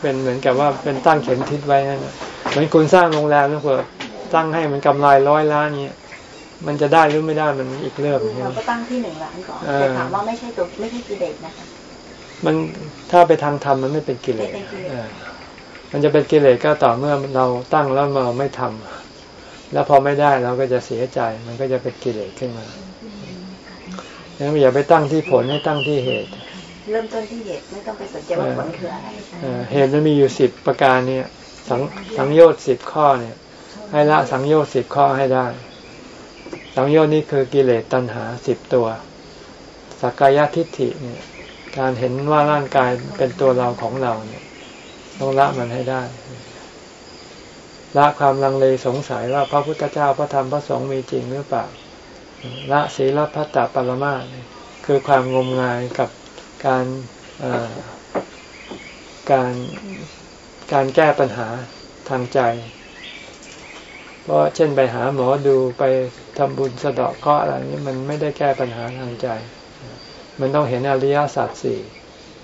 เป็นเหมือนกับว่าเป็นตั้งเข็มทิศไว้นั่นแหละเหมือนคุณสร้างโรงแรมนะเผื่อตั้งให้มันกำไรร้อยล้านเนี้ยมันจะได้หรือไม่ได้มันอีกเรื่องหนึ่งเราก็ตั้งที่หนึ่งล้านก่อนเออแต่ถามว่าไม่ใช่ตัวไม่ใช่กิเลสนะคะมันถ้าไปทางธรรมมันไม่เป็นกิเลสไม่เป็นกิเลสเออมันจะเป็นกิเลสก็ต่อเมื่อเราตั้งแล้วเราไม่ทำแล้วพอไม่ได้เราก็จะเสียใจ มันก็จะเป็นกิเลสขึ้นมาดังนั้นอย่าไปตั้งที่ผลให้ตั้งที่เหตุ เริ่มต้นที่เหตุไม่ต้องไปสนใจว่าผลคืออะไรเอ่อเหตุมันมีอยู่สิบประการเนี่ยสังสังโยชน์สิบข้อเนี่ย ให้ละสังโยชน์สิบข้อให้ได้ สังโยชน์นี่คือกิเลสตัณหาสิบตัวสักกายทิฏฐิเนี่ยการเห็นว่าร่างกายเป็นตัวเราของเราเนี่ย ต้องละมันให้ได้ละความลังเลสงสัยว่าพระพุทธเจ้าพระธรรมพระสงฆ์มีจริงหรือเปล่าละศีลพัตตปรมาคือความงมงายกับการการการแก้ปัญหาทางใจ เพราะเช่นไปหาหมอดูไปทำบุญสะเดาะเคราะห์อะไรนี้มันไม่ได้แก้ปัญหาทางใจ มันต้องเห็นอริยสัจสี่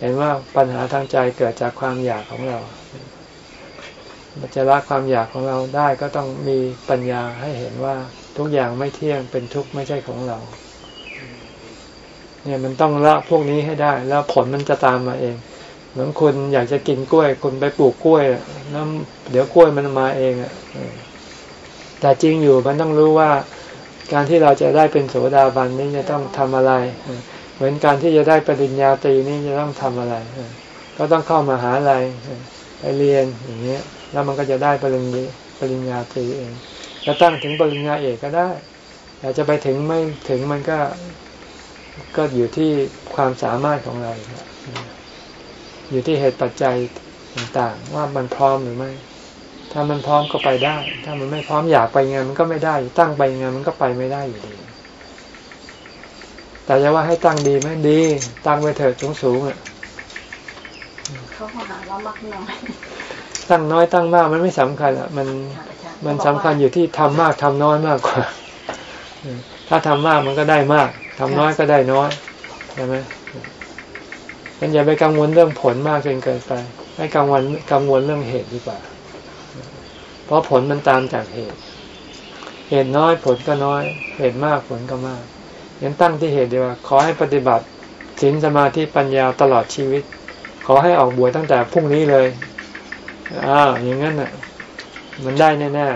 เห็นว่าปัญหาทางใจเกิดจากความอยากของเราจะละความอยากของเราได้ก็ต้องมีปัญญาให้เห็นว่าทุกอย่างไม่เที่ยงเป็นทุกข์ไม่ใช่ของเรา เนี่ยมันต้องละพวกนี้ให้ได้ แล้วผลมันจะตามมาเอง เหมือนคุณอยากจะกินกล้วย คุณไปปลูกกล้วยแล้วเดี๋ยวกล้วยมันมาเองอะแต่จริงอยู่มันต้องรู้ว่าการที่เราจะได้เป็นโสดาบันนี่จะต้องทำอะไร เหมือนการที่จะได้ปริญญาตรีนี่จะต้องทำอะไร ก็ต้องเข้ามาหาอะไรไปเรียนอย่างเงี้ย แล้วมันก็จะได้ปริญญาปริญญาตรีเองจะตั้งถึงปริญญาเอกก็ได้แต่จะไปถึงไม่ถึงมันก็ก็อยู่ที่ความสามารถของเรา อยู่ที่เหตุปัจจัยต่างๆ ว่ามันพร้อมหรือไม่ ถ้ามันพร้อมก็ไปได้ ถ้ามันไม่พร้อมอยากไปไงมันก็ไม่ได้ ตั้งไปไงมันก็ไปไม่ได้อยู่ดี แต่จะว่าให้ตั้งดีไหมดี ตั้งไปเถิดสูงสูงอะเขาหาว่ามักน้อยตั้งน้อยตั้งมากมันไม่สำคัญอะมันมันสำคัญอยู่ที่ทำมากทำน้อยมากกว่าถ้าทำมากมันก็ได้มากทำน้อยก็ได้น้อยใช่ไหมมันอย่าไปกังวลเรื่องผลมากจนเกินไป ให้กังวลกังวลเรื่องเหตุดีกว่า เพราะผลมันตามจากเหตุ เหตุน้อยผลก็น้อย เหตุมากผลก็มาก ยังตั้งที่เหตุดีว่า ขอให้ปฏิบัติศีลสมาธิปัญญาตลอดชีวิต ขอให้ออกบวชตั้งแต่พรุ่งนี้เลยอ่าอย่างนั้นน่ะ มันได้แน่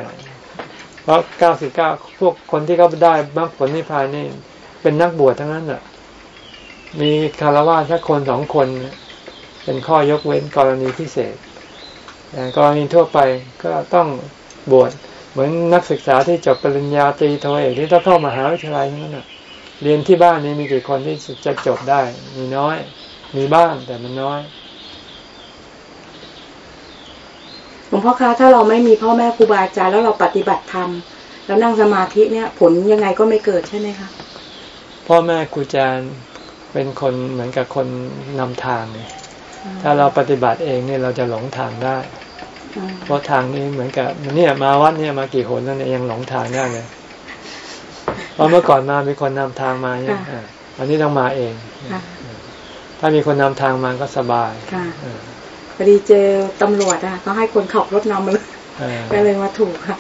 ๆเพราะเก้าสิบเก้าพวกคนที่เขาได้มรรคผลนิพพานนี่ เป็นนักบวชทั้งนั้นน่ะ มีคารวะแค่คนสองคน เป็นข้อยกเว้นกรณีพิเศษแต่กรณีทั่วไปก็ต้องบวชเหมือนนักศึกษาที่จบปริญญาตรีโทเอกที่ต้องเข้ามหาวิทยาลัยนั่นน่ะ เรียนที่บ้านนี้มีกี่คนที่จะจบได้ มีน้อย มีบ้างแต่มันน้อยหลวงพ่อคะถ้าเราไม่มีพ่อแม่ครูบาอาจารย์แล้วเราปฏิบัติธรรมแล้วนั่งสมาธิเนี่ย ผลยังไงก็ไม่เกิดใช่ไหมคะพ่อแม่ครูอาจารย์เป็นคนเหมือนกับคนนำทางเนี่ยถ้าเราปฏิบัติเองเนี่ยเราจะหลงทางได้ เพราะทางนี้เหมือนกับเนี่ยมาวัดเนี่ยมากี่คนนั่นเองยังหลงทางได้เลยเพ ราะเมื่อก่อนมามีคนนำทางมาเนี่ยอันนี้ต้องมาเอง ถ้ามีคนนำทางมาก็สบายพอดีเจอตำรวจอะเขาให้คนขับรถนำมาเลยก็เลยมาถูกค่ะ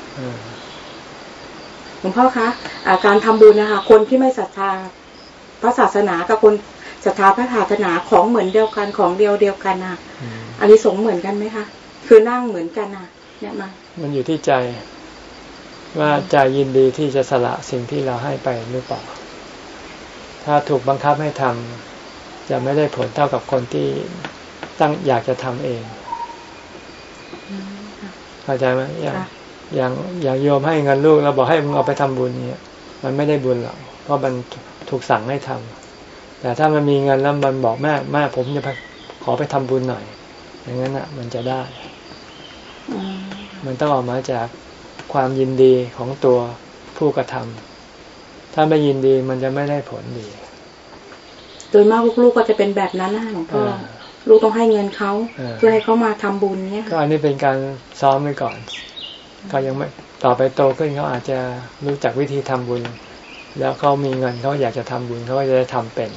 หลวงพ่อคะะการทำบุญนะคะ คนที่ไม่ศรัทธาพระศาสนากับคนศรัทธาพระศาสนาของเหมือนเดียวกันของเดียวเดียวกันนะอันนี้สงเหมือนกันไหมคะ คือนั่งเหมือนกันนะเนี่ยมา มันอยู่ที่ใจ ว่าใจยินดีที่จะสละสิ่งที่เราให้ไปหรือเปล่า ถ้าถูกบังคับให้ทำจะไม่ได้ผลเท่ากับคนที่ตั้งอยากจะทำเองเข้าใจไหมอย่างอย่างอย่างโยมให้เงินลูกเราบอกให้มึงเอาไปทำบุญเนี่ยมันไม่ได้บุญหรอกเพราะมันถูกสั่งให้ทำแต่ถ้ามันมีเงินแล้วมันบอกแม่แม่ผมจะขอไปทำบุญหน่อย อย่างนั้นอะ มันจะได้ มันต้องออกมาจาก ความยินดีของตัวผู้กระทำถ้าไม่ยินดีมันจะไม่ได้ผลดี โดยมากลูกๆก็จะเป็นแบบนั้นนะหลวงพ่อลูกต้องให้เงินเขาเพื่อให้เขามาทำบุญเนี่ยก็อันนี้เป็นการซ้อมไว้ก่อนเขายังไม่ต่อไปโตขึ้นเขาอาจจะรู้จักวิธีทำบุญ แล้วเขามีเงินเขาอยากจะทำบุญเขาก็จะได้ทำเป็น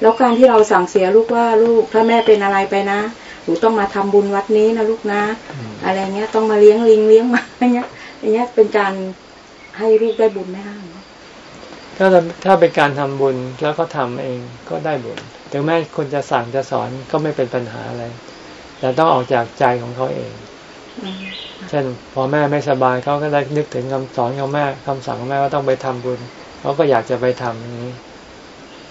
แล้วการที่เราสั่งเสียลูกว่าลูกถ้าแม่เป็นอะไรไปนะหนูต้องมาทำบุญวัดนี้นะลูกนะ อะไรเงี้ยต้องมาเลี้ยงลิงเลี้ยงมาอย่างเงี้ย อย่างเงี้ยเป็นการให้ลูกได้บุญไหมคะถ้าถ้าเป็นการทำบุญแล้วก็ทำเองก็ได้บุญถึงแม้คนจะสั่งจะสอนก็ไม่เป็นปัญหาอะไร แต่ต้องออกจากใจของเขาเองเช่นพอแม่ไม่สบายเขาก็ได้นึกถึงคำสอนของแม่คำสั่งของแม่ว่าต้องไปทำบุญเขาก็อยากจะไปทำอย่างนี้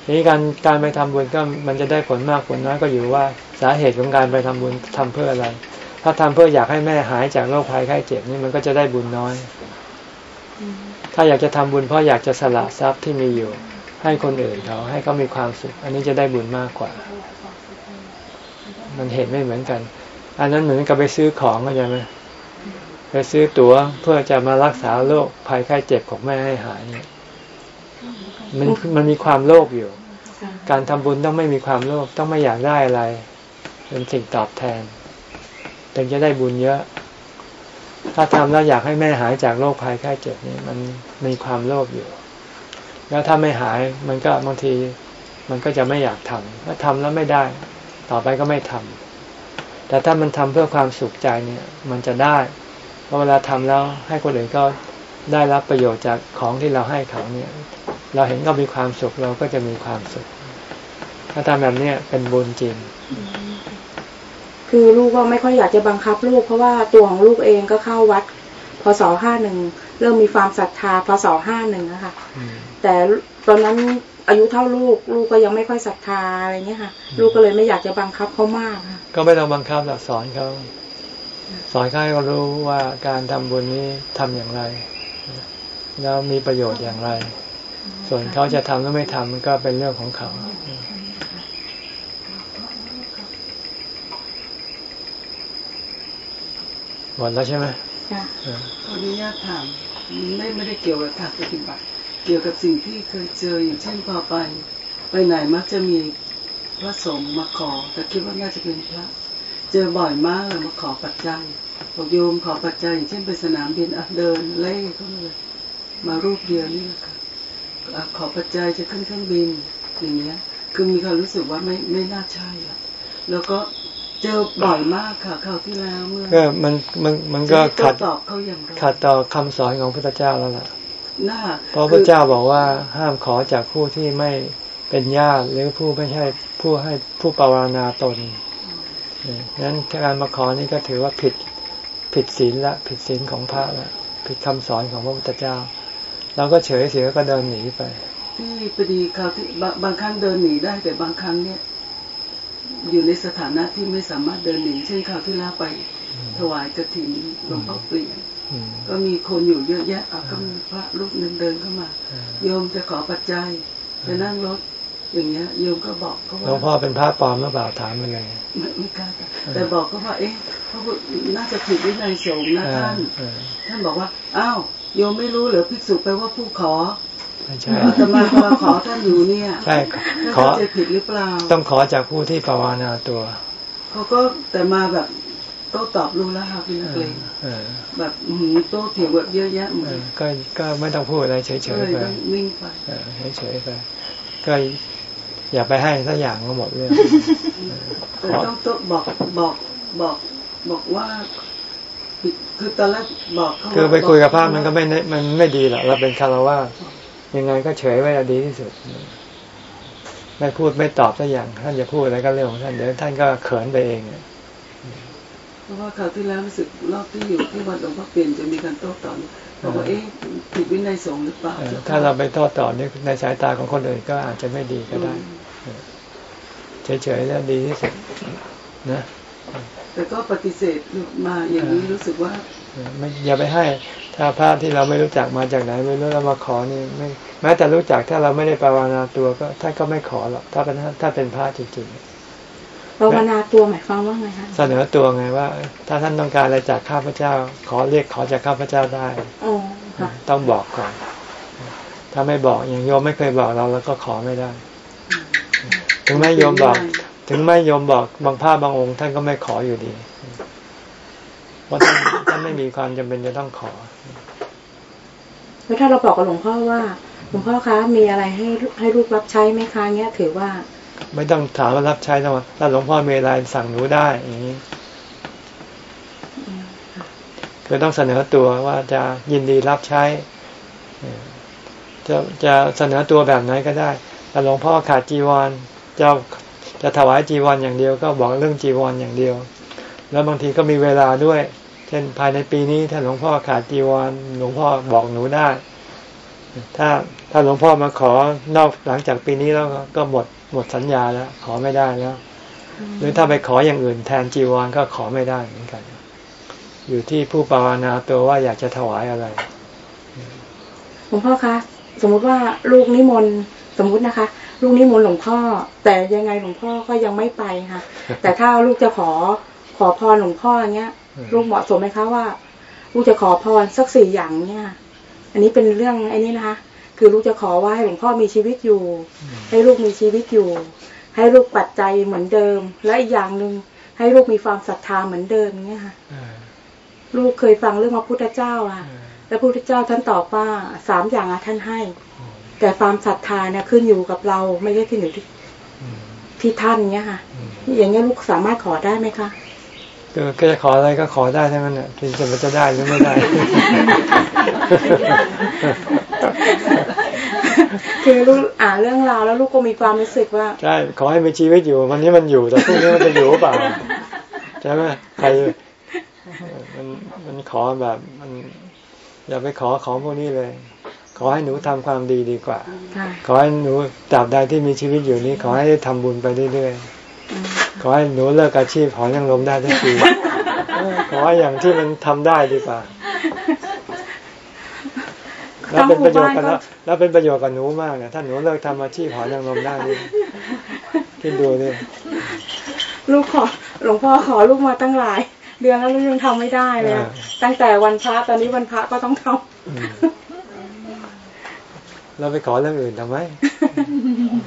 ทีนี้การการไปทำบุญก็มันจะได้ผลมากผลน้อยก็อยู่ว่าสาเหตุของการไปทำบุญทำเพื่ออะไร ถ้าทำเพื่ออยากให้แม่หายจากโรคภัยไข้เจ็บนี่มันก็จะได้บุญน้อย ถ้าอยากจะทำบุญเพราะอยากจะสละทรัพย์ที่มีอยู่ ให้คนอื่นเขาให้เขามีความสุข อันนี้จะได้บุญมากกว่า มันเห็นไม่เหมือนกัน อันนั้นเหมือนกับไปซื้อของก็ใช่ไหมไปซื้อตั๋วเพื่อจะมารักษาโรคภัยไข้เจ็บของแม่ให้หายเนี่ยมันมันมีความโลภอยู่ การทำบุญต้องไม่มีความโลภต้องไม่อยากได้อะไร เป็นสิ่งตอบแทน ถึงจะได้บุญเยอะ ถ้าทำแล้วอยากให้แม่หายจากโรคภัยไข้เจ็บนี่มันมีความโลภอยู่ แล้วถ้าไม่หายมันก็บางทีมันก็จะไม่อยากทำถ้าทำแล้วไม่ได้ ต่อไปก็ไม่ทำแต่ถ้ามันทำเพื่อความสุขใจเนี่ย มันจะได้เพราะเวลาทำแล้วให้คนอื่นก็ได้รับประโยชน์จากของที่เราให้เขาเนี่ย เราเห็นก็มีความสุขเราก็จะมีความสุข ถ้าทำแบบนี้เป็นบุญจริง คือลูกก็ไม่ค่อยอยากจะบังคับลูก เพราะว่าตัวของลูกเองก็เข้าวัดพศห้าหนึ่งเริ่มมีความศรัทธาพศห้าหนึ่งอะค่ะแต่ตอนนั้นอายุเท่าลูก ลูกก็ยังไม่ค่อยศรัทธาอะไรเงี้ยค่ะ ลูกก็เลยไม่อยากจะบังคับเขามากค่ะก็ไม่ต้องบังคับหรอกสอนเขาสอนเขาให้เขารู้ว่าการทำบุญนี้ทำอย่างไร แล้วมีประโยชน์อย่างไร ส่วนเขาจะทำหรือไม่ทำมันก็เป็นเรื่องของเขา หมดแล้วใช่ไหมขออนุญาตถามไม่ไม่ได้เกี่ยวกับทางปฏิบัติ เกี่ยวกับสิ่งที่เคยเจออย่างเช่นพอไป ไปไหนมักจะมีพระสงฆ์มาขอ แต่คิดว่าน่าจะเป็นพระ เจอบ่อยมากเลยมาขอปัจจัยบอกโยมขอปัจจัยอย่างเช่นไปสนามบินอะเดินเล่เข้ามาเลยมารูปเดียวนี่แหละค่ะอะขอปัจจัยจะขึ้นเครื่องบินอย่างเงี้ย คือมีความรู้สึกว่าไม่ไม่น่าใช่อะแล้วก็ เจอบ่อยมากค่ะคราวที่แล้วเมื่อก็มันมันมันก็ขัดตอบเขาอย่างไรขัดต่อคำสอนของพระพุทธเจ้าแล้วล่ะน่าเพราะพระเจ้าบอกว่าห้ามขอจากผู้ที่ไม่เป็นญาติหรือผู้ไม่ใช่ผู้ให้ผู้ปรารณาตนนั้นการมาขอนี่ก็ถือว่าผิดผิดศีลละผิดศีลของพระละผิดคำสอนของพระพุทธเจ้าเราก็เฉยเสียก็เดินหนีไปที่พอดีคราวที่บางบางครั้งเดินหนีได้แต่บางครั้งเนี่ย อยู่ในสถานะที่ไม่สามารถเดินหนีเช่นคราวที่แล้วไปถวายกระถินหลวงพ่อเปลี่ยนก็มีคนอยู่เยอะแยะเอาก็มีพระรูปหนึงเดินเข้ามา โยมจะขอปัจจัยจะนั่งรถอย่างเงี้ยโยมก็บอกเขาว่าหลวงพ่อเป็นพระปลอมหรือเปล่าถามมาเลยไม่ไม่กล้าแต่แต่บอกเขาว่าเอ๊ะพระพุทธน่าจะผิดวินัยสงฆ์นะท่านเออท่านบอกว่าอ้าวโยมไม่รู้เหรอภิกษุแปลว่าผู้ขอไม่ ใช่อาตมากำลังขอท่านอยู่เนี่ยใช่ท่านขอเข้าใจผิดหรือเปล่าต้องขอจากผู้ที่ปรารณาตัวเขาก็แต่มาแบบโต้ตอบรู้แล้วค่ะพี่นักเลงเออแบบอื้อหือโต้เถียงแบบเยอะแยะเหมืเออนอก็ก็ไม่ต้องพูดอะไรเฉก็ยเลยๆไปต้องนิ่งไปเออเฉยๆไปก็อย่าไปให้สักอย่างก็หมดเรื่องแต่ต้องโต้บอกบอกบอกบอกว่าผิดคือตอนแรกบอกเขาว่าคือไปคุยกับพระอกมันก็ไม่ได้มันไม่ดีหรอกเราเป็นคารวะ ยังไงก็เฉยไว้ดีที่สุดไม่พูดไม่ตอบสักอย่าง ท่านจะพูดอะไรก็เรื่องของท่านเดี๋ยวท่านก็เขินไปเองเพราะว่าคราวที่แล้วรู้สึกรอบที่อยู่ที่วัดหลวงพ่อเปลี่ยนจะมีการโต้ตอบบอกว่าเอ๊ะผิดวินัยสงฆ์หรือเปล่าเออถ้าเราไปโทษต่อในในสายตาของคนอื่นก็อาจจะไม่ดีก็ได้เฉยๆแล้วดีที่สุดนะแต่ก็ปฏิเสธมาอย่างนี้รู้สึกว่าเออไม่อย่าไปให้ถ้าพระที่เราไม่รู้จักมาจากไหนไม่รู้เรามาขอนี่ไม่แม้แต่รู้จักถ้าเราไม่ได้ปรารณาตัวก็ท่านก็ไม่ขอหรอกถ้าเป็นถ้าเป็นพระจริงๆภาวนาตัวหมายความว่าไงคะเสนอตัวไงว่า ถ้าท่านต้องการอะไรจากข้าพเจ้า ขอเรียกขอจากข้าพเจ้าได้อ๋อค่ะต้องบอกก่อนถ้าไม่บอกอย่างโยมไม่เคยบอกเราแล้วก็ขอไม่ได้ ถึงแม้โยมบอก ถึงแม้โยมบอกบางภาพบางองค์ ท่านก็ไม่ขออยู่ดีเพราะท่านท่าน ไม่มีความจำเป็นจะต้องขอแล้วถ้าเราบอกกับหลวงพ่อว่าหลวงพ่อคะมีอะไรให้ให้ลูกรับใช้ไหมคะเงี้ยถือว่า ไม่ต้องถามว่ารับใช้ต้องถ้าหลวงพ่อมีอะไรสั่งหนูได้อย่างนี้คือต้องเสนอตัวว่าจะยินดีรับใช้เออจะจะเสนอตัวแบบไหนก็ได้ถ้าหลวงพ่อขาดจีวรจะจะถวายจีวรอย่างเดียว ก็บอกเรื่องจีวรอย่างเดียว แล้วบางทีก็มีเวลาด้วย เช่นภายในปีนี้ถ้าหลวงพ่อขาดจีวรหลวงพ่อบอกหนูได้ ถ้าถ้าหลวงพ่อมาขอนอกหลังจากปีนี้แล้วก็หมดหมดสัญญาแล้ว ขอไม่ได้แล้ว หรือถ้าไปขออย่างอื่นแทนจีวรก็ขอไม่ได้เหมือนกัน อยู่ที่ผู้ปรารถนาตัวว่าอยากจะถวายอะไรหลวงพ่อคะสมมุติว่าลูกนิมนต์สสมมุตินะคะ ลูกนิมนต์หลวงพ่อ แต่ยังไงหลวงพ่อก็ยังไม่ไปค่ะ แต่ถ้าลูกจะขอขอพรหลวงพ่ออย่างเงี้ย ลูกเหมาะสมไหมคะว่า ลูกจะขอพรสักสี่อย่างเนี่ยอันนี้เป็นเรื่องไอ้นี้นะคะ คือลูกจะขอว่าให้หลวงพ่อมีชีวิตอยู่ ให้ลูกมีชีวิตอยู่ ให้ลูกปัจจัยเหมือนเดิม และอีกอย่างหนึ่งให้ลูกมีความศรัทธาเหมือนเดิมเนี่ยค่ะลูกเคยฟังเรื่องพระพุทธเจ้าอะ แล้วพระพุทธเจ้าท่านตอบว่าสามอย่างอะท่านให้ แต่ความศรัทธาเนี่ยขึ้นอยู่กับเราไม่ใช่ขึ้นอยู่ที่ที่ท่านเนี่ยค่ะ อย่างเงี้ยลูกสามารถขอได้ไหมคะ ก็ก็จะขออะไรก็ขอได้ทั้งนั้นแหละที่จะมันจะได้หรือไม่ได้ คือลูกอ่านเรื่องราวแล้วลูกก็มีความรู้สึกว่า ใช่ ขอให้มีชีวิตอยู่ วันนี้มันอยู่แต่พรุ่งนี้มันจะอยู่หรือเปล่าใช่ไหมใครมันมันขอแบบมันอย่าไปขอของพวกนี้เลย ขอให้หนูทำความดีดีกว่าค่ะขอให้หนูตราบใดที่มีชีวิตอยู่นี้ ขอให้ได้ทำบุญไปเรื่อยๆ ขอให้หนูเลิกอาชีพหอยังลมได้ทันทีเออขอให้อย่างที่มันทำได้ดีกว่าแล้วเป็นประโยชน์กับแล้วแล้วเป็นประโยชน์กับหนูมากเนี่ยถ้าหนูเลิกทำอาชีพหอยังลมได้นี่คิดดูดิลูกขอหลวงพ่อขอลูกมาตั้งหลาย เดือนแล้วลูกยังทำไม่ได้เลยอะตั้งแต่วันพระตอนนี้วันพระก็ต้องทำอืมเราไปขอเรื่องอื่นทำไม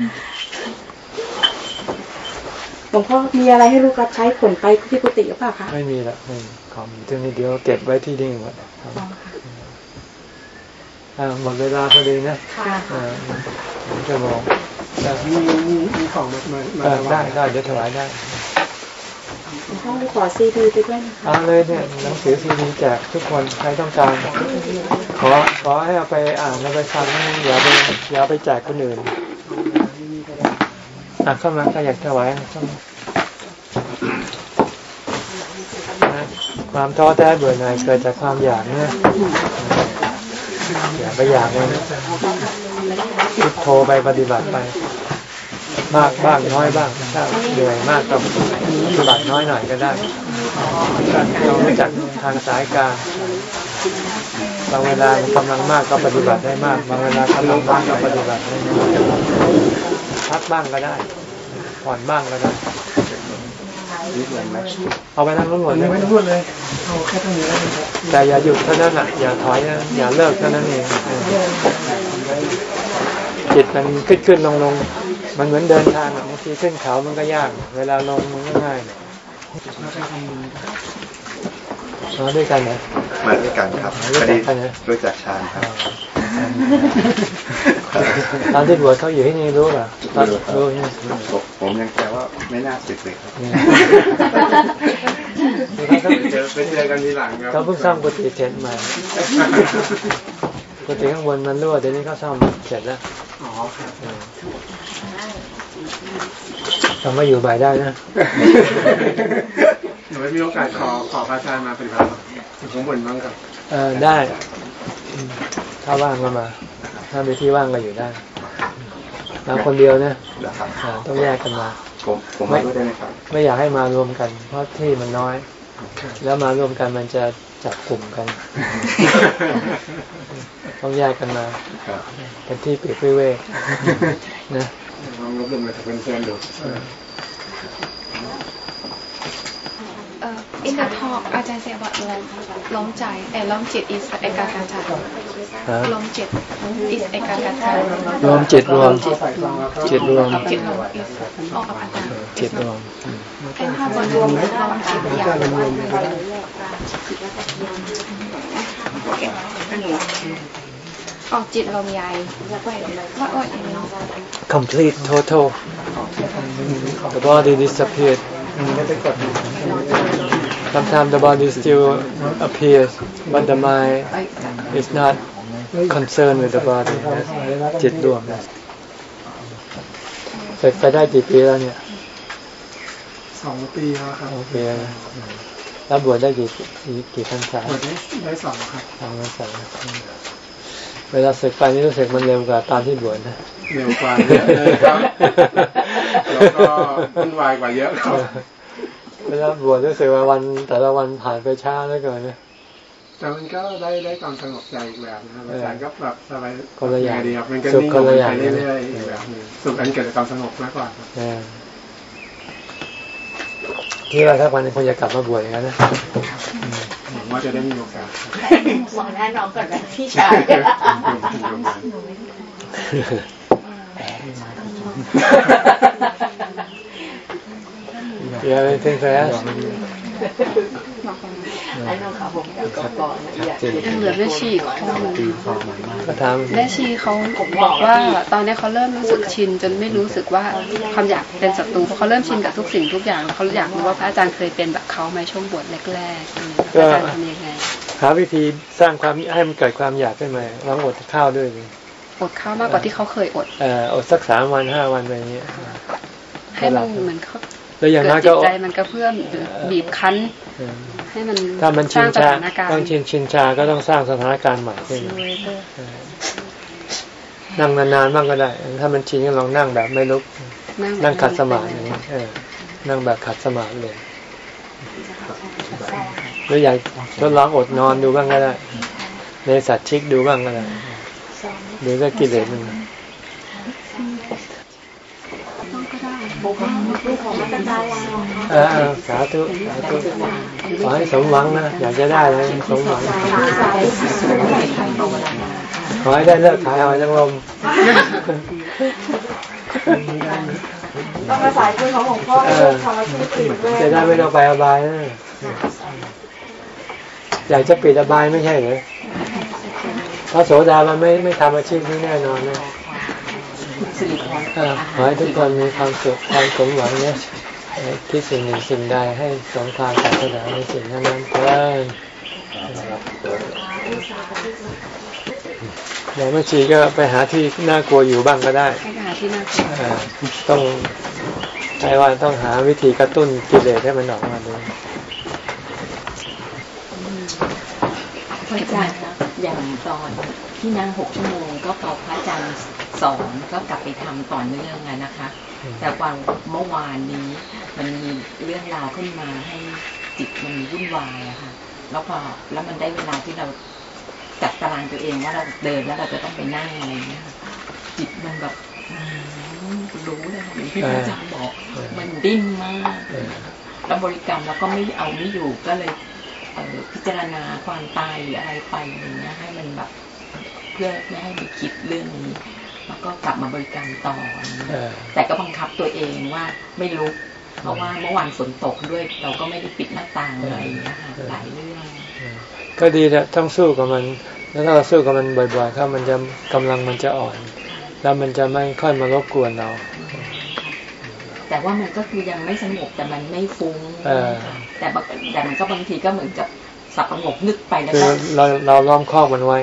ห ลวงพ่อมีอะไรให้ลูกรับใช้ขนไปที่กุฏิหรือเปล่าคะไม่มีละไม่มีของมีเท่านี้เดียวเก็บไว้ที่นี่หมดอ่าหมดเวลาพอดีนะค่ะอ่าผมจะมองแต่มีมีมีของมามามาเออถวาได้ยได้เดี๋ยวถวายได้หลวงพ่อลูกขอซีดีไปด้วยนะคะเอาเลยเนี่ยหนังสือซีดีแจกทุกคนใครต้องการ ขอขอให้เอาไปอ่านเอาไปฟังนะอย่าไปอย่าไปแจกคนอื่น อะเข้ามาใครอยากถวายเข้ามาความท้อแท้เบื่อหน่ายเกิดจากความอยากเนี่ยอย่าไปอยากเลยนะพุทโทไปปฏิบัติไป มากบ้างน้อยบ้างถ้าเหนื่อยมากก็ปฏิบัติน้อยหน่อยก็ได้เรารู้จักทางสายกลางบางเวลากำลังมากก็ปฏิบัติได้มาก บางเวลากำลังมากก็ปฏิบัติได้น้อย บ้างก็ได้ ผ่อนบ้างก็ได้ เอาไปทั้งหมดเลยไม่ต้องพูดเลยเอาแค่ตรงนี้แล้วกันครับแต่อย่าหยุดเท่านั้นอะ อย่าถอยนะอย่าเลิกเท่านั้นเองเออจิตมันขึ้นขึ้นลงลงมันเหมือนเดินทางอะบางทีขึ้นเขามันก็ยาก เวลาลงมันก็ง่ายมาด้วยกันนะมาด้วยกันครับมาพด้วยอกัดีนนะรู้จักชาญครับ ตอนที่บวชเขาอยู่ที่นี่รู้ป่ะตอนรู้นี่ผมผมยังแปลว่าไม่น่าสึกเลยครับเจอไปเจอกันทีหลังครับเขาเพิ่งสร้างกุฏิเสร็จใหม่กุฏิข้างบนมันรั่วเดี๋ยวนี้เขาซ่อมเสร็จแล้วอ๋อครับทำมาอยู่บ่ายได้นะหนูไม่มีโอกาสขอขอพระอาจารย์มาปฏิบัติถึงผมบ่นบ้างครับ เออได้อืมถ้าว่างก็มา ถ้ามีที่ว่างก็อยู่ได้มาคนเดียวนะเหรอครับอ่าต้องแยกกันมาผมผมมาด้วยได้ไหมครับไม่อยากให้มารวมกัน เพราะที่มันน้อย แล้วมารวมกันมันจะจับกลุ่มกัน ต้องแยกกันมาครับเป็นที่ปีกวิเวกนะลองรบกวนมาถึงเพื่อนๆดู Uh, in the talk, Ajahn say about long, long jai, and long jit is ekagata. ฮะ Long jit is ekagata. รวมจิตรวมจิตรวมจิตรวม is all of Ajahn. จิตรวม And ถ้าบนรวมลองจิตยาวออกจิตลมใหญ่ว่าว่าอย่างนี้ complete total the body disappeared sometimes the body still appears but the mind is not concerned with the body จิตรวมเสร็จไปได้กี่ปีแล้วเนี่ยสองปีแล้วครับโอเคนะแล้วบวชได้กี่กี่กี่พรรษาบวชได้ได้สองครับสองพรรษา เวลาศึกไปนี่รู้สึกมันเร็วกว่าตอนที่บวชนะเร็วกว่าเยอะเลยครับแล้วก็วุ่นวายกว่าเยอะครับเวลาบวชรู้สึกว่าวันแต่ละวันผ่านไปช้าเหลือเกินนะแต่มันก็ได้ได้ความสงบใจอีกแบบนะครับอาจารย์ก็แบบสบายคนละอย่างดีครับมันก็สุขนิ่งคนละอย่างไปเรื่อยๆอีกแบบหนึงสุขอันเกิดจากความสงบมากกว่าครับเออที่ว่าถ้าวันหนึงคงจะกลับมาบวชอย่างนั้นนะห วังว่าจะได้มีโอกาสมองหน้าน้องก่อนนะพี่ชายเดี๋ยวเพ่งแฟส ไอ้น้องขาผมก่อนก่อนอยากยังเหลือแม่ชีอีกคนหนึ่งก็ทแม่ชีเขาบอกว่าตอนนี้เขาเริ่มรู้สึกชิน จนไม่รู้สึกว่าความอยากเป็นศัตรูเพราะเขาเริ่มชินกับทุกสิ่งทุกอย่างแล้วเขาอยากรู้ว่าพระอาจารย์เคยเป็นแบบเขาไหมช่วงบวชแรกๆอืมพระอาจารย์ทำยังไงำหาวิธีสร้างความให้มันเกิดความอยากขึ้นมาลองอดข้าวด้วยดิอดข้าวมากกว่าที่เขาเคยอดเอ่ออดสักสามวันห้าวันอะไรเงี้ยให้มันเหมือนเขา แล้วอย่างเกิน้อดยจิก็ตใจมันกระเพื่อมหรือบีบคั้นเออให้มันถ้ามันสชิร้านงสชาถานการณ์ต้องชินชินชาก็ต้องสร้างสถานการณ์ใหม่ขึ้นนั่งนานๆบ้างก็ได้ ถ้ามันชินก็ลองนั่งแบบไม่ลุก นั่งขัดสมาธิอย่างนี้เออนั่งแบบขัดสมาธิเลยหรืออยากทดลองอดนอนดูบ้างก็ได้ ในสัตว์ชิกดูบ้างก็ได้หรือก็กิเลสมัน ลูกของมัตตาลา เออสาธุสาธุขอให้สมหวังนะอยากจะได้เลยสมหวังขอให้ได้เลิกขายหอยนางรมต้องมาสายคุณของหลวงพ่อเออทำอาชีพอื่นด้วยจะได้ไม่ต้องไปอบายนะอยากจะปิดอบายไม่ใช่เหรอพระโสดามันไม่ไม่ทำอาชีพนี้แน่นอนนะ สิริพรเออขอให้ทุกคนมีความสุขความสมหวังเนี่ยคิดสิ่งหนึ่งสิ่งใดให้สมความปรารถนาในสิ่งนั้นนั้นเถิดอย่างเมื่อชีก็ไปหาที่น่ากลัวอยู่บ้างก็ได้ให้ไปหาที่น่ากลัวเออต้องใช่ว่าต้องหาวิธีกระตุ้นกิเลสให้มันออกมาดูพระอาจารย์ครับอย่างตอนที่นั่งหกชั่วโมงก็พอพระอาจารย์ สอนก็กลับไปทำต่อเนื่องอะนะคะ แต่วันเมื่อวานนี้มันมีเรื่องราวขึ้นมาให้จิตมันวุ่นวายอะค่ะ แล้วพอแล้วมันได้เวลาที่เราจัดตารางตัวเองว่าเราเดินแล้วเราจะต้องไปนั่งอะไรอย่างเงี้ยค่ะจิตมันแบบอืมรู้เลยค่ะอย่างที่พระอาจารย์บอก มันดิ้นมากแล้วบริกรรมแล้วก็ไม่เอาไม่อยู่ก็เลยเอ่อพิจารณาความตายหรืออะไรไปอย่างเงี้ยให้มันแบบ เพื่อไม่ให้ไปคิดเรื่องนี้ แล้วก็กลับมาบริกรรมต่ออะไรเงี้ยเออแต่ก็บังคับตัวเองว่าไม่ลุก เพราะว่าเมื่อวานฝนตกด้วยเราก็ไม่ได้ปิดหน้าต่างอะไรอย่างเงี้ยค่ะหลายเรื่อง ก็ดีแหละต้องสู้กับมัน แล้วถ้าเราสู้กับมันบ่อยๆถ้ามันจะกำลังมันจะอ่อน แล้วมันจะไม่ค่อยมารบกวนเรา แต่ว่ามันก็คือยังไม่สงบแต่มันไม่ฟุ้งเออแต่บางแต่มันก็บางทีก็เหมือนกับสับประงกนึกไปแล้วคือก็เราเราล้อมคอกมันไว้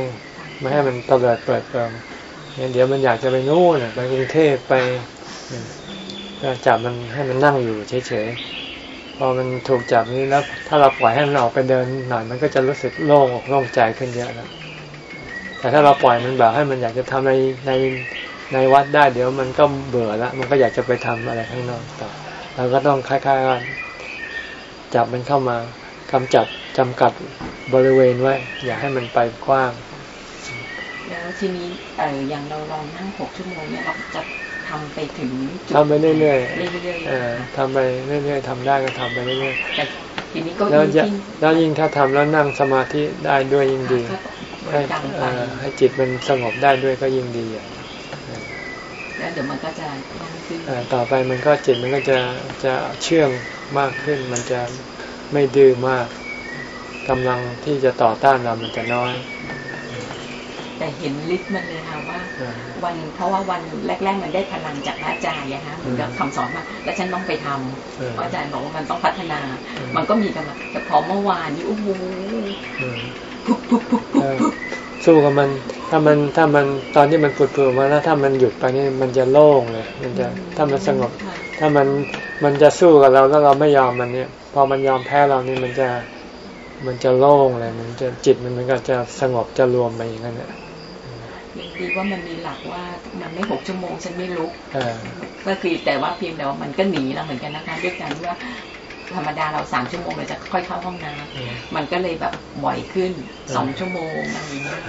ไม่ให้มันตะเลิดเปิดเปิงงั้น เดี๋ยวมันอยากจะไปนู่นน่ะไปกรุงเทพไปก็จับมันให้มันนั่งอยู่เฉยๆ พอมันถูกจับนี้แล้ว ถ้าเราปล่อยให้มันออกไปเดินหน่อยมันก็จะรู้สึกโล่งอกโล่งใจขึ้นเยอะแล้วแต่ถ้าเราปล่อยมันแบบให้มันอยากจะทำในในในวัดได้เดี๋ยวมันก็เบื่อล้วมันก็อยากจะไปทำอะไรข้างนอกต่อเราก็ต้องคล้ายๆว่าจับมันเข้ามากำจัดจำกัดบริเวณไว้ อย่าให้มันไปกว้าง แล้วทีนี้เอออย่างเราลองนั่งหกชั่วโมงเนี่ยเราจะทำไปถึงจุดทำไปเรื่อยๆเรื่อยเออทำไปเรื่อยๆทำได้ก็ทำไปเรื่อยๆแต่ทีนี้ก็ๆแล้วยิ่งจะยิ่งแล้วยิ่งถ้าทำแล้วนั่งสมาธิได้ด้วยยิ่งดีบให้ริกรรมไปเอ่อให้จิตมันสงบได้ด้วยก็ยิ่งดีอะแล้วเดี๋ยวมันก็จะนั่งขึ้นเอ่อต่อไปมันก็จิตมันก็จะจะเชื่องมากขึ้น มันจะไม่ดื้อมากกำลังที่จะต่อต้านเรามันจะน้อย แต่เห็นฤทธิ์มันเลยค่ะว่าเออวันเพราะว่าวันแรก ๆ มันได้พลังจากพระอาจารย์อะฮะเหมือนกับคำสอนมาแล้วฉันต้องไปทำเออเพราะอาจารย์บอกว่ามันต้องพัฒนาเออมันก็มีกำลังแต่พอเมื่อวานนี้โอ้โหเออเออสู้กับมัน ถ้ามันถ้ามันตอนที่มันปุดๆมาแล้วถ้ามันหยุดไปนี่มันจะโล่งเลย มันจะถ้ามันสงบ ถ้ามันมันจะสู้กับเราแล้วเราไม่ยอมมันเนี่ย พอมันยอมแพ้เรานี่มันจะมันจะโล่งเลยมันจะจิตมันมันก็จะสงบจะรวมไปอย่างนั้นเนี่ยยัง ดีว่ามันมีหลักว่ามันไม่หกชั่วโมงฉันไม่ลุกเออก็คือแต่ว่าเพียงแต่ว่ามันก็หนีเราเหมือนกันนะคะด้วยการที่ว่าธรรมดาเราสามชั่วโมงเราจะค่อยเข้าห้องน้ำมันก็เลยแบบบ่อยขึ้นสองชั่วโมงอะไรอย่างเงี้ย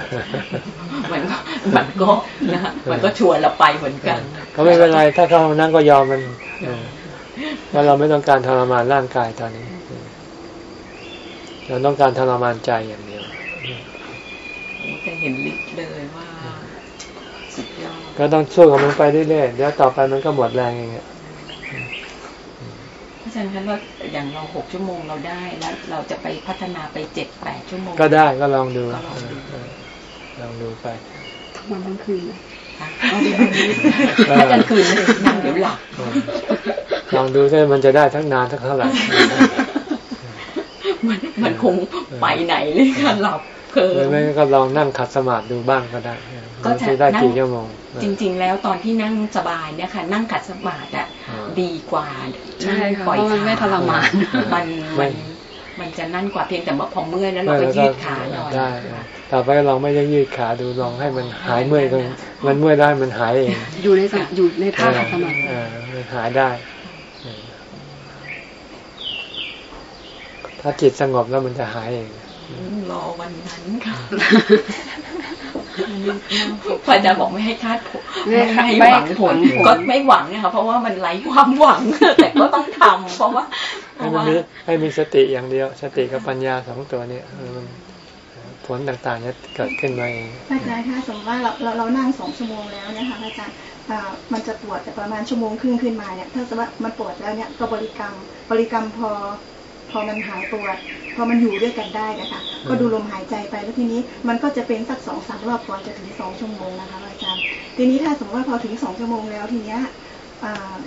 มันก็มันก็นะมันก็ชวนเราไปเหมือนกัน ก็ไม่เป็นไรถ้าเขานั่งก็ยอมมันว่าเราไม่ต้องการทรมานร่างกายตอนนี้ เราต้องการทรมานใจอย่างเดียวจะเห็นลิ์เลยว่าสุดยอด ก็ต้องสู้กับมันไปเรื่อยๆเดี๋ยวต่อไปมันก็หมดแรงเองเพราะฉะนั้นว่าอย่างเราหกชั่วโมงเราได้แล้วเราจะไปพัฒนาไปเจ็ดแปดชั่วโมง ก็ได้ก็ลองดูลองดูไปทั้งวันทั้งคืนถ้ากลางคืนนั่งเดี๋ยวหลับลองดูได้มันจะได้ทั้งนานทั้งเท่าไหร่มันมันคงไปไหนเลยค่ะหลับเพลินไม่ก็ลองนั่งขัดสมาธิดูบ้างก็ได้ก็จะได้กี่ชั่วโมง จริง ๆ แล้วตอนที่นั่งสบายเนี่ยค่ะ นั่งขัดสมาธิอะดีกว่าใช่ค่ะเพราะมันไม่ทรมานมันมันมันจะนั่นกว่าเพียงแต่ว่าพอเมื่อยแล้วเราก็ยืดขาหน่อยได้ต่อไปลองไม่ได้ยืดขาดูลองให้มันหายเมื่อยกันมันเมื่อยได้มันหายเอง อยู่ในอยู่ในท่าขัดสมาธิมันหายได้ ถ้าจิตสงบแล้วมันจะหายเองรอวันนั้นค่ะ พระอาจารย์บอกไม่ให้คาดผลไม่ให้หวังผลก็ไม่หวังนะคะเพราะว่ามันไร้ความหวังแต่ก็ต้องทำเพราะว่าเพราะว่าให้มีสติอย่างเดียว สติกับปัญญาสองตัวนี้ผลต่างๆจะเกิดขึ้นมาเองอาจารย์คะสมมติว่าเราเราเรานั่งสองชั่วโมงแล้วนะคะอาจารย์มันจะปวดแต่ประมาณชั่วโมงครึ่งขึ้นมาเนี่ยถ้าสมมติว่ามันปวดแล้วเนี่ยก็บริกรรมบริกรรมพอ พอมันหายปวดพอมันอยู่ด้วยกันได้นะคะ ก็ดูลมหายใจไปแล้วทีนี้มันก็จะเป็นสักสองสามรอบก่อนจะถึงสองชั่วโมงนะคะอาจารย์ ทีนี้ถ้าสมมติว่าพอถึงสองชั่วโมงแล้วทีเนี้ย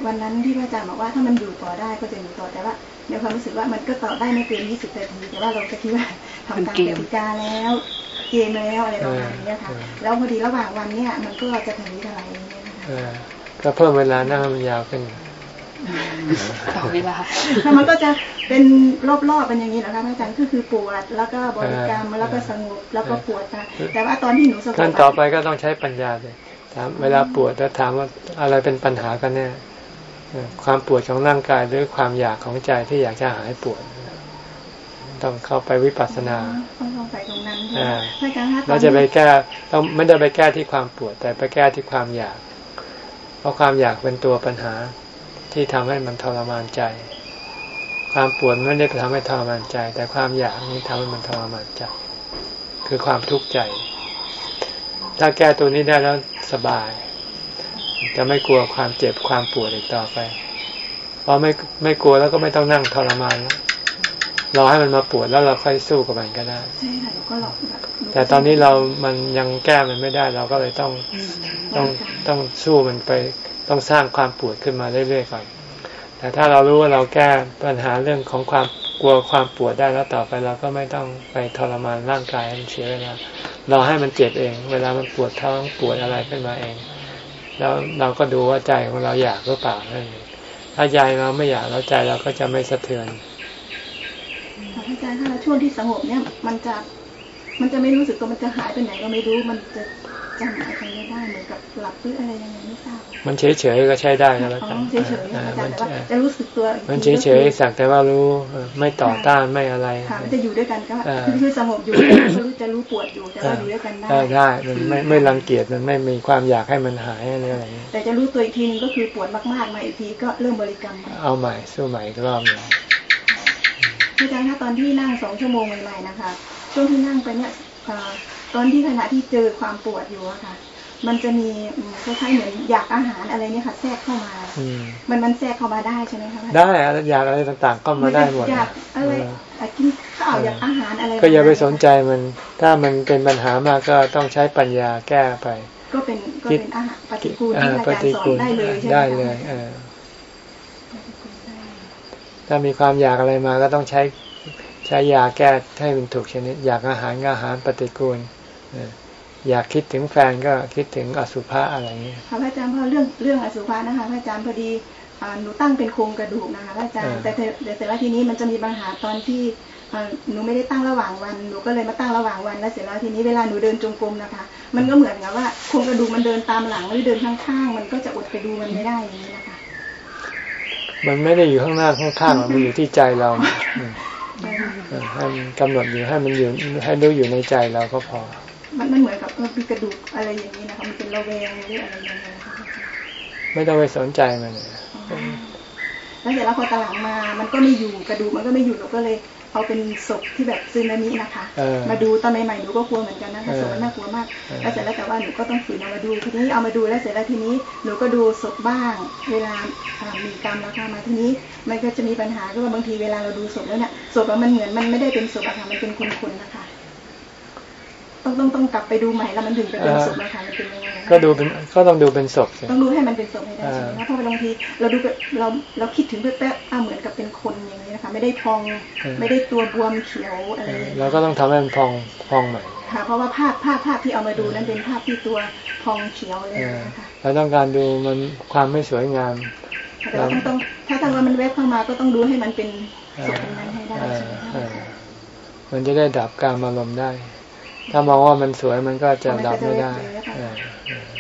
วันนั้นที่พระอาจารย์บอกว่าถ้ามันอยู่ต่อได้ก็จะอยู่ต่อแต่ว่าในความรู้สึกว่ามันก็ต่อได้ไม่เกินยี่สิบนาทีแต่ว่าเราจะคิดว่าทำตามกติกาแล้วเกมแล้วอะไรประมาณนี้ค่ะแล้วพอดีระหว่างวันเนี้ยมันก็จะถึงวิทยาลัยนี้นะคะก็เพิ่มเวลานั่งมันยาวขึ้น ต่อเวลาแล้วมันก็จะเป็นรอบๆเป็นอย่างนี้นะคะอาจารย์ก็คือปวดแล้วก็บริกรรมแล้วก็สงบแล้วก็ปวดนะแต่ว่าตอนที่หนูสงบขั้นต่อไปก็ต้องใช้ปัญญาเลยถามเวลาปวดแล้วถามว่าอะไรเป็นปัญหากันแน่ความปวดของร่างกายหรือความอยากของใจที่อยากจะหายปวดต้องเข้าไปวิปัสสนาต้องเข้าไปตรงนั้นเราจะไปแก้ต้องไม่ได้ไปแก้ที่ความปวด แต่ไปแก้ที่ความอยาก เพราะความอยากเป็นตัวปัญหา ที่ทำให้มันทรมานใจ ความปวดไม่ได้ทำให้ทรมานใจ แต่ความอยากนี้ทำให้มันทรมานใจ คือความทุกข์ใจ ถ้าแก้ตัวนี้ได้แล้วสบาย จะไม่กลัวความเจ็บความปวดอีกต่อไปพอไม่ไม่กลัวแล้วก็ไม่ต้องนั่งทรมานแล้วรอให้มันมาปวดแล้วเราค่อยสู้กับมันก็ได้ใช่ค่ะก็รอแต่ตอนนี้เรามันยังแก้มันไม่ได้ เราก็เลยต้องต้องต้องสู้มันไป ต้องสร้างความปวดขึ้นมาเรื่อยๆก่อน แต่ถ้าเรารู้ว่าเราแก้ปัญหาเรื่องของความกลัวความปวดได้แล้วต่อไปเราก็ไม่ต้องไปทรมานร่างกายมันเสียเวลาเราให้มันเจ็บเอง เวลามันปวดท้องปวดอะไรขึ้นมาเอง แล้วเราก็ดูว่าใจของเราอยากหรือเปล่านั่นเองถ้าใจเราไม่อยากแล้วใจเราก็จะไม่สะเทือนอาจารย์ถ้าช่วงที่สงบเนี่ยมันจะมันจะไม่รู้สึกตัวมันจะหายไปไหนก็ไม่รู้มันจะ จำอะไรไม่ได้เหมือนกับหลับหรืออะไรยังไงไม่ทราบมันเฉยเฉยก็ใช้ได้ก็แล้วกันเฉยเฉยมันจะรู้สึกตัวมันเฉยเฉยสักแต่ว่ารู้ไม่ต่อต้านไม่อะไรค่ะมันจะอยู่ด้วยกันก็คือสงบอยู่รู้จะรู้ปวดอยู่แต่ว่าอยู่ด้วยกันได้ได้มันไม่ไม่รังเกียจมันไม่มีความอยากให้มันหายอะไรอะไรแต่จะรู้ตัวอีกทีนึงก็คือปวดมากๆมาอีกทีก็เริ่มบริกรรมเอาใหม่สู้ใหม่ก็รอบนึงอาจารย์ถ้าตอนที่นั่งสองชั่วโมงใหม่ๆนะคะช่วงที่นั่งไปเนี่ย ตอนที่ขณะที่เจอความปวดอยู่อะค่ะ มันจะมีคล้ายๆเหมือนอยากอาหารอะไรเนี่ยค่ะแทรกเข้ามา มันมันแทรกเข้ามาได้ใช่ไหมคะได้อยากอะไรต่างๆ ก็มาได้หมดอยากอะไรกินข้าวอยากอาหารอะไร ก็อย่าไปสนใจมัน ถ้ามันเป็นปัญหามากก็ต้องใช้ปัญญาแก้ไป ก็เป็นก็เป็นอาหารปฏิกูลที่อาจารย์สอนได้เลยใช่ไหมได้เลยถ้ามีความอยากอะไรมาก็ต้องใช้ใช้ยาแก้ให้มันถูกชนิด อยากอาหารอาหารปฏิกูล อยากคิดถึงแฟนก็คิดถึงอสุภะอะไรอย่างนี้ค่ะพระอาจารย์พอเรื่องเรื่องอสุภะนะคะพระอาจารย์พอดีหนูตั้งเป็นโครงกระดูกนะคะพระอาจารย์แต่แต่แต่ว่าทีนี้มันจะมีปัญหาตอนที่หนูไม่ได้ตั้งระหว่างวันหนูก็เลยมาตั้งระหว่างวันแล้วเสร็จแล้วทีนี้เวลาหนูเดินจงกรมนะคะ มันก็เหมือนกับว่าโครงกระดูกมันเดินตามหลังหรือเดินข้างๆมันก็จะอดไปดูมันไม่ได้อย่างนี้นะคะมันไม่ได้อยู่ข้างหน้าข้างๆหรอกมันอยู่ที่ใจเราเออให้มันกำหนดอยู่ให้มันอยู่ให้รู้อยู่ในใจเราก็พอ มันมันเหมือนกับเออมีกระดูกอะไรอย่างนี้นะคะมันเป็นระแวงหรืออะไรอย่างเงี้ยค่ะไม่ต้องไปสนใจมันเลยแล้วเสร็จแล้วพอตอนหลังมามันก็ไม่อยู่กระดูกมันก็ไม่อยู่เราก็เลยเอาเป็นศพที่แบบซึนามินะคะเออมาดูตอนใหม่ๆหนูก็กลัวเหมือนกันนะคะเออศพมันน่ากลัวมากเออแล้วเสร็จแล้วแต่ว่าหนูก็ต้องฝืนเอามาดูทีนี้เอามาดูแล้วเสร็จแล้วทีนี้หนูก็ดูศพบ้าง เวลาอ่ามีกรรมแล้วค่ะมาทีนี้มันก็จะมีปัญหาก็ว่าบางทีเวลาเราดูศพแล้วเนี่ยศพอะมันเหมือนมันไม่ได้เป็นศพอะค่ะมันเป็นคนๆนะคะ ต้องต้องต้องกลับไปดูใหม่แล้วมันถึงจะเป็นศพนะคะมันเป็นยังไงนะคะก็ดูเป็นก็ต้องดูเป็นศพสิต้องดูให้มันเป็นศพให้ได้ใช่ไหมอ่าคะเพราะบางทีเราดูแบบเราเราคิดถึงแป๊บๆอ่าเหมือนกับเป็นคนอย่างนี้นะคะ ไม่ได้พองไม่ได้ตัวบวมเขียวอะไรอย่างเงี้ยเราก็ต้องทำให้มันพองพองใหม่ค่ะ เพราะว่าภาพภาพภาพที่เอามาดูนั้นเป็นภาพที่ตัวพองเขียวเลยเออนะคะเราต้องการดูมันความไม่สวยงามแต่เราต้องต้องถ้าทางว่ามันเว็บเข้ามาก็ต้องดูให้มันเป็นศพนั้นให้ได้เออใช่ไหมเอคะอมันจะได้ดับการอารมณ์ได้ ถ้ามองว่ามันสวยมันก็จะดับไม่ได้เออเออ